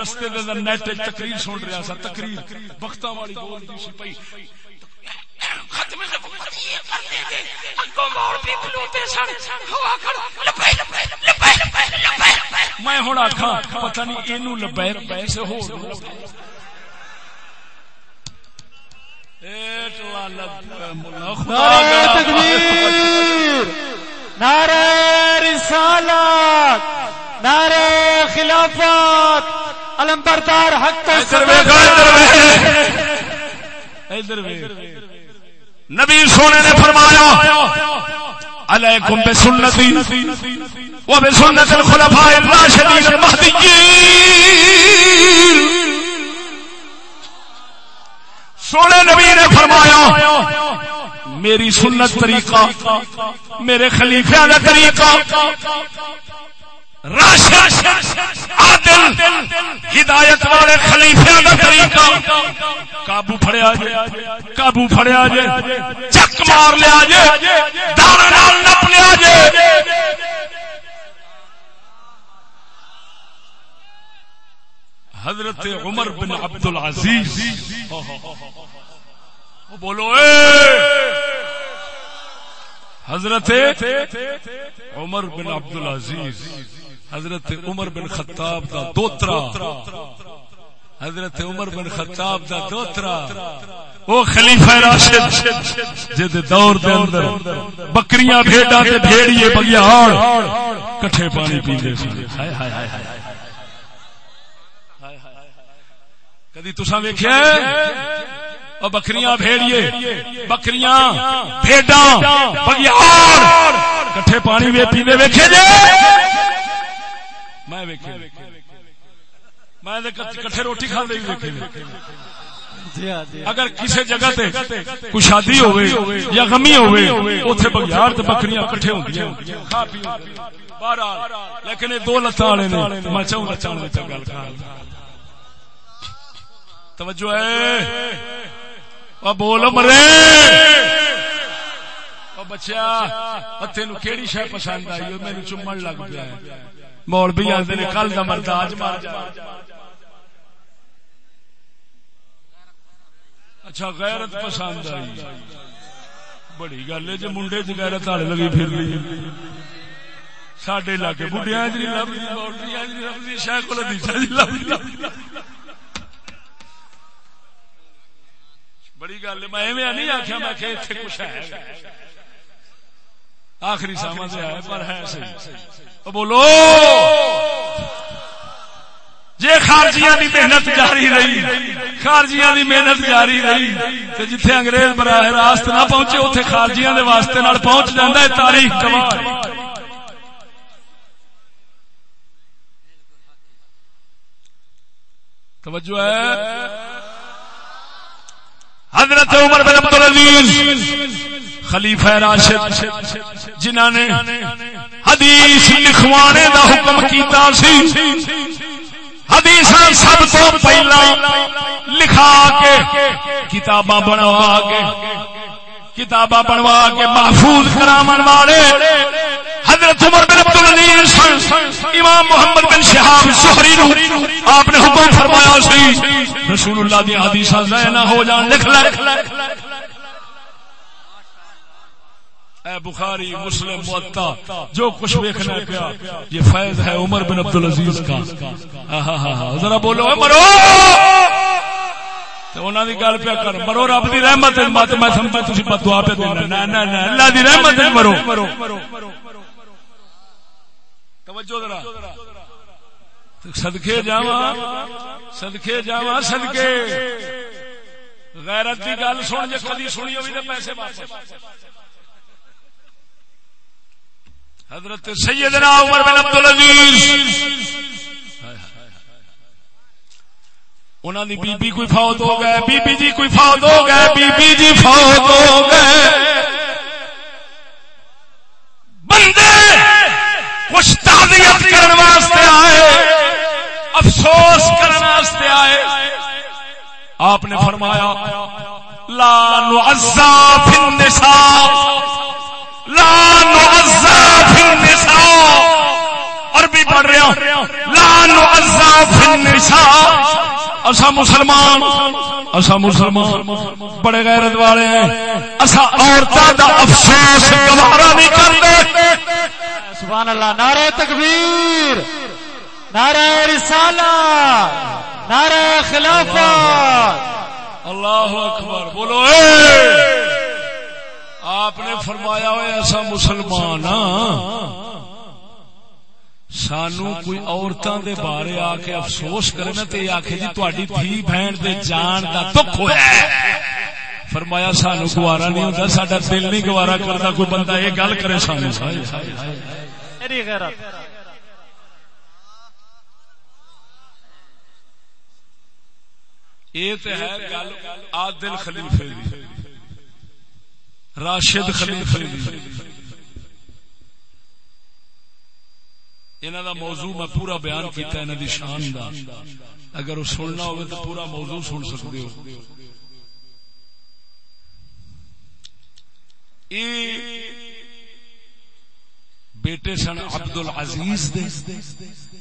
رستے نیٹ تقریر سن رہا سا تقریر وقت والی سی میں پتا نہیں یہ لبے پیسے ہو نعرہ رسالت۔ نعرہ خلافت علمبردار حق ادھر نبی سونے نے فرمایا علیکم بسنتی و بسنت الخلفاء الراشدین المہدیین۔ سونے نبی نے فرمایا میری سنت طریقہ میرے خلیفہ کا طریقہ عادل، ہدایت والے خلیفے کا طریقہ۔ قابو فڑیا جے، قابو فڑیا جے، چک مار لیا جے دانا نال نپ لیا جے۔ حضرت عمر بن عبد العزیز بولو، اے! حضرت عمر بن عبد العزیز حضرت عمر بن خطاب دا دوترا. حضرت عمر بن خطاب دا دوترا. او خلیفہ راشد جد دور دے اندر بکریاں بھیڈاں تے بھیڑیے بگیاڑ کٹھے پانی پیندے سن۔ ہائے ہائے ہائے ہائے کدی تساں ویکھیا اور بکریاں بھیڑیے بکریاں بھیڈاں بگیاڑ کٹھے پانی وے پیندے ویکھے جے؟ میں میں کٹھے روٹی کھا اگر کسی جگہ تے کوئی شادی ہوئے یا غمی ہوئے اتنے بگیار تے بکریاں لیکن دو لتاں والے نے میں چاہوں لتاں والے گل کر۔ توجہ ہے۔ بول مرے۔ بچیا تین کہڑی شہ پسند آئی؟ میرے چومن لگ پیا مول بھی آتے نے کل کا مرد آج مار جا۔ اچھا غیرت پسند آئی۔ بڑی گل ہے جی منڈے چ غیرت آڑے لگی پھر لی۔ سڈے علاقے بڑھیا جی لبھی شاہ کو بڑی گل میں نہیں آخیا میں کچھ ہے۔ آخری سے ہے پر ہے صحیح۔ بولو جی خارجیاں دی محنت جاری رہی خارجیاں دی محنت جاری رہی تو جتھے انگریز براہ راست نہ پہنچے اتنے خارجیاں دے واسطے نال پہنچ جاندہ ہے تاریخ کمال توجہ ہے۔ حضرت عمر بن عبد العزیز خلیفہ راشد جنہ نے حدیث لکھوانے دا حکم کیتا سی۔ حدیث سب تو پہلا لکھا کے کتاباں بنوا کے، کتاباں بنوا کے محفوظ کرامن والے حضرت عمر بن عبد العزیز امام محمد بن شہاب سہری نو آپ نے حکم فرمایا سی، رسول اللہ دی حدیثاں ضائع نہ ہو جان، لکھ لے۔ اے بخاری، مسلم معطا جو کچھ دیکھنا پیا، یہ فیض ہے عمر بن عبد العزیز کا ذرا بولو مرو! انہوں کی گل پیا کر، مرو، رب کی رحمت مت، میں سمجھا تھی دعا پہ دینا۔ اللہ کی رحمت مرو۔ توجہ ذرا۔ صدقے جاوا صدقے جاوا صدقے۔ غیرت کی گل سن جی کدی سنی ہوئی تو پیسے واپس۔ حضرت سیدنا عمر بن عبد العزیز. انہوں نے بی بی کوئی فوت ہو گئے بی بی جی کوئی فوت ہو گئے بی بی جی فوت ہو گئے۔ بندے کچھ تعزیت کرنے واسطے آئے، افسوس کرنے واسطے آئے۔ آپ نے فرمایا، لا نعزا فی النساء۔ عربی پڑھ رہا لا النساء. اسا مسلمان اسا مسلمان بڑے غیرت والے ہیں. اسا عورتاں دا افسوس گوارا نہیں کرتے. سبحان اللہ. نعرہ تکبیر نعرہ رسالہ نعرہ خلافت. اللہ اکبر. بولو اے! آپ نے فرمایا ہوئے ایسا مسلمان ہاں۔ سانو کوئی عورتوں دے بارے آ کے افسوس کرے نا تے آخے جی تاری دھی بہن دے جان دا دکھ ہوا ہے۔ فرمایا سانو گوارا نہیں ہوتا سڈا دل نہیں گوارا کرتا کوئی بندہ یہ گل کرے سانو۔ غیرت۔ یہ تو ہے گل عادل خلیفے دی۔ راشد خلیفے دی۔ انہوں دا موضوع میں پورا بیان کیتا ہے انہوں دی شان دا۔ اگر وہ سننا ہوگا تو پورا موضوع سن سکتے ہو۔ بیٹے سن عبد العزیز دے۔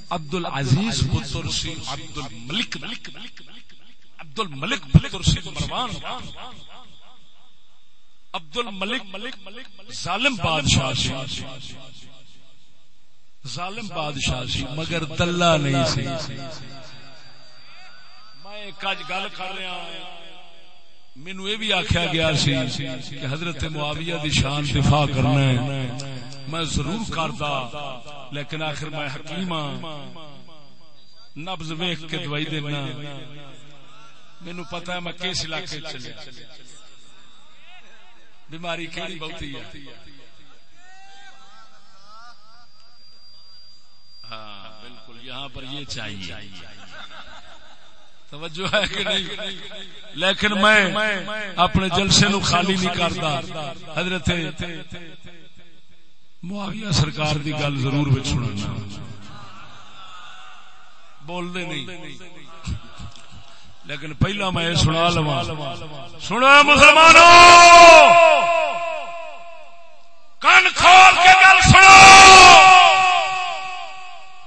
عبد العزیز پتر سی عبد الملک عبد الملک پتر سی مروان عبد الملک ظالم بادشاہ سی ظالم بادشاہ سی مگر دلہ نہیں سی۔ میں ایک اج گل کر رہا ہوں مینو یہ بھی آخیا گیا سی کہ حضرت معاویہ دی شان دفاع کرنا ہے۔ میں ضرور کردا، لیکن آخر میں حکیم ہاں۔ نبز ویخ کے دوائی دینا۔ مینو پتا ہے میں کس علاقے چلے۔ بیماری کہڑی بہتی ہے۔ ہاں بالکل، یہاں پر یہ چاہیے۔ توجہ ہے کہ نہیں؟ لیکن میں اپنے جلسے نو خالی نہیں کرتا۔ حضرت معاویہ سرکار دی گل ضرور بچ سننا بول دے نہیں۔ لیکن پہلا میں سنا لوا سنا مسلمانوں کن کھول کے گل سنو!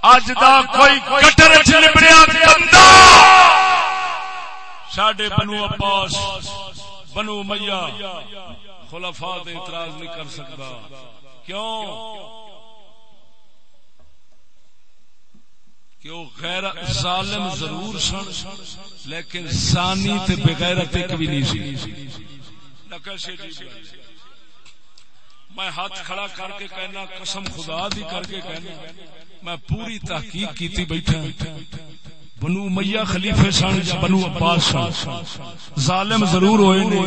اج دا کوئی کٹر چ لبڑیا بندہ! ساڈے بنو عباس، بنو میاں، خلفاء دے اعتراض نہیں کر سکتا۔ کیوں؟ کہ وہ غیر ظالم ضرور سن، لیکن سانی تے بغیرت ایک بھی نہیں سی۔ جی میں ہاتھ کھڑا کر کے کہنا، قسم خدا دی کر کے کہنا، میں پوری تحقیق کیتی بیٹھا۔ بنو میاں خلیفے سن یا بنو عباس سن۔ ظالم ضرور ہوئے نے،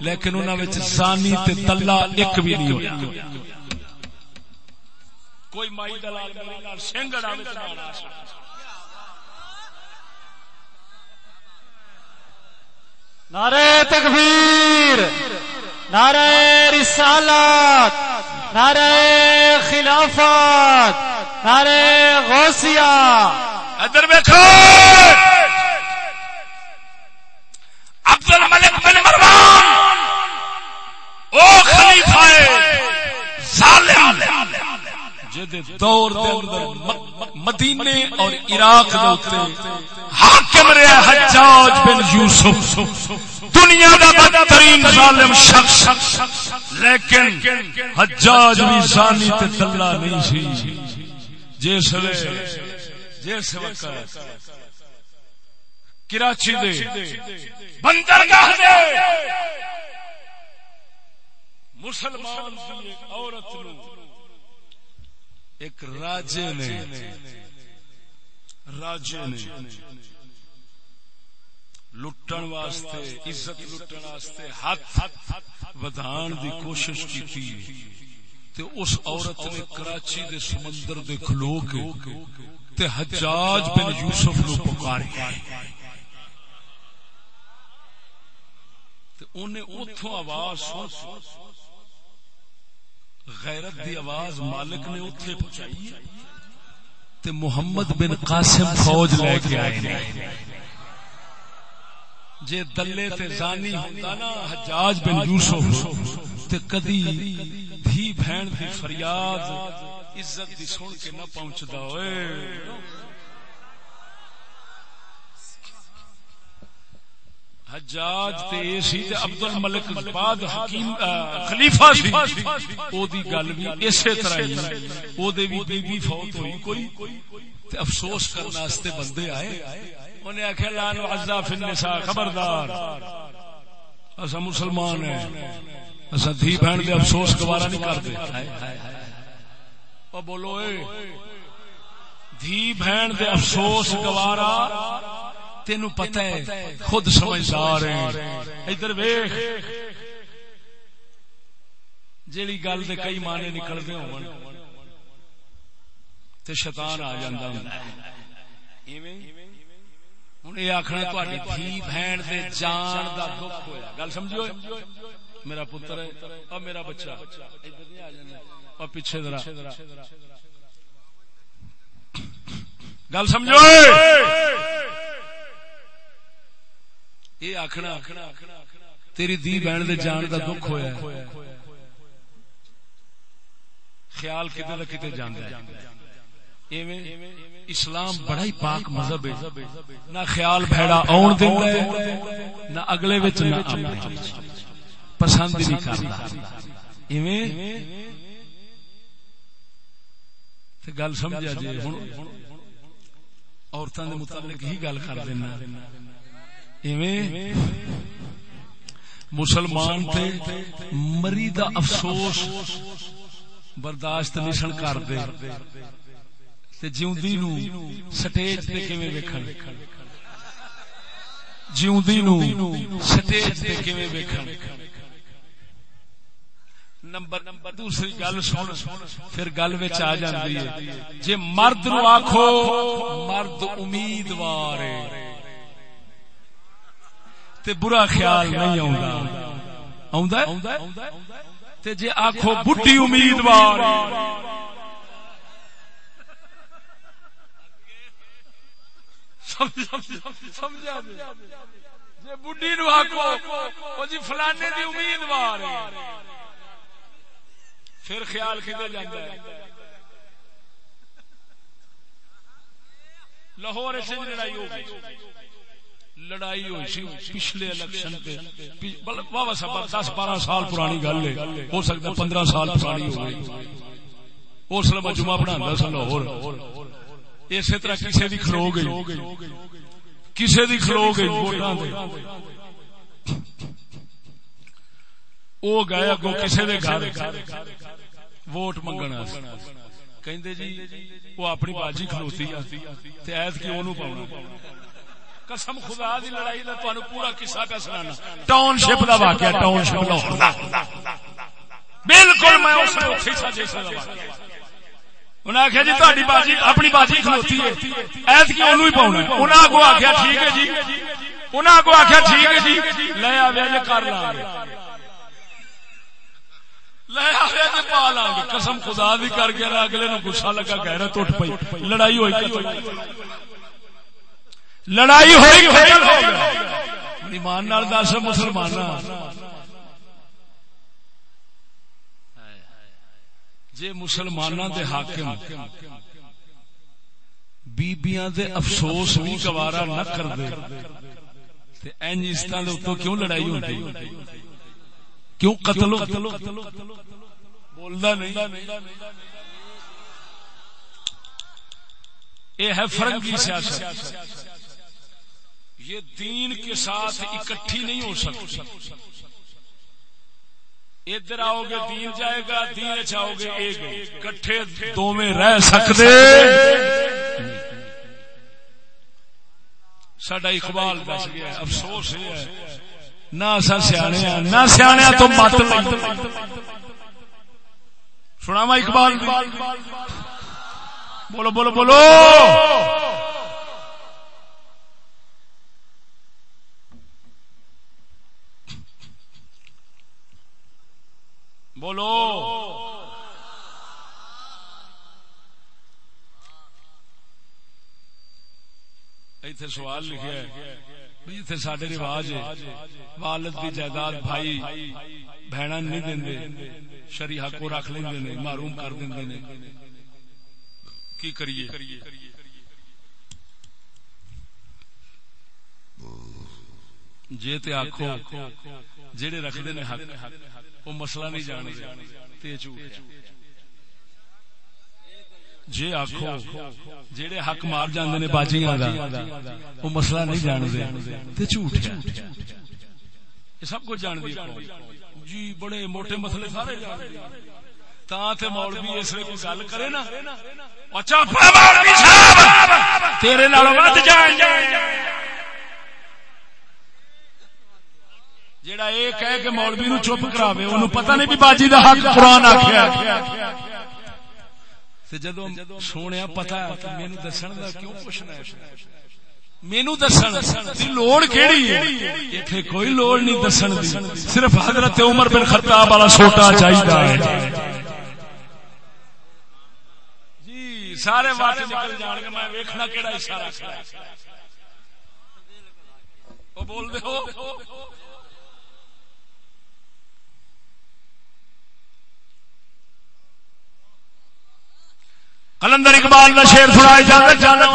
لیکن انہاں وچ زانی تے دلہ ایک بھی نہیں ہویا۔ کوئی مائی دلال میرے نال نہ نعرہ تکبیر نعرہ رسالت نعرہ خلافت نعرہ غوثیہ۔ ادھر دیکھو عبد الملک بن مروان او خلیفہ ظالم جدے دور دے اندر مدینے اور عراق دے اوتے حاکم رہا حجاج بن یوسف۔ دنیا دا بدترین ظالم شخص۔ لیکن حجاج بھی زانی تے دلہ نہیں سی۔ جس جس وقت کراچی دے بندرگاہ دے مسلمان دی ایک عورت نو ایک راجے نے راجے نے لٹن واسطے، عزت لٹن واسطے ہاتھ ودھان دی کوشش کی تے اس عورت نے کراچی دے سمندر دے کھلو کے تے حجاج بن یوسف نو پکاریا تے انہیں اتھوں آواز سن۔ غیرت دی آواز مالک نے اتھے پہنچائی تے محمد بن قاسم فوج لے کے آئے جے دلے تے زانی ہوندا نا حجاج بن یوسف تے کدی دھی بہن دی فریاد عزت دی سن کے نہ پہنچدا اوئے حجاج تے سی تے عبد الملک بعد حکیم خلیفہ سی۔ او دی گل بھی اسی طرح ہی او دے بھی فوت ہوئی کوئی۔ تے افسوس کرنے واسطے بندے آئے۔ انہیں آخیا لان عزا فی النساء خبردار۔ اسا مسلمان ہیں۔ اسا دھی بہن دے افسوس گوارا نہیں کرتے او بولو اے۔ دھی بہن دے افسوس گوارا تین پتہ ہے خود سمجھدار ادھر ویخ جیڑی گل دے کئی مانے نکلتے ہو شیطان آ ہوں ہوں یہ آخنا تھی بہن دے جان دا دکھ ہویا۔ گل سمجھو میرا پتر ہے اور میرا بچہ۔ اور پیچھے ذرا۔ گل سمجھو یہ آخنا تیری دی بہن دے جان دا دکھ ہویا خیال کتے دا کتے جانا ہے۔ اسلام بڑا ہی پاک مذہب ہے۔ نہ خیال بھیڑا آن دیندا ہے نہ اگلے وچ نہ اپنے پسند نہیں کرتا۔ ایویں تے گل سمجھا جی ہن عورتاں دے متعلق ہی گل کر دینا۔ مسلمان تے مری دا افسوس برداشت نہیں کر دے تے جیوندی نو سٹیج تے کیویں ویکھن؟ جیوندی نو سٹیج تے کیویں ویکھن؟ نمبر دوسری گل سن، پھر گل وچ آ جاندی ہے۔ جے مرد نو آکھو، مرد امیدوار ہے۔ تے برا خیال نہیں آوندا۔ آوندا تے جے آکھو بڈھی امیدوار۔ سمجھا؟ جے بڈھی نو آکھو، او جی فلانے دی امیدوار پھر خیال کدے جاندا ہے۔ لاہور سے جی لڑائی ہو گئی۔ لڑائی ہوئی سی پچھلے الیکشن پہ واہ سب دس بارہ سال پرانی گل ہے۔ ہو سکتا پندرہ سال پرانی ہو گئی۔ اس لیے میں جمعہ پڑھا سا لاہور۔ اسی طرح کسی دی کھلو گئی۔ کسی دی کھلو گئی ووٹاں وہ گئے اگو کسی دے گھر۔ ووٹ منگنا کہندے جی وہ اپنی باجی کھلوتی ہے۔ ایت کی اونوں پاؤنا قسم خدا دی لڑائی دا تانوں پورا قصہ پہ سنانا۔ ٹاؤن شپ دا واقعہ ٹاؤن شپ لاہور۔ دا بالکل میں اس کو کھچا جیسا دا انہاں آخیا جی تہاڈی باجی، اپنی باجی کھلوتی ہے۔ ایت کی اونوں ہی پاؤنا انہاں اگو آخیا ٹھیک ہے جی۔ انہاں اگو آخیا ٹھیک ہے جی۔ لے آویا جے کر لاں گے۔ لے آویا جے پا لاں گے۔ قسم خدا دی کر کے اگلے نو غصہ لگا، غیرت اٹھ پئی۔ لڑائی ہوئی۔ لڑائی ہوئی ایمان نال دس مسلمان جے مسلمان دے حاکم بیبیاں دے افسوس بھی گوارا نہ کر دے تے دے کیوں لڑائی ہوندی؟ کیوں قتل بولدا نہیں۔ اے ہے فرنگی سیاست۔ یہ دین کے ساتھ اکٹھی نہیں ہو سکتی۔ ادھر آؤ گے، دین جائے گا، دین اچھا چاہو گے ایک کٹھے دو میں رہ سکتے۔ سڈا اقبال دس گیا افسوس یہ ہے۔ نہ سیانے نہ سیانے تو مت سنا وا اقبال بولو بولو بولو۔ بولو۔ ایتھے سوال لکھے بھئی ایتھے ساڈے رواج ہے۔ والد دی جائیداد بھائی بہنا نہیں دیندے شری حق کو رکھ لیندے نے محروم کر دیندے نے۔ کی کریے؟ جے تے آکھو جڑے رکھدے نے حق۔ وہ مسئلہ نہیں جان تے جے آخو جہے حق مار جاندے نے باجیاں دا، وہ مسئلہ نہیں جانتے تے جھوٹ ہے۔ یہ سب کچھ جان دی جی بڑے موٹے مسئلے سارے جان تا تے مولوی اس لیے کوئی گل کرے نا۔ اچھا تیرے نال ود جان جیڑا یہ کہہ کہ مولوی نو چپ کراوے انہوں پتہ نہیں بھی باجی دا حق قرآن آکھیا جدو سونے پتا مینو دسن کا کیوں پوچھنا مینو دسن لوڑ کہڑی کوئی لوڑ نہیں دسن دی۔ صرف حضرت عمر بن خطاب والا سوٹا چاہیے جی سارے وقت نکل جان گے، میں ویکھنا کہڑا اشارہ وہ بول دے ہو۔ کلندر اقبال کا شیر سنا اجازت جانا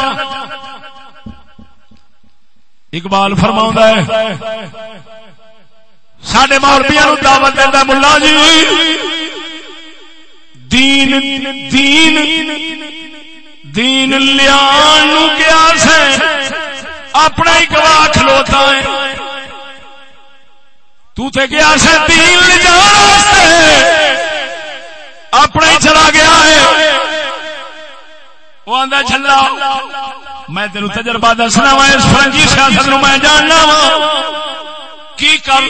اقبال فرما ہے سڈے مولبیا نو دعوت دینا ملا جی۔ دین دین دین لیا گیا سے؟ اپنا ہی گواہ کھلوتا ہے۔ تو تے گیا سے؟ دین لے جا اپنا ہی چلا گیا ہے۔ وہ آدھا میں تین تجربہ دسنا وا، اس فرنگی سیاست نو میں جاننا وا۔ کی کر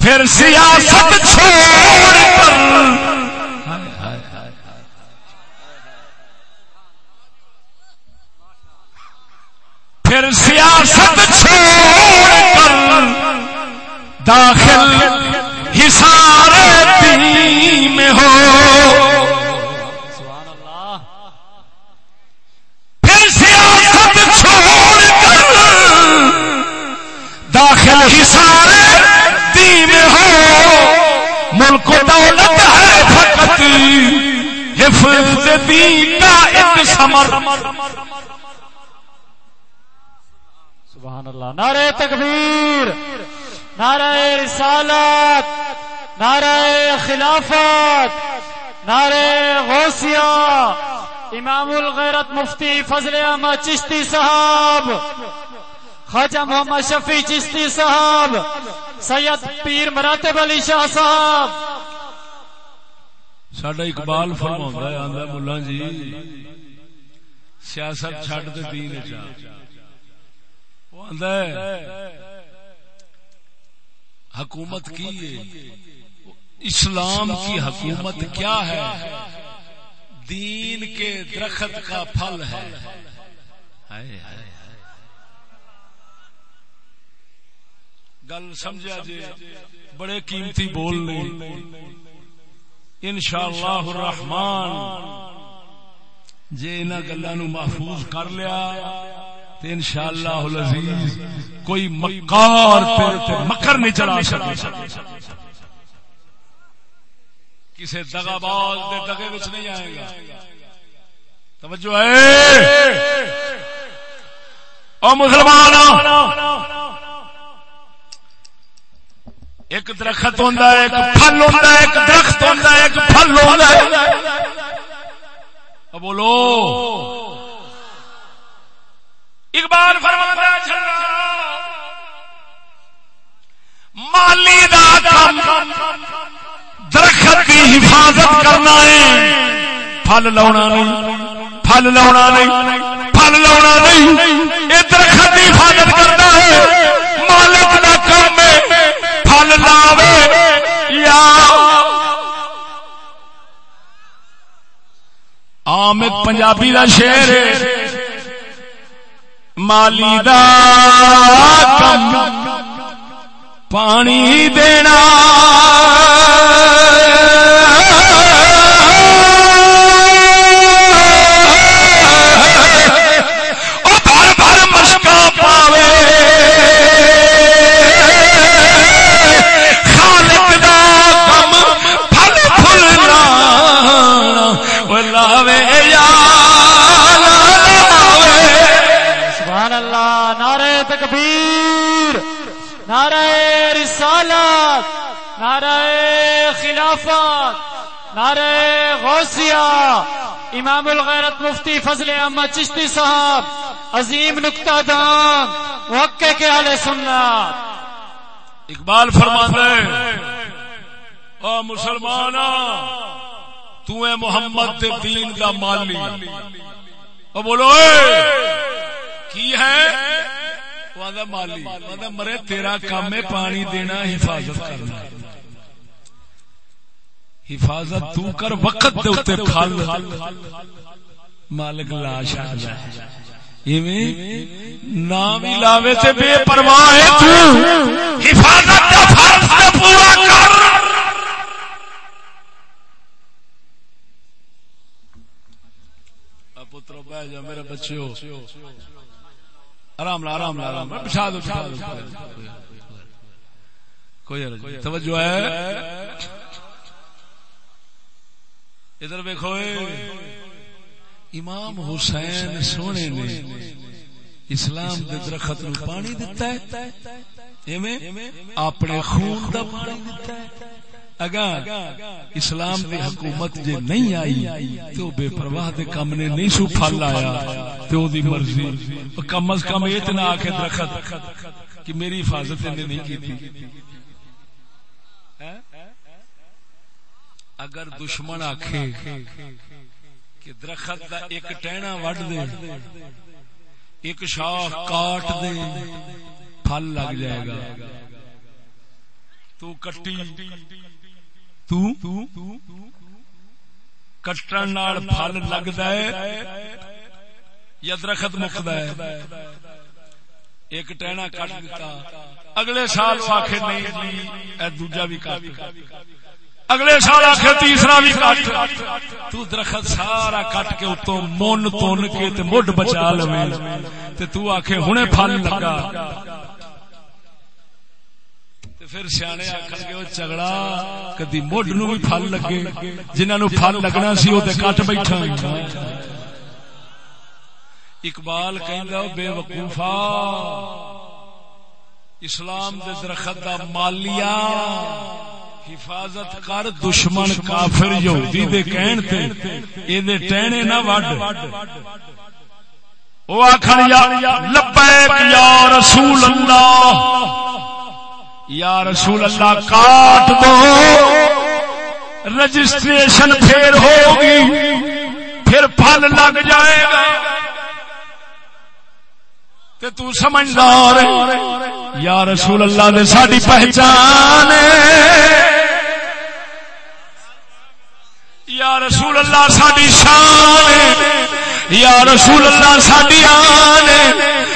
پھر سیاست چھوڑ کر۔ پھر سیاست چھوڑ کر۔ داخل حسار دین میں ہو داخل ہی سارے دین ہو ملک و دولت ہے فقط حفظ دین کا ایک سمر سبحان اللہ۔ نعرہ تکبیر، نعرہ رسالت، نعرہ خلافت، نعرہ غوثیہ۔ امام الغیرت مفتی فضل احمد چشتی صاحب، خواجہ محمد شفیع چشتی صاحب، سید پیر مراتب علی شاہ صاحب سڈا اقبال فرما آدھا ملا جی سیاست چڈ دے دین حکومت کی اسلام کی حکومت کیا ہے دین کے درخت کا پھل ہے گل سمجھا جی بڑے قیمتی بول ان شاء اللہ الرحمان جی ان گلا نو محفوظ کر لیا تو ان شاء اللہ کوئی مکار مکر نہیں چلا سکے. کسی دگا باز دے دگے وچ نہیں آئے گا. توجہ ہے؟ او مسلمان ایک درخت ہوندا ہے، ایک پھل ہوندا ہے، ایک درخت ہوندا ہے، ایک پھل ہوندا ہے۔ بولو۔ اقبال فرماتا ہے مالی دا کم، درخت کی حفاظت کرنا ہے۔ پھل لاؤنا نہیں، پھل لاؤنا نہیں، پھل لاؤنا نہیں۔ یہ درخت کی حفاظت کرنا ہے۔ مالک بن جاوے یا عام ایک پنجابی دا شعر ہے مالی دا کم پانی دینا امام الغیرت مفتی فضل احمد چشتی صاحب، عظیم نکتہ دان وقع کے اہل سنت۔ اقبال فرماتا ہے او مسلمان تو اے محمد دے دین دا مالی۔ او بولو، اے، کی ہے؟ مالی۔ مرے، تیرا کام ہے پانی دینا، حفاظت کرنا۔ حفاظت تو کر، وقت دے اتے پھل مالک لا شاہ نام ہی لاوے تے بے پرواہ ہے تو۔ حفاظت کا فرض تے پورا کر۔ اب پترو بہ جا میرے بچیو آرام لا آرام لا آرام لا بچھا دو بچھا دو۔ کوئی توجہ ہے۔ ادھر دیکھو امام حسین سونے نے اسلام دے درخت نو پانی دتا ہے۔ ایویں اپنے خون دا پانی دتا ہے۔ اگر اسلام دی حکومت جے نہیں آئی تو بے پرواہ دے کم نے نہیں سو پھل آیا تو دی مرضی۔ کم از کم یہ نہ آ کے درخت کہ میری حفاظت نے نہیں کی اگر دشمن آکھے کہ درخت دا ایک ٹہنا وڈ دے، ایک شاخ کاٹ دے، پھل لگ جائے گا۔ تو کٹی، تو کٹن نال پھل لگدا ہے یا درخت مکدا ہے ایک ٹہنا کٹ دیتا اگلے سال آخر نہیں جی اے دوجا بھی کٹ۔ اگلے سال آخر تیسرا بھی کٹ۔ تو درخت سارا کٹ کے اتوں من تن کے تے مڈ بچا لوے۔ تے تو آخے ہنے پھل لگا۔ پھر سیانے آخر گے وہ چگڑا، کدی مڈ نو بھی پھل لگے۔ جنہاں نو پھل لگنا سی وہ کٹ بیٹھا اقبال کہندا بے وقوفا اسلام دے درخت دا مالیا حفاظت کر دشمن کافر یہودی دے کہن تے اے دے ٹہنے نہ وڈ۔ او آکھن، یا لبیک، یا رسول اللہ۔ یا رسول اللہ، کاٹ دو۔ رجسٹریشن پھر ہوگی۔ پھر پھل لگ جائے گا۔ تے تو سمجھدار یا رسول اللہ نے ساری پہچان ہے۔ یا رسول اللہ ساری شان یا رسول اللہ ساری آن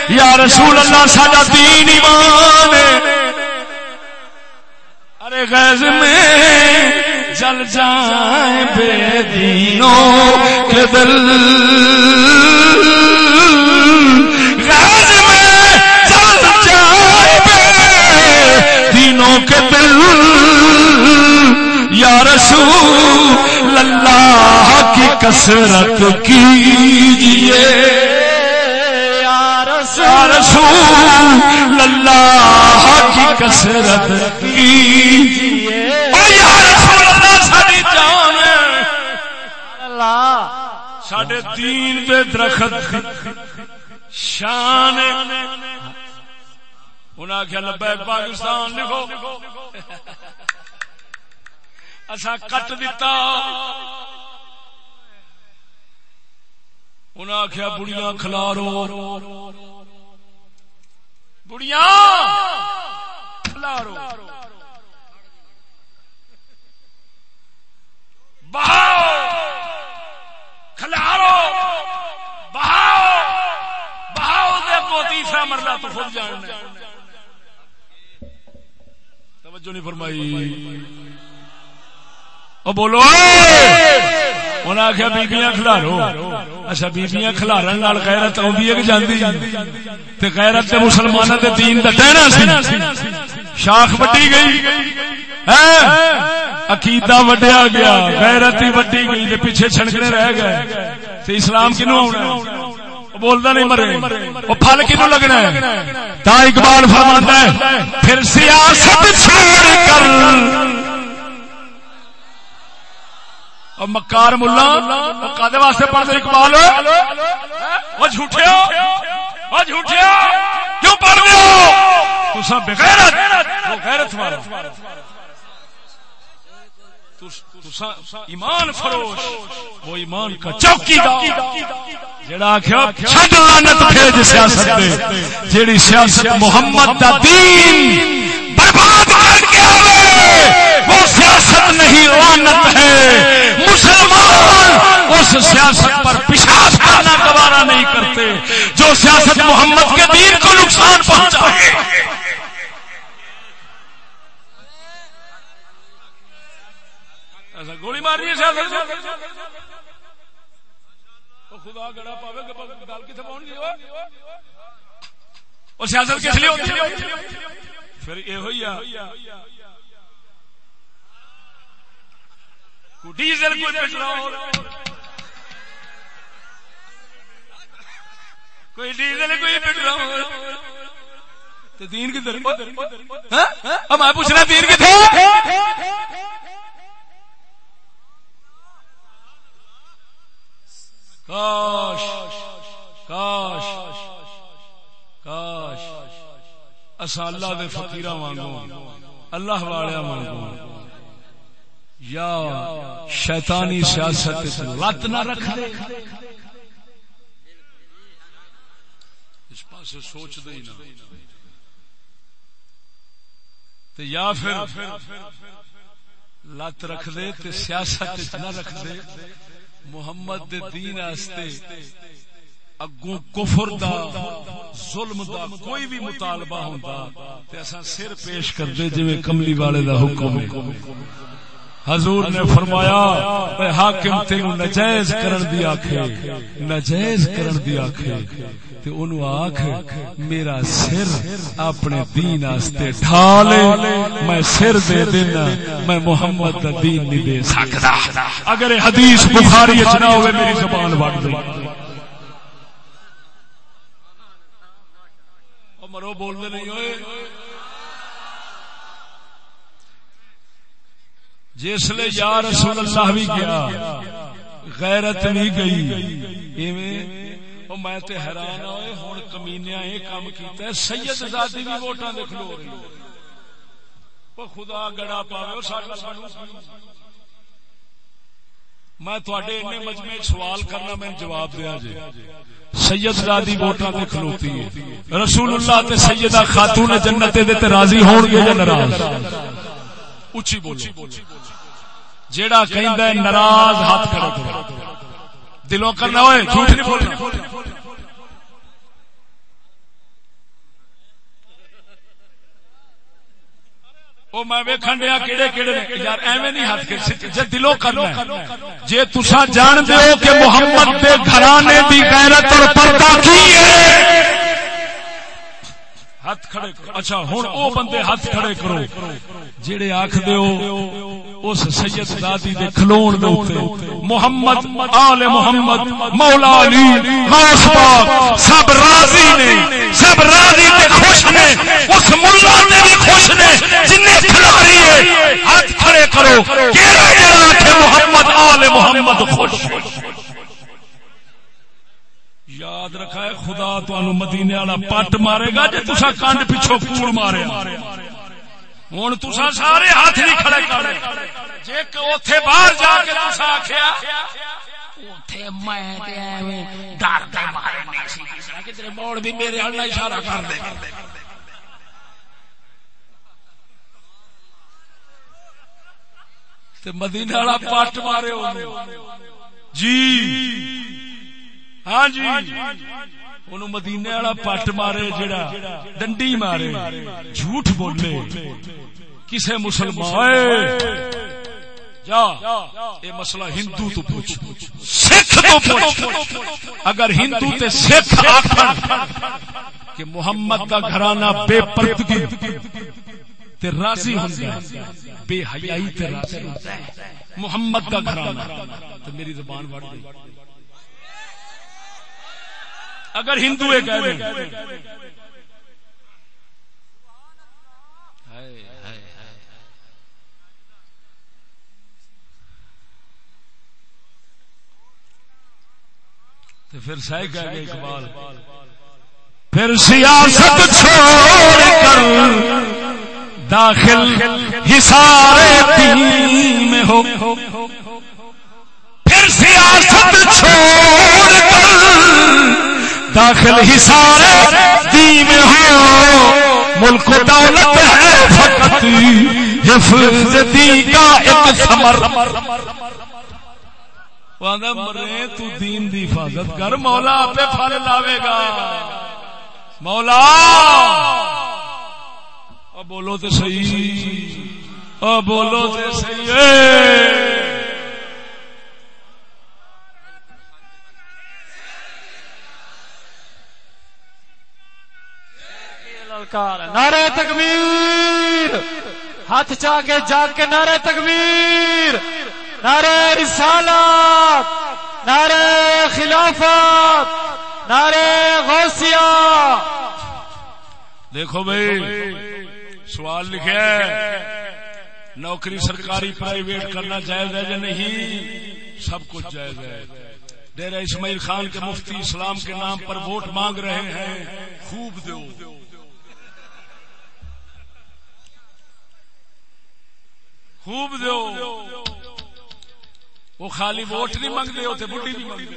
یا رسول اللہ ساڈا دین ایمان ارے غیظ میں جل جائیں بے دینوں کے دل۔ غیظ میں جل جائیں بے دینوں کے دل۔ یا رسول اللہ کی کسرت کیجیے۔ یا رسول اللہ کی کسرت کیجیے۔ او یا رسول اللہ، ساری جان اللہ ساڈے دین دے درخت شان انہاں آخیا لبیک پاکستان لکھو۔ اصا کٹ دتا۔ انہیں آخیا بڑیاں کھلارو۔ بڑیاں کھلارو۔ بہاؤ۔ کھلارو۔ بہاؤ۔ بہاؤ دے کو تیسرا مرلہ تو خود جاننا توجہ نہیں فرمائی۔ او بولو انہیں آخیا بیبیاں کھلارو۔ اچھا بیبیاں کھلارن نال غیرت آدھی ہے کہ جاندی؟ تے غیرت تے مسلمانوں دے دین دا ٹہنا سی۔ شاخ وڈی گئی۔ عقیدہ وڈیا گیا، غیرت ہی وڈی گئی تے پیچھے چھنکنے رہ گئے۔ تے اسلام کنو آنا بولتا نہیں مرے۔ وہ پھل کنو لگنا ہے؟ تا اقبال فرماتا ہے، پھر سیاست چھوڑ کر اور مکار ملا کدے واسطے پڑھتے اقبال۔ وہ جھوٹے وہ جھوٹے کیوں پڑھ رہے ہو؟ بغیرت، وہ غیرت والا ایمان فروش، وہ ایمان کا چوکی جڑا آخیا چھڈ لعنت بھیج سیاست دے، جیڑی سیاست محمد دا دین برباد کر کے آوے۔ وہ سیاست نہیں، لعنت ہے۔ مسلمان اس سیاست پر پیشاب کرنا گوارا نہیں کرتے۔ جو سیاست محمد کے دین کو نقصان پہنچائے۔ ایسا گولی مارنی ہے خدا گڑا پاوے گل کتنے پہنچ گئی وہ۔ سیاست کس لیے ہوتی ہے؟ پھر یہ ڈیزل کوئی پیٹرول کوئی ڈیزل کوئی پیٹرول تو دین کی طرف میں پوچھنا دین کاش کاش کاش اصا اللہ دے فقیر وانگو اللہ والیا وانگو یا شیطانی سیاست لت نہ رکھ دے۔ اس پاس سوچ دے نا یا پھر لت رکھ دے تے سیاست نہ رکھ دے۔ محمد دے دین آستے اگوں کفر دا، ظلم دا کوئی بھی مطالبہ ہوندا، تے اساں سر پیش کر دے جویں کملی والے دا حکم ہے۔ حضور نے فرمایا حاکم تینو نجائز کرن دی آکھے نجائز کرن دی آکھے تے اونوں آکھ میرا سر اپنے دین واسطے ڈھالے، میں سر دے دینا، میں محمد دا دین نہیں دے سکدا اگر حدیث بخاری وچ نہ ہوے میری زبان وڈ دے۔ مرو بول دے نہیں ہوئے؟ جس لیے یا رسول اللہ بھی گیا، غیرت بھی گئی۔ میں تے حیران ہوئے ہوں کمینیا یہ کام کیتا ہے، سید زادی بھی ووٹاں دے کھلو رہی وہ خدا گڑا پاوے ساڈا میں تھوڑے اتنے مجمع سوال کرنا، میں جواب دیا جی سید زادی ووٹاں تے کھلوتی ہے۔ رسول اللہ تے سیدہ خاتون جنت دے راضی ہون گے یا ناراض؟ اچھی بولو۔ جیڑا کہندا ہے ناراض ہاتھ کرو۔ دلوں کرنا ہوئے جھوٹ نہیں بولنا۔ او میں ویکھن دیا کیڑے کیڑے یار ایویں نہیں ہاتھ کر جے دلوں کرنا جے تساں جان دے ہو کہ محمد دے گھرانے دی غیرت اور پردہ کی ہے۔ ہاتھ کھڑے کرو۔ اچھا ہوں او بندے ہاتھ کھڑے کرو۔ جڑے آخ دیو اس سید دادی دے کھلون دے اوتے محمد، آل محمد، مولا علی غوث پاک سب راضی نے، سب راضی تے خوش نے، اس مولا نے بھی خوش نے جن نے کھلاری ہے، ہاتھ کھڑے کرو۔ کیڑا جڑا کہ محمد، آل محمد خوش۔ یاد رکھا ہے، خدا تمہیں مدینے والا پٹ مارے گا جی تسا کنڈ پچھو کوڑ مارے ہوں تسا سارے ہاتھ نہیں کھڑے کر جی اتے باہر جا کے تسا آخیا موڑ بھی میرے ہل اشارہ کر دے۔ مدینے والا پٹ مارے جی۔ ہاں جی۔, ہاں جی۔ انہوں مدینے والا پٹ مارے جڑا ڈنڈی مارے۔ جھوٹ بولے۔ کسے مسلمان جا یہ مسئلہ ہندو تو پوچھ۔ سکھ تو پوچھ۔ اگر ہندو تے سکھ آکھن کہ محمد کا گھرانہ بے پردگی تے راضی ہوندا ہے، بے حیائی تے راضی ہوندا ہے، محمد کا گھرانہ تو میری زبان بڑھ گئی۔ اگر ہندو تو پھر سہ کہہ گئے اقبال، پھر سیاست چھوڑ کر داخل حصار میں ہو۔ پھر سیاست چھوڑ داخل حصار دین میں ہو ملک و دولت ہے فقط حفظ دی کا ایک سمر مرے، تو دین دی حفاظت کر۔ مولا پہ پھل لاوے گا۔ مولا! بولو تو صحیح۔ بولو تو صحیح۔ نعرہ تکبیر، ہاتھ چاہ کے جاگ کے نعرہ تکبیر، نعرہ رسالت نعرہ خلافت نعرہ غوثیہ۔ دیکھو بھائی، سوال لکھے نوکری سرکاری پرائیویٹ کرنا جائز ہے یا نہیں؟ سب کچھ جائز ہے۔ ڈیرا اسماعیل خان کے مفتی اسلام کے نام پر ووٹ مانگ رہے ہیں، خوب دو۔ خوب دو وہ خالی ووٹ نہیں منگتے ہوتے بڈی نہیں منگتے۔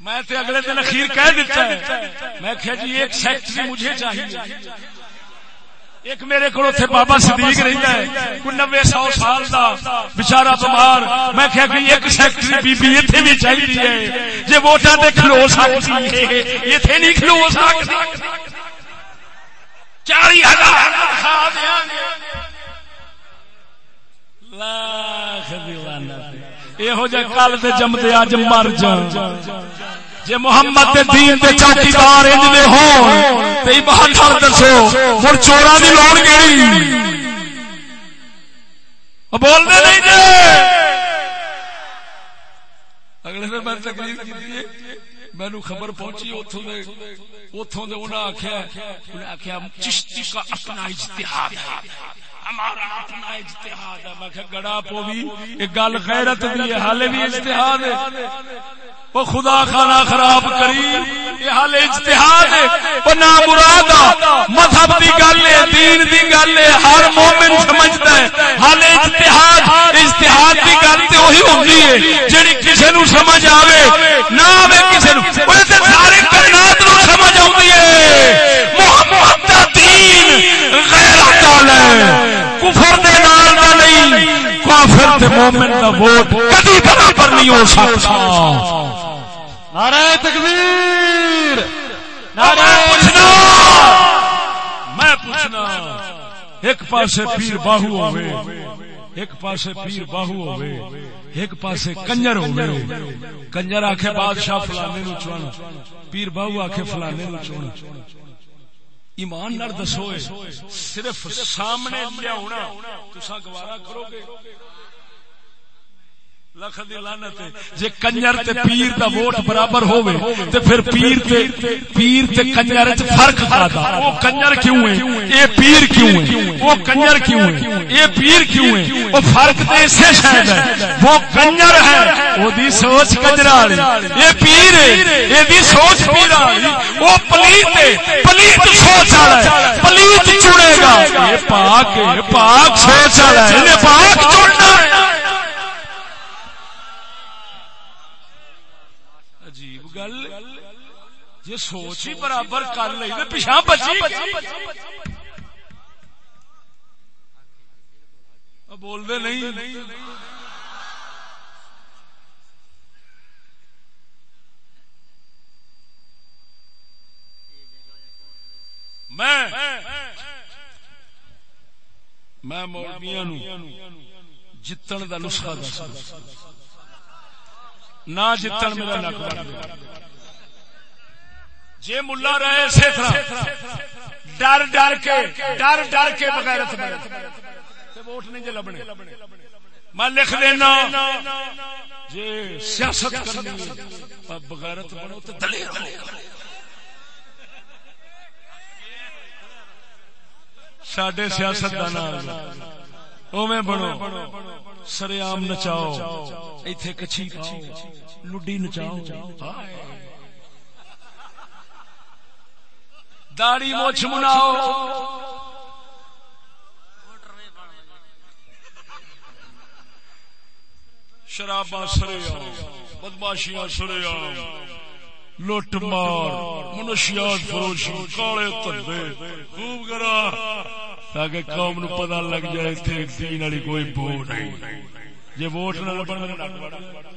میں تے اگلے دن اخیر کہہ دیتا ہے۔ میں کہا جی ایک سیکٹری مجھے چاہیے۔ ایک میرے کو اتنے بابا صدیق رہتا ہے، کوئی نوے سو سال کا بچارا بمار میں کہا کہ ایک سیکٹری بی بی اتنے بھی چاہیے۔ جی ووٹاں تے کھلو سکتی ہے اتنے نہیں کھلو سکتی چالی ہزار۔ لاکھ یہ جہ کل سے جمتے اج مر جان جے محمد دے دین دے انج دے ہون۔ تے نال دسو ہن چوراں دی لوڑ کیڑی بول دے نہیں جے اگلے دن میں تقریر کیتی ہے مینو خبر پہنچی اتوں دے اتوں دے انہاں آکھیا انہاں آکھیا چشتی کا اپنا اجتہاد ہے۔ ہمارا اپنا اجتہاد ہے۔ میں کہ گڑا پو بھی ایک گل غیرت بھی ہے، حالے بھی اجتہاد ہے۔ وہ خدا خانہ خراب کری، یہ حال اجتہاد ہے۔ وہ نام مراد مذہب دی گل ہے، دین دی گل ہے، ہر مومن سمجھتا ہے۔ حال اجتہاد اجتہاد دی گل تے وہی ہوندی ہے، جڑی کسے نو سمجھ آوے۔ نہ آوے کسے نو۔ وہ تے سارے کائنات نو سمجھ اوندی ہے۔ محمد دا دین غیرت ہے؟ کفر دے نال دا نہیں کافر تے مومن دا ووٹ کبھی برابر نہیں ہو سکتا۔ نعرہ تکبیر نعرہ پوچھنا۔ میں پوچھنا۔ ایک پاسے پیر باہو ہوئے ایک پاسے پیر باہو ہوئے ایک پاسے کنجر ہوئے۔ کنجر آکھے بادشاہ فلانے نو پیر باہو آکھے فلانے نو ایمان نال دسو صرف سامنے لیا ہونا تسا گوارا کرو گے۔ جی کنجر تے پیر دا ووٹ برابر ہوئے تے پھر پیر تے پیر تے کنجر وچ فرق کھاتا وہ کنجر کیوں ہے؟ اے پیر کیوں ہے؟ وہ کنجر کیوں ہے؟ اے پیر کیوں ہے؟ وہ فرق تے اسے شاید ہے۔ وہ کنجر ہے۔ وہ دی سوچ کنجرا والی۔ اے پیر ہے۔ اے دی سوچ پیر والی۔ وہ پلیت ہے۔ پلیت سوچ والا ہے۔ پلیت چڑے گا۔ یہ پاک ہے۔ پاک سوچ والا ہے۔ انہیں پاک چڑنا جی سوچ ہی برابر کر لی پیچھا نہیں۔ میں میں مولویاں جتن دا نسخہ نہ جتن میرا نک جے ملا رہے اسی طرح، ڈر ڈر کے، ڈر ڈر کے بغیر ووٹ نہیں جے لبنے۔ میں لکھ لینا جی سیاست کرنی بغیرت بنو تو دلیر سڈے سیاست کا نام اوے بنو سریام نچاؤ، ایتھے کچھی کھاؤ لڈی نچاؤ۔ داڑی موچ مناؤ۔ شرابا سرے بدماشیاں سرے لٹ مار منشیات فروشی، کالے تھے خوب کرا۔ تاکہ قوم نو پتا لگ جائے تھے دین والی کوئی ووٹ نہیں۔ جی ووٹ نہ لبن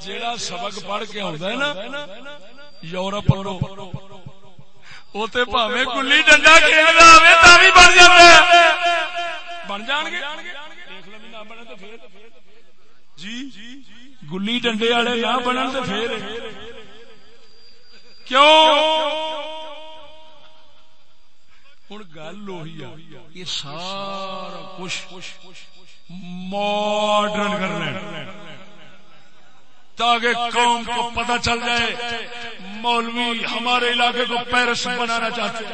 جیڑا سبق پڑھ کے آتا ہے نا، یورپ گلی ڈنڈا بن جان گے جی گلی ڈنڈے والے نہ بنن تو پھر۔ کیوں؟ ہوں گل یہ سارا کچھ ماڈرن کرنا تاکہ قوم کو پتہ چل جائے، مولوی ہمارے علاقے کو پیرس بنانا چاہتے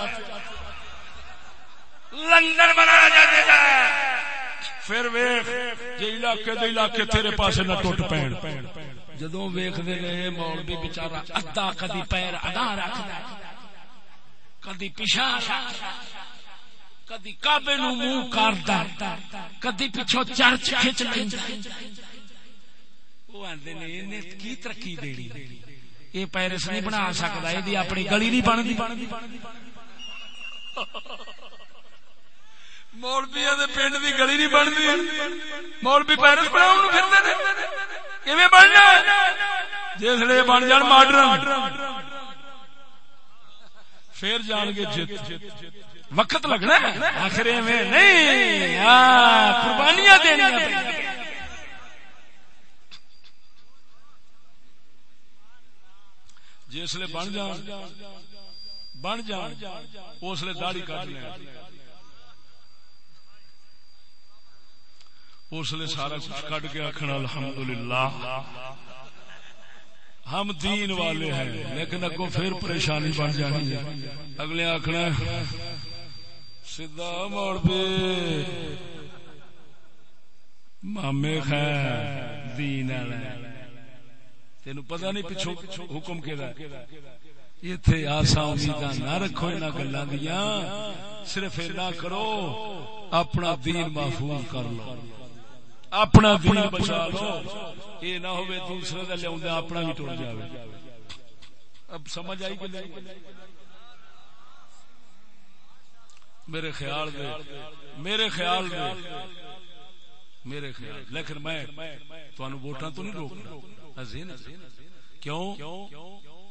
لندن بنانا چاہتے پھر ویخ جی علاقے دے علاقے تیرے پاس نہ ٹوٹ پین۔ جدو ویخ دے رہے مولوی بچارا ادا کدی پیر ادا رکھتا کدی پیشہ کدی کابے نو منہ کرتا کدی پچھو چرچ کھچ وہ آدھے نے کی ترقی دینی؟ یہ پیرس نہیں بنا سکتا، یہ اپنی گلی نہیں بنتی۔ مولبی پنڈ کی گلی نہیں بنتی۔ مولبی پیرس بنا بننا جس بن جان ماڈرن۔ پھر جان گے جت وقت لگنا آخر میں نہیں۔ ہاں، قربانیاں دینی جسے جی، بن جان بن جان اسلے داڑی کٹ لیں۔ اسلے سارا کچھ کٹ کے آخر الحمدللہ۔ ہم دین والے ہیں، لیکن اگو پھر پریشانی بن جانی ہے۔ اگلے آخنا سیدا موڑ پہ۔ مامے خیر، دین تین پتا نہیں پچھو حکم کہ اتنے آسا امید نہ رکھو ان گلا دیا صرف نہ کرو، اپنا دین محفوظ کر لو۔ اپنا دین بچا لو۔ یہ نہ ہو دوسرے کا لیا اپنا بھی ٹوٹ جائے اب سمجھ آئی کہ نہیں؟ میرے خیال دے، میرے خیال دے، میرے خیال۔ لیکن میں تہن ووٹاں تو نہیں روکنا۔ ازین کیوں؟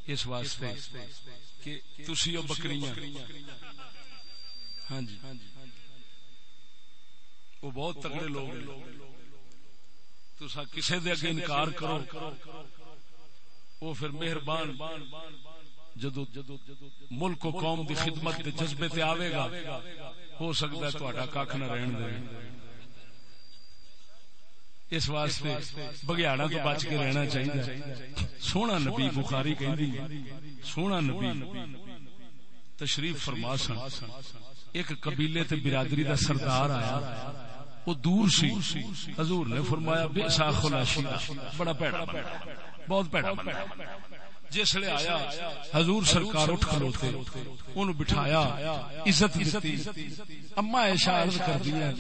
اس واسطے کہ تسی او بکریاں۔ ہاں جی۔ وہ بہت تگڑے لوگ ہیں۔ تسا کسے دے اگے انکار کرو۔ وہ پھر مہربان۔ جدو ملک و قوم دی خدمت دے جذبے تے آوے گا، ہو سکتا ہے تہاڈا کھ نہ رہن دے۔ اس واسطے بگیاڑا تو بچ کے رہنا چاہیے سونا نبی بخاری کہندی سونا نبی تشریف فرما سن۔ ایک قبیلے تے برادری دا سردار آیا، وہ دور سی۔ حضور نے فرمایا بے ساخ بڑا پیڑا بہت پیڑا جسے آیا، حضور سرکار اٹھ کھلوتے انہوں بٹھایا، عزت دیتی، اما ایشا عرض کر دیا،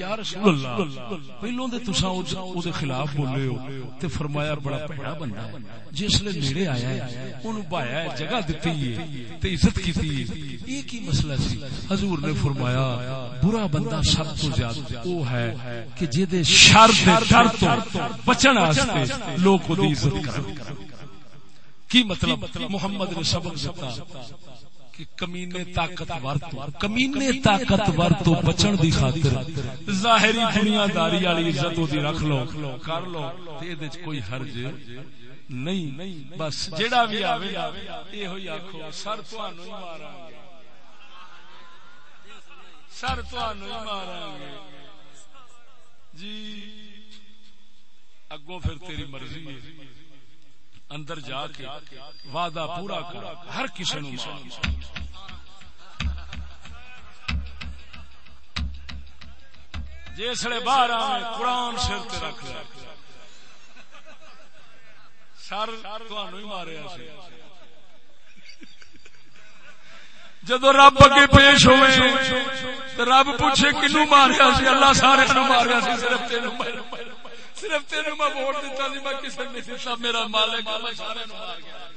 یا رسول اللہ، پہلوں دے تساں او دے خلاف بولے ہو، تے فرمایا بڑا پیڑا بندہ ہے، جس لے نیڑے آیا ہے انہوں بایا ہے، جگہ دیتی ہے، تے عزت کیتی ہے۔ یہ کی مسئلہ سی؟ حضور نے فرمایا، برا بندہ سب تو زیادہ او ہے کہ جے دے شر دے ڈر تو بچن واسطے لوگ کو دی عزت کرن۔ کی مطلب؟ محمد نے سبق دیتا کہ کمینے طاقت ورتو کمینے طاقت ورتو بچن دی خاطر ظاہری دنیا داری والی عزت دی رکھ لو، کر لو، تے دے کوئی حرج نہیں۔ بس جیڑا بھی آوے اے ہوئی آکھو، سر تانوں ہی ماراں گے سر تانوں ہی ماراں گے جی اگوں پھر تیری مرضی ہے۔ اندر جا کے وعدہ پورا کر، ہر کسی نو جسے باہر آئے قرآن سر تے رکھ لیا سر ہی ماریا جدو رب اگے پیش ہوئے رب پوچھے کنو ماریا سی؟ اللہ سارے ماریا سی، صرف تین صرف تین میں ووٹ دیتا سی میں کسی نہیں دیتا میرا مالک میں سارے مار گیا۔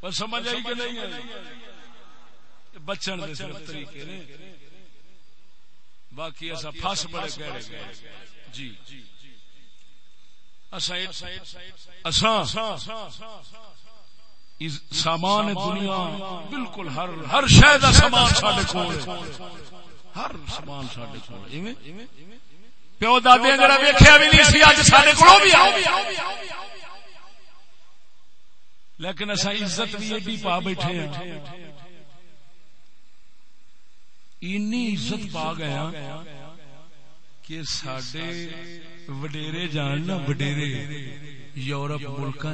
پر سمجھ آئی کہ نہیں آئی؟ بچن دے صرف طریقے نے۔ باقی ایسا پھس بڑے گئے۔ جی۔ اساں سامان دنیا بالکل ہر ہر شہر سامان سڈے کو ہر سامان سڈے کو پیو دادے جرا ویخیا بھی نہیں سی اج سڈے کو بھی لیکن اصا عزت بھی ایڈی پا بیٹھے ہیں اینی عزت پا گیا کہ سڈے وڈیرے جان نا وڈیرے یورپ ملک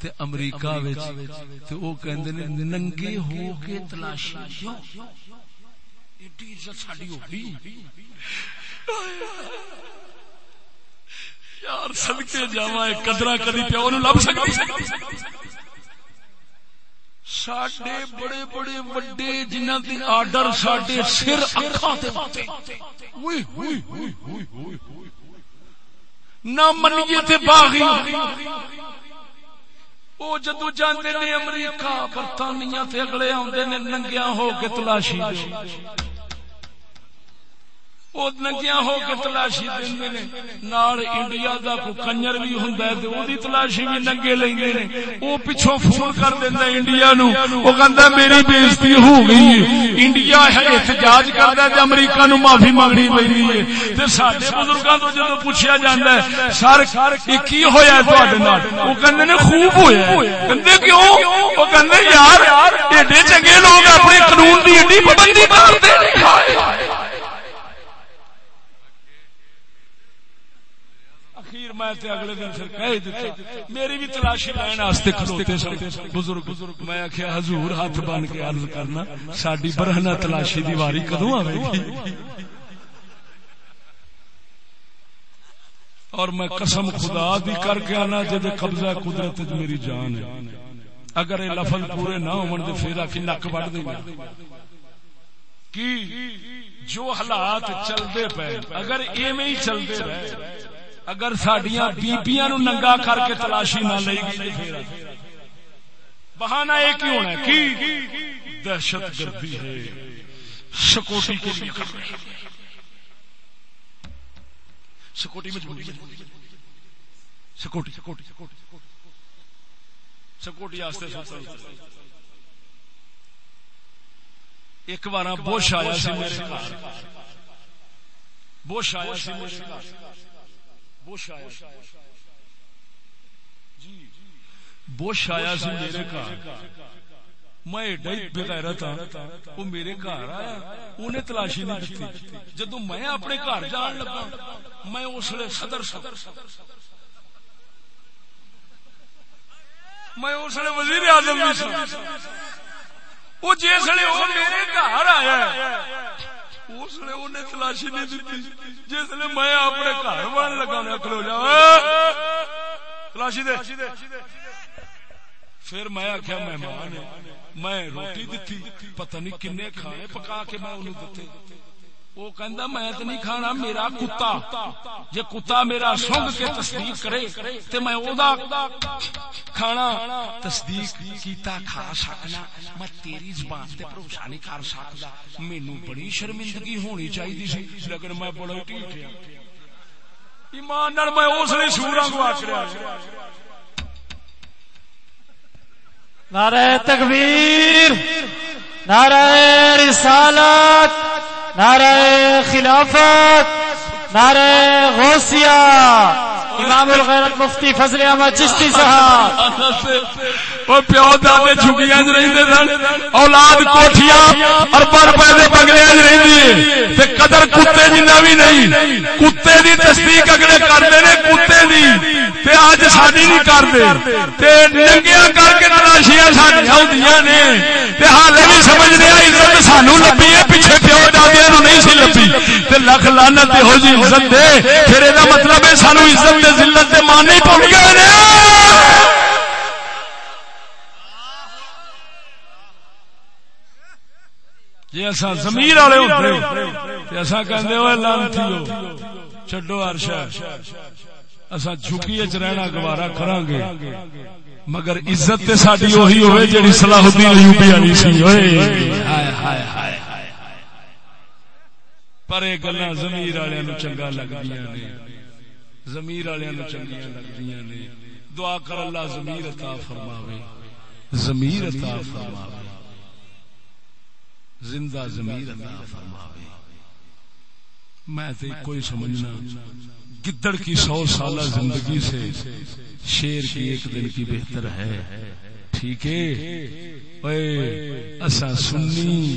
تے امریکہ وچ تے او کہندے نے ننگے ہو کے تلاشی۔ جو ایڈی عزت ساڈی ہو گئی۔ یار صدقے جاواں قدرہ کدی پیو نو لب سکدی ساڈے بڑے بڑے وڈے جنہاں دی آرڈر ساڈے سر اکھاں تے اوئے ہوئے ہوئے ہوئے ہوئے۔ نہ منیے تے باغی۔ وہ جدو جانے نے امریکہ برطانیہ تے اگلے آدھے نے ننگیا ہو کے تلاشی ننگیا ہو کے تلاشی نال انڈیا دا کو کنجر بھی ہوں دی تلاشی بھی ننگے لیں وہ پچھو فون کر دینا انڈیا نو وہ کہندا میری بےزتی ہو گئی انڈیا ہے احتجاج کردا امریکہ نو معافی مانگنی پئی ہے تے ساڈے بزرگاں تو جدوں پوچھیا جاندا ہے سر یہ کی ہویا ہے تواڈے نال وہ کہندے نے خوب ہویا ہے کہندے کیوں وہ کہندے یار ایڈے چنگے لوگ اپنے قانون دی ایڈی پابندی کرتے نہیں میں اگلے دن پھر کہہ دیتا۔ میری بھی تلاشی لین واسطے کھلوتے سن۔ بزرگ، میں آخیا حضور ہاتھ بن کے عرض کرنا ساری برہنا تلاشی دی واری کدو آئے گی؟ اور میں قسم خدا دی کر کے آنا جب قبضہ قدرت میری جان ہے۔ اگر یہ لفظ پورے نہ ہون تو پھر آخی نک وڈ دیں۔ کی؟ جو حالات چلتے پے، اگر ایویں ہی چلتے رہے۔ اگر سڈیا بیبیاں ننگا کر کے تلاشی نہ لے گی بہانا ایک ہی ہونا کی دہشت گردی ہے؟ سکوٹی کے لیے سکوٹی مجبوری سکوٹی سکوٹی سکوٹی ایک بار بوش آیا سی میرے بوش آیا سی میرے بش آیا بش آیا سی میرے گھر۔ میں ایڈا ہی بغیرت ہاں۔ وہ میرے گھر آیا۔ انہیں تلاشی نہیں دیتی۔ جدو میں اپنے گھر جان لگا میں اس لیے صدر صدر میں اس لیے وزیر اعظم وہ جس وہ میرے گھر آیا اس لیے انہیں تلاشی نہیں دیتی۔ جس نے میں اپنے گھر بن لگا کھلو جا۔ تلاشی دے۔ پھر میں آخیا مہمان میں روٹی دتی پتہ نہیں کنے کھانے پکا کے میں انہوں دیتے۔ وہ کہندا میں تو نہیں کھانا، میرا کتا۔ جے کتا میرا سونگ کے تصدیق کرے تے میں او دا کھانا تصدیق کیتا کھا سکنا۔ میں تیری زبان تے بھروسہ نہیں کر سکدا۔ مینوں بڑی شرمندگی ہونی چاہیے سی۔ لیکن میں بڑا ٹھیک ہوں ایمان نال میں اس نے سوراں کو آکھیا نعرہ تکبیر، نعرہ رسالت، نعرہ خلافت، نعرہ غوثیہ، امام الغیرت مفتی فضل احمد چشتی صاحب۔ وہ پیو دادے جھگیاں رہندے سن، اولاد کوٹھیاں ارباں روپے دے بنگلیاں رہندی تے قدر کتے جنہ بھی نہیں، کتے دی تصدیق اگلے کردے نے کتے دی۔ تے اج ساڈی نہیں کردے تے ننگیاں کر کے تلاشیاں ساڈیاں ہوندیاں نے۔ تے حالے بھی سمجھنے آ عزت سانو لبھی ہے، پیچھے پیو دادے نو نہیں سی لبھی۔ تے لکھ لعنت ہو جی عزت دے۔ پھر اے دا مطلب ہے سانو عزت دے ذلت دے مان نہیں پڑ گئے نے۔ جی اصا زمیر والے ہوتے اصا کہ لانتی ہو چڈو ارشا اصا جھکی چ رہنا گوارا کرا گے مگر عزت تے ساری وہی ہوئے جی صلاح الدین ایوبی والی سی۔ پر یہ گلا زمیر والے نو چنگا لگدی نے۔ زمیر والے نو چنگیا لگدی نے۔ دعا کر اللہ زمیر عطا فرماوے۔ زمیر عطا فرماوے۔ زندہ زمیر عطا فرماوے۔ میں تو کوئی سمجھنا۔ گدڑ کی سو سالہ زندگی سے شیر کی ایک دن کی بہتر ہے۔ ٹھیک ہے؟ اسا سنی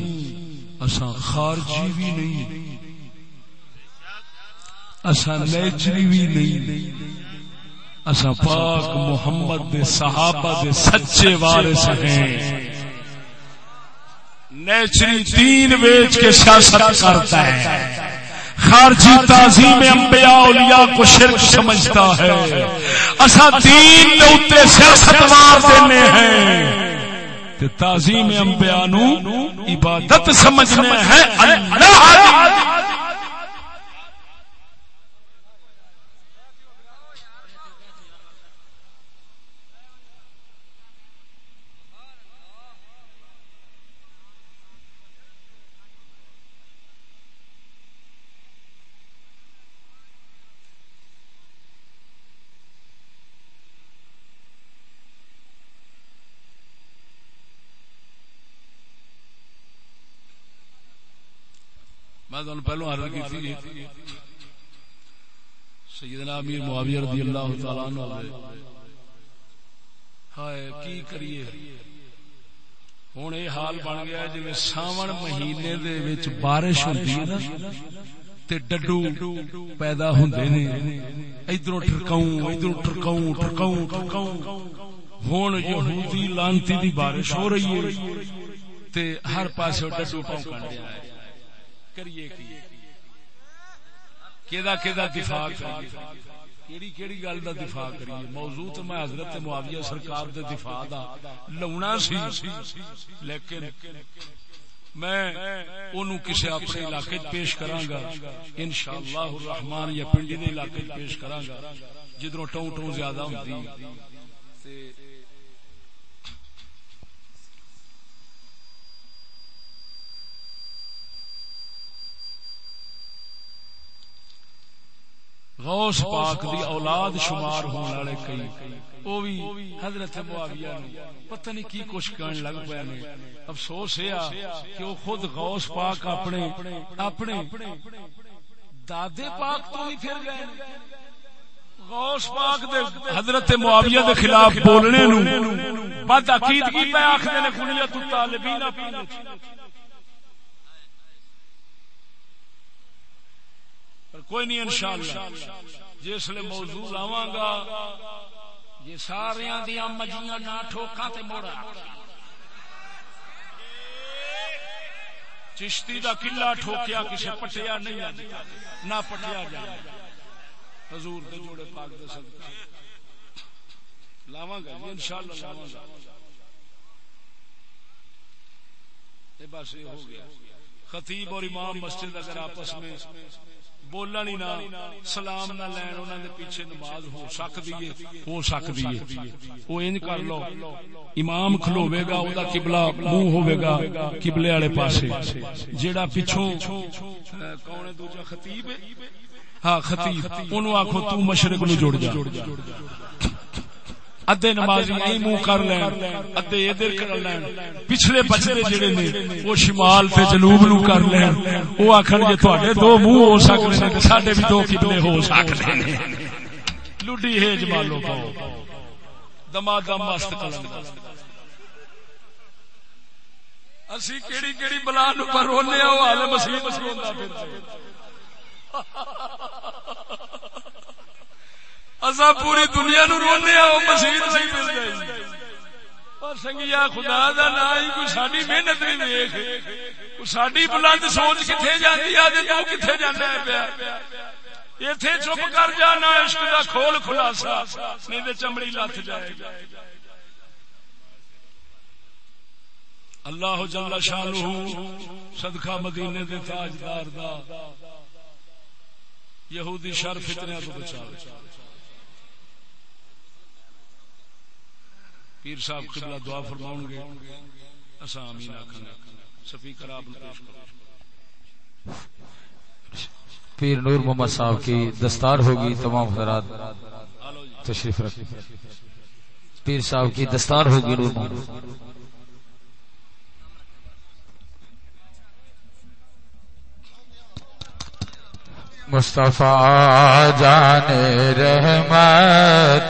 اسا خارجی بھی نہیں۔ اسا نیچری بھی نہیں۔ اسا پاک محمد دے صحابہ دے سچے وارث ہیں۔ نیچری دین بیچ کے سیاست کرتا ہے۔ خارجی تعظیم انبیاء اولیاء کو شرک سمجھتا ہے۔ اسا دین دے اوتے سیاست مار دینے ہیں۔ تے تعظیم انبیاء نو عبادت سمجھنے ہے اللہ میں پہلو عرض کی تھی سیدنا امیر معاویہ رضی اللہ تعالیٰ عنہ ہائے، کی کریے؟ ہوں یہ حال بن گیا جی ساون مہینے دے وچ بارش ہوتی ہے نا، تے ڈڈو پیدا ہوندے نے، ادھروں ٹرکاؤں ادھروں ٹرکاؤں ٹرکاؤں ٹرکاؤں ہوں یہودی لانتی دی بارش ہو رہی ہے، تے ہر پاسے ڈڈو پاؤں کر ہے۔ کریے دفاع کریے؟ کیڑی کیڑی گل دا دفاع کریے؟ موضوع تو میں حضرت معاویہ سرکار دے دفاع دا لونا سی، لیکن میں اونوں کسے اپنے علاقے پیش کراں گا انشاءاللہ الرحمن یا پنڈی دے علاقے پیش کراں گا جدروں ٹوں ٹوں زیادہ ہوندی۔ تے غوث پاک دی اولاد شمار ہونے والے کئی۔ او بھی حضرت معاویہ نے پتہ نہیں کی کچھ کرن لگ پے نے۔ افسوس ہے کہ وہ خود غوث پاک اپنے اپنے دادے پاک تو ہی پھر گئے۔ غوث پاک دے حضرت معاویہ دے خلاف بولنے نو۔ بد عقید کی پہ آکھدے نے کنیت الطالبین اپنے کوئی نہیں انشاءاللہ۔ جس لیے موضوع لاواں گا یہ سارے دیا مجیاں نہ ٹھوکا تے موڑا۔ چشتی دا کلا ٹھوکیا کسی پٹیا نہیں آج نہ پٹیا جائے حضور دے جوڑے پاک دے صدقہ۔ لاواں گا جی انشاءاللہ لاواں گا بس یہ ہو گیا۔ خطیب اور امام مسجد اگر آپس میں بولن ہی نہ سلام نہ لین انہوں نے پیچھے نماز ہو سکتی ہے ہو سکتی ہے وہ انج کر لو امام کھلوے گا او دا قبلہ منہ ہوے گا قبلے والے پاسے جیڑا پیچھوں کون ہے دوجا خطیب ہے ہاں خطیب اونوں آکھو تو مشرق نو جڑ جا ادے نمازی نہیں منہ کر لین ادے ادھر کر لین۔ پچھلے بچے جڑے نے وہ شمال تے جنوب نو کر لین۔ وہ آخر جی تھوڑے دو منہ ہو سکتے ہیں سڈے بھی دو کتنے ہو سکتے ہیں لڈی ہے جمالو پاؤ۔ دما دم مست کلنگ اسی کیڑی کیڑی بلا نو پر رونے او حال مسیح مسیح ہوندا پھر اصا پوری دنیا نو رونے آؤ مسیح نہیں مل گئی سنگیا، خدا دا نا ہی کوئی ساری محنت نہیں ویخ ساری بلند سوچ کتنے جاتی ہے تو کتنے جانا ہے پیا۔ اتے چپ کر جانا عشق دا کھول خلاصہ، نہیں تو چمڑی لت جائے گا۔ اللہ جل شانہ صدقہ مدینے دے تاجدار دا۔ یہودی شر فتنے تو بچا پیر صاحب قبلہ دعا فرماؤں گے۔ اسا آمین آکھیں سپیکر آپ نے پیش کرو۔ پیر نور محمد صاحب کی دستار ہوگی، تمام حضرات تشریف رکھیں پیر صاحب کی دستار ہوگی نور محمد۔ مصطفیٰ جان رحمت۔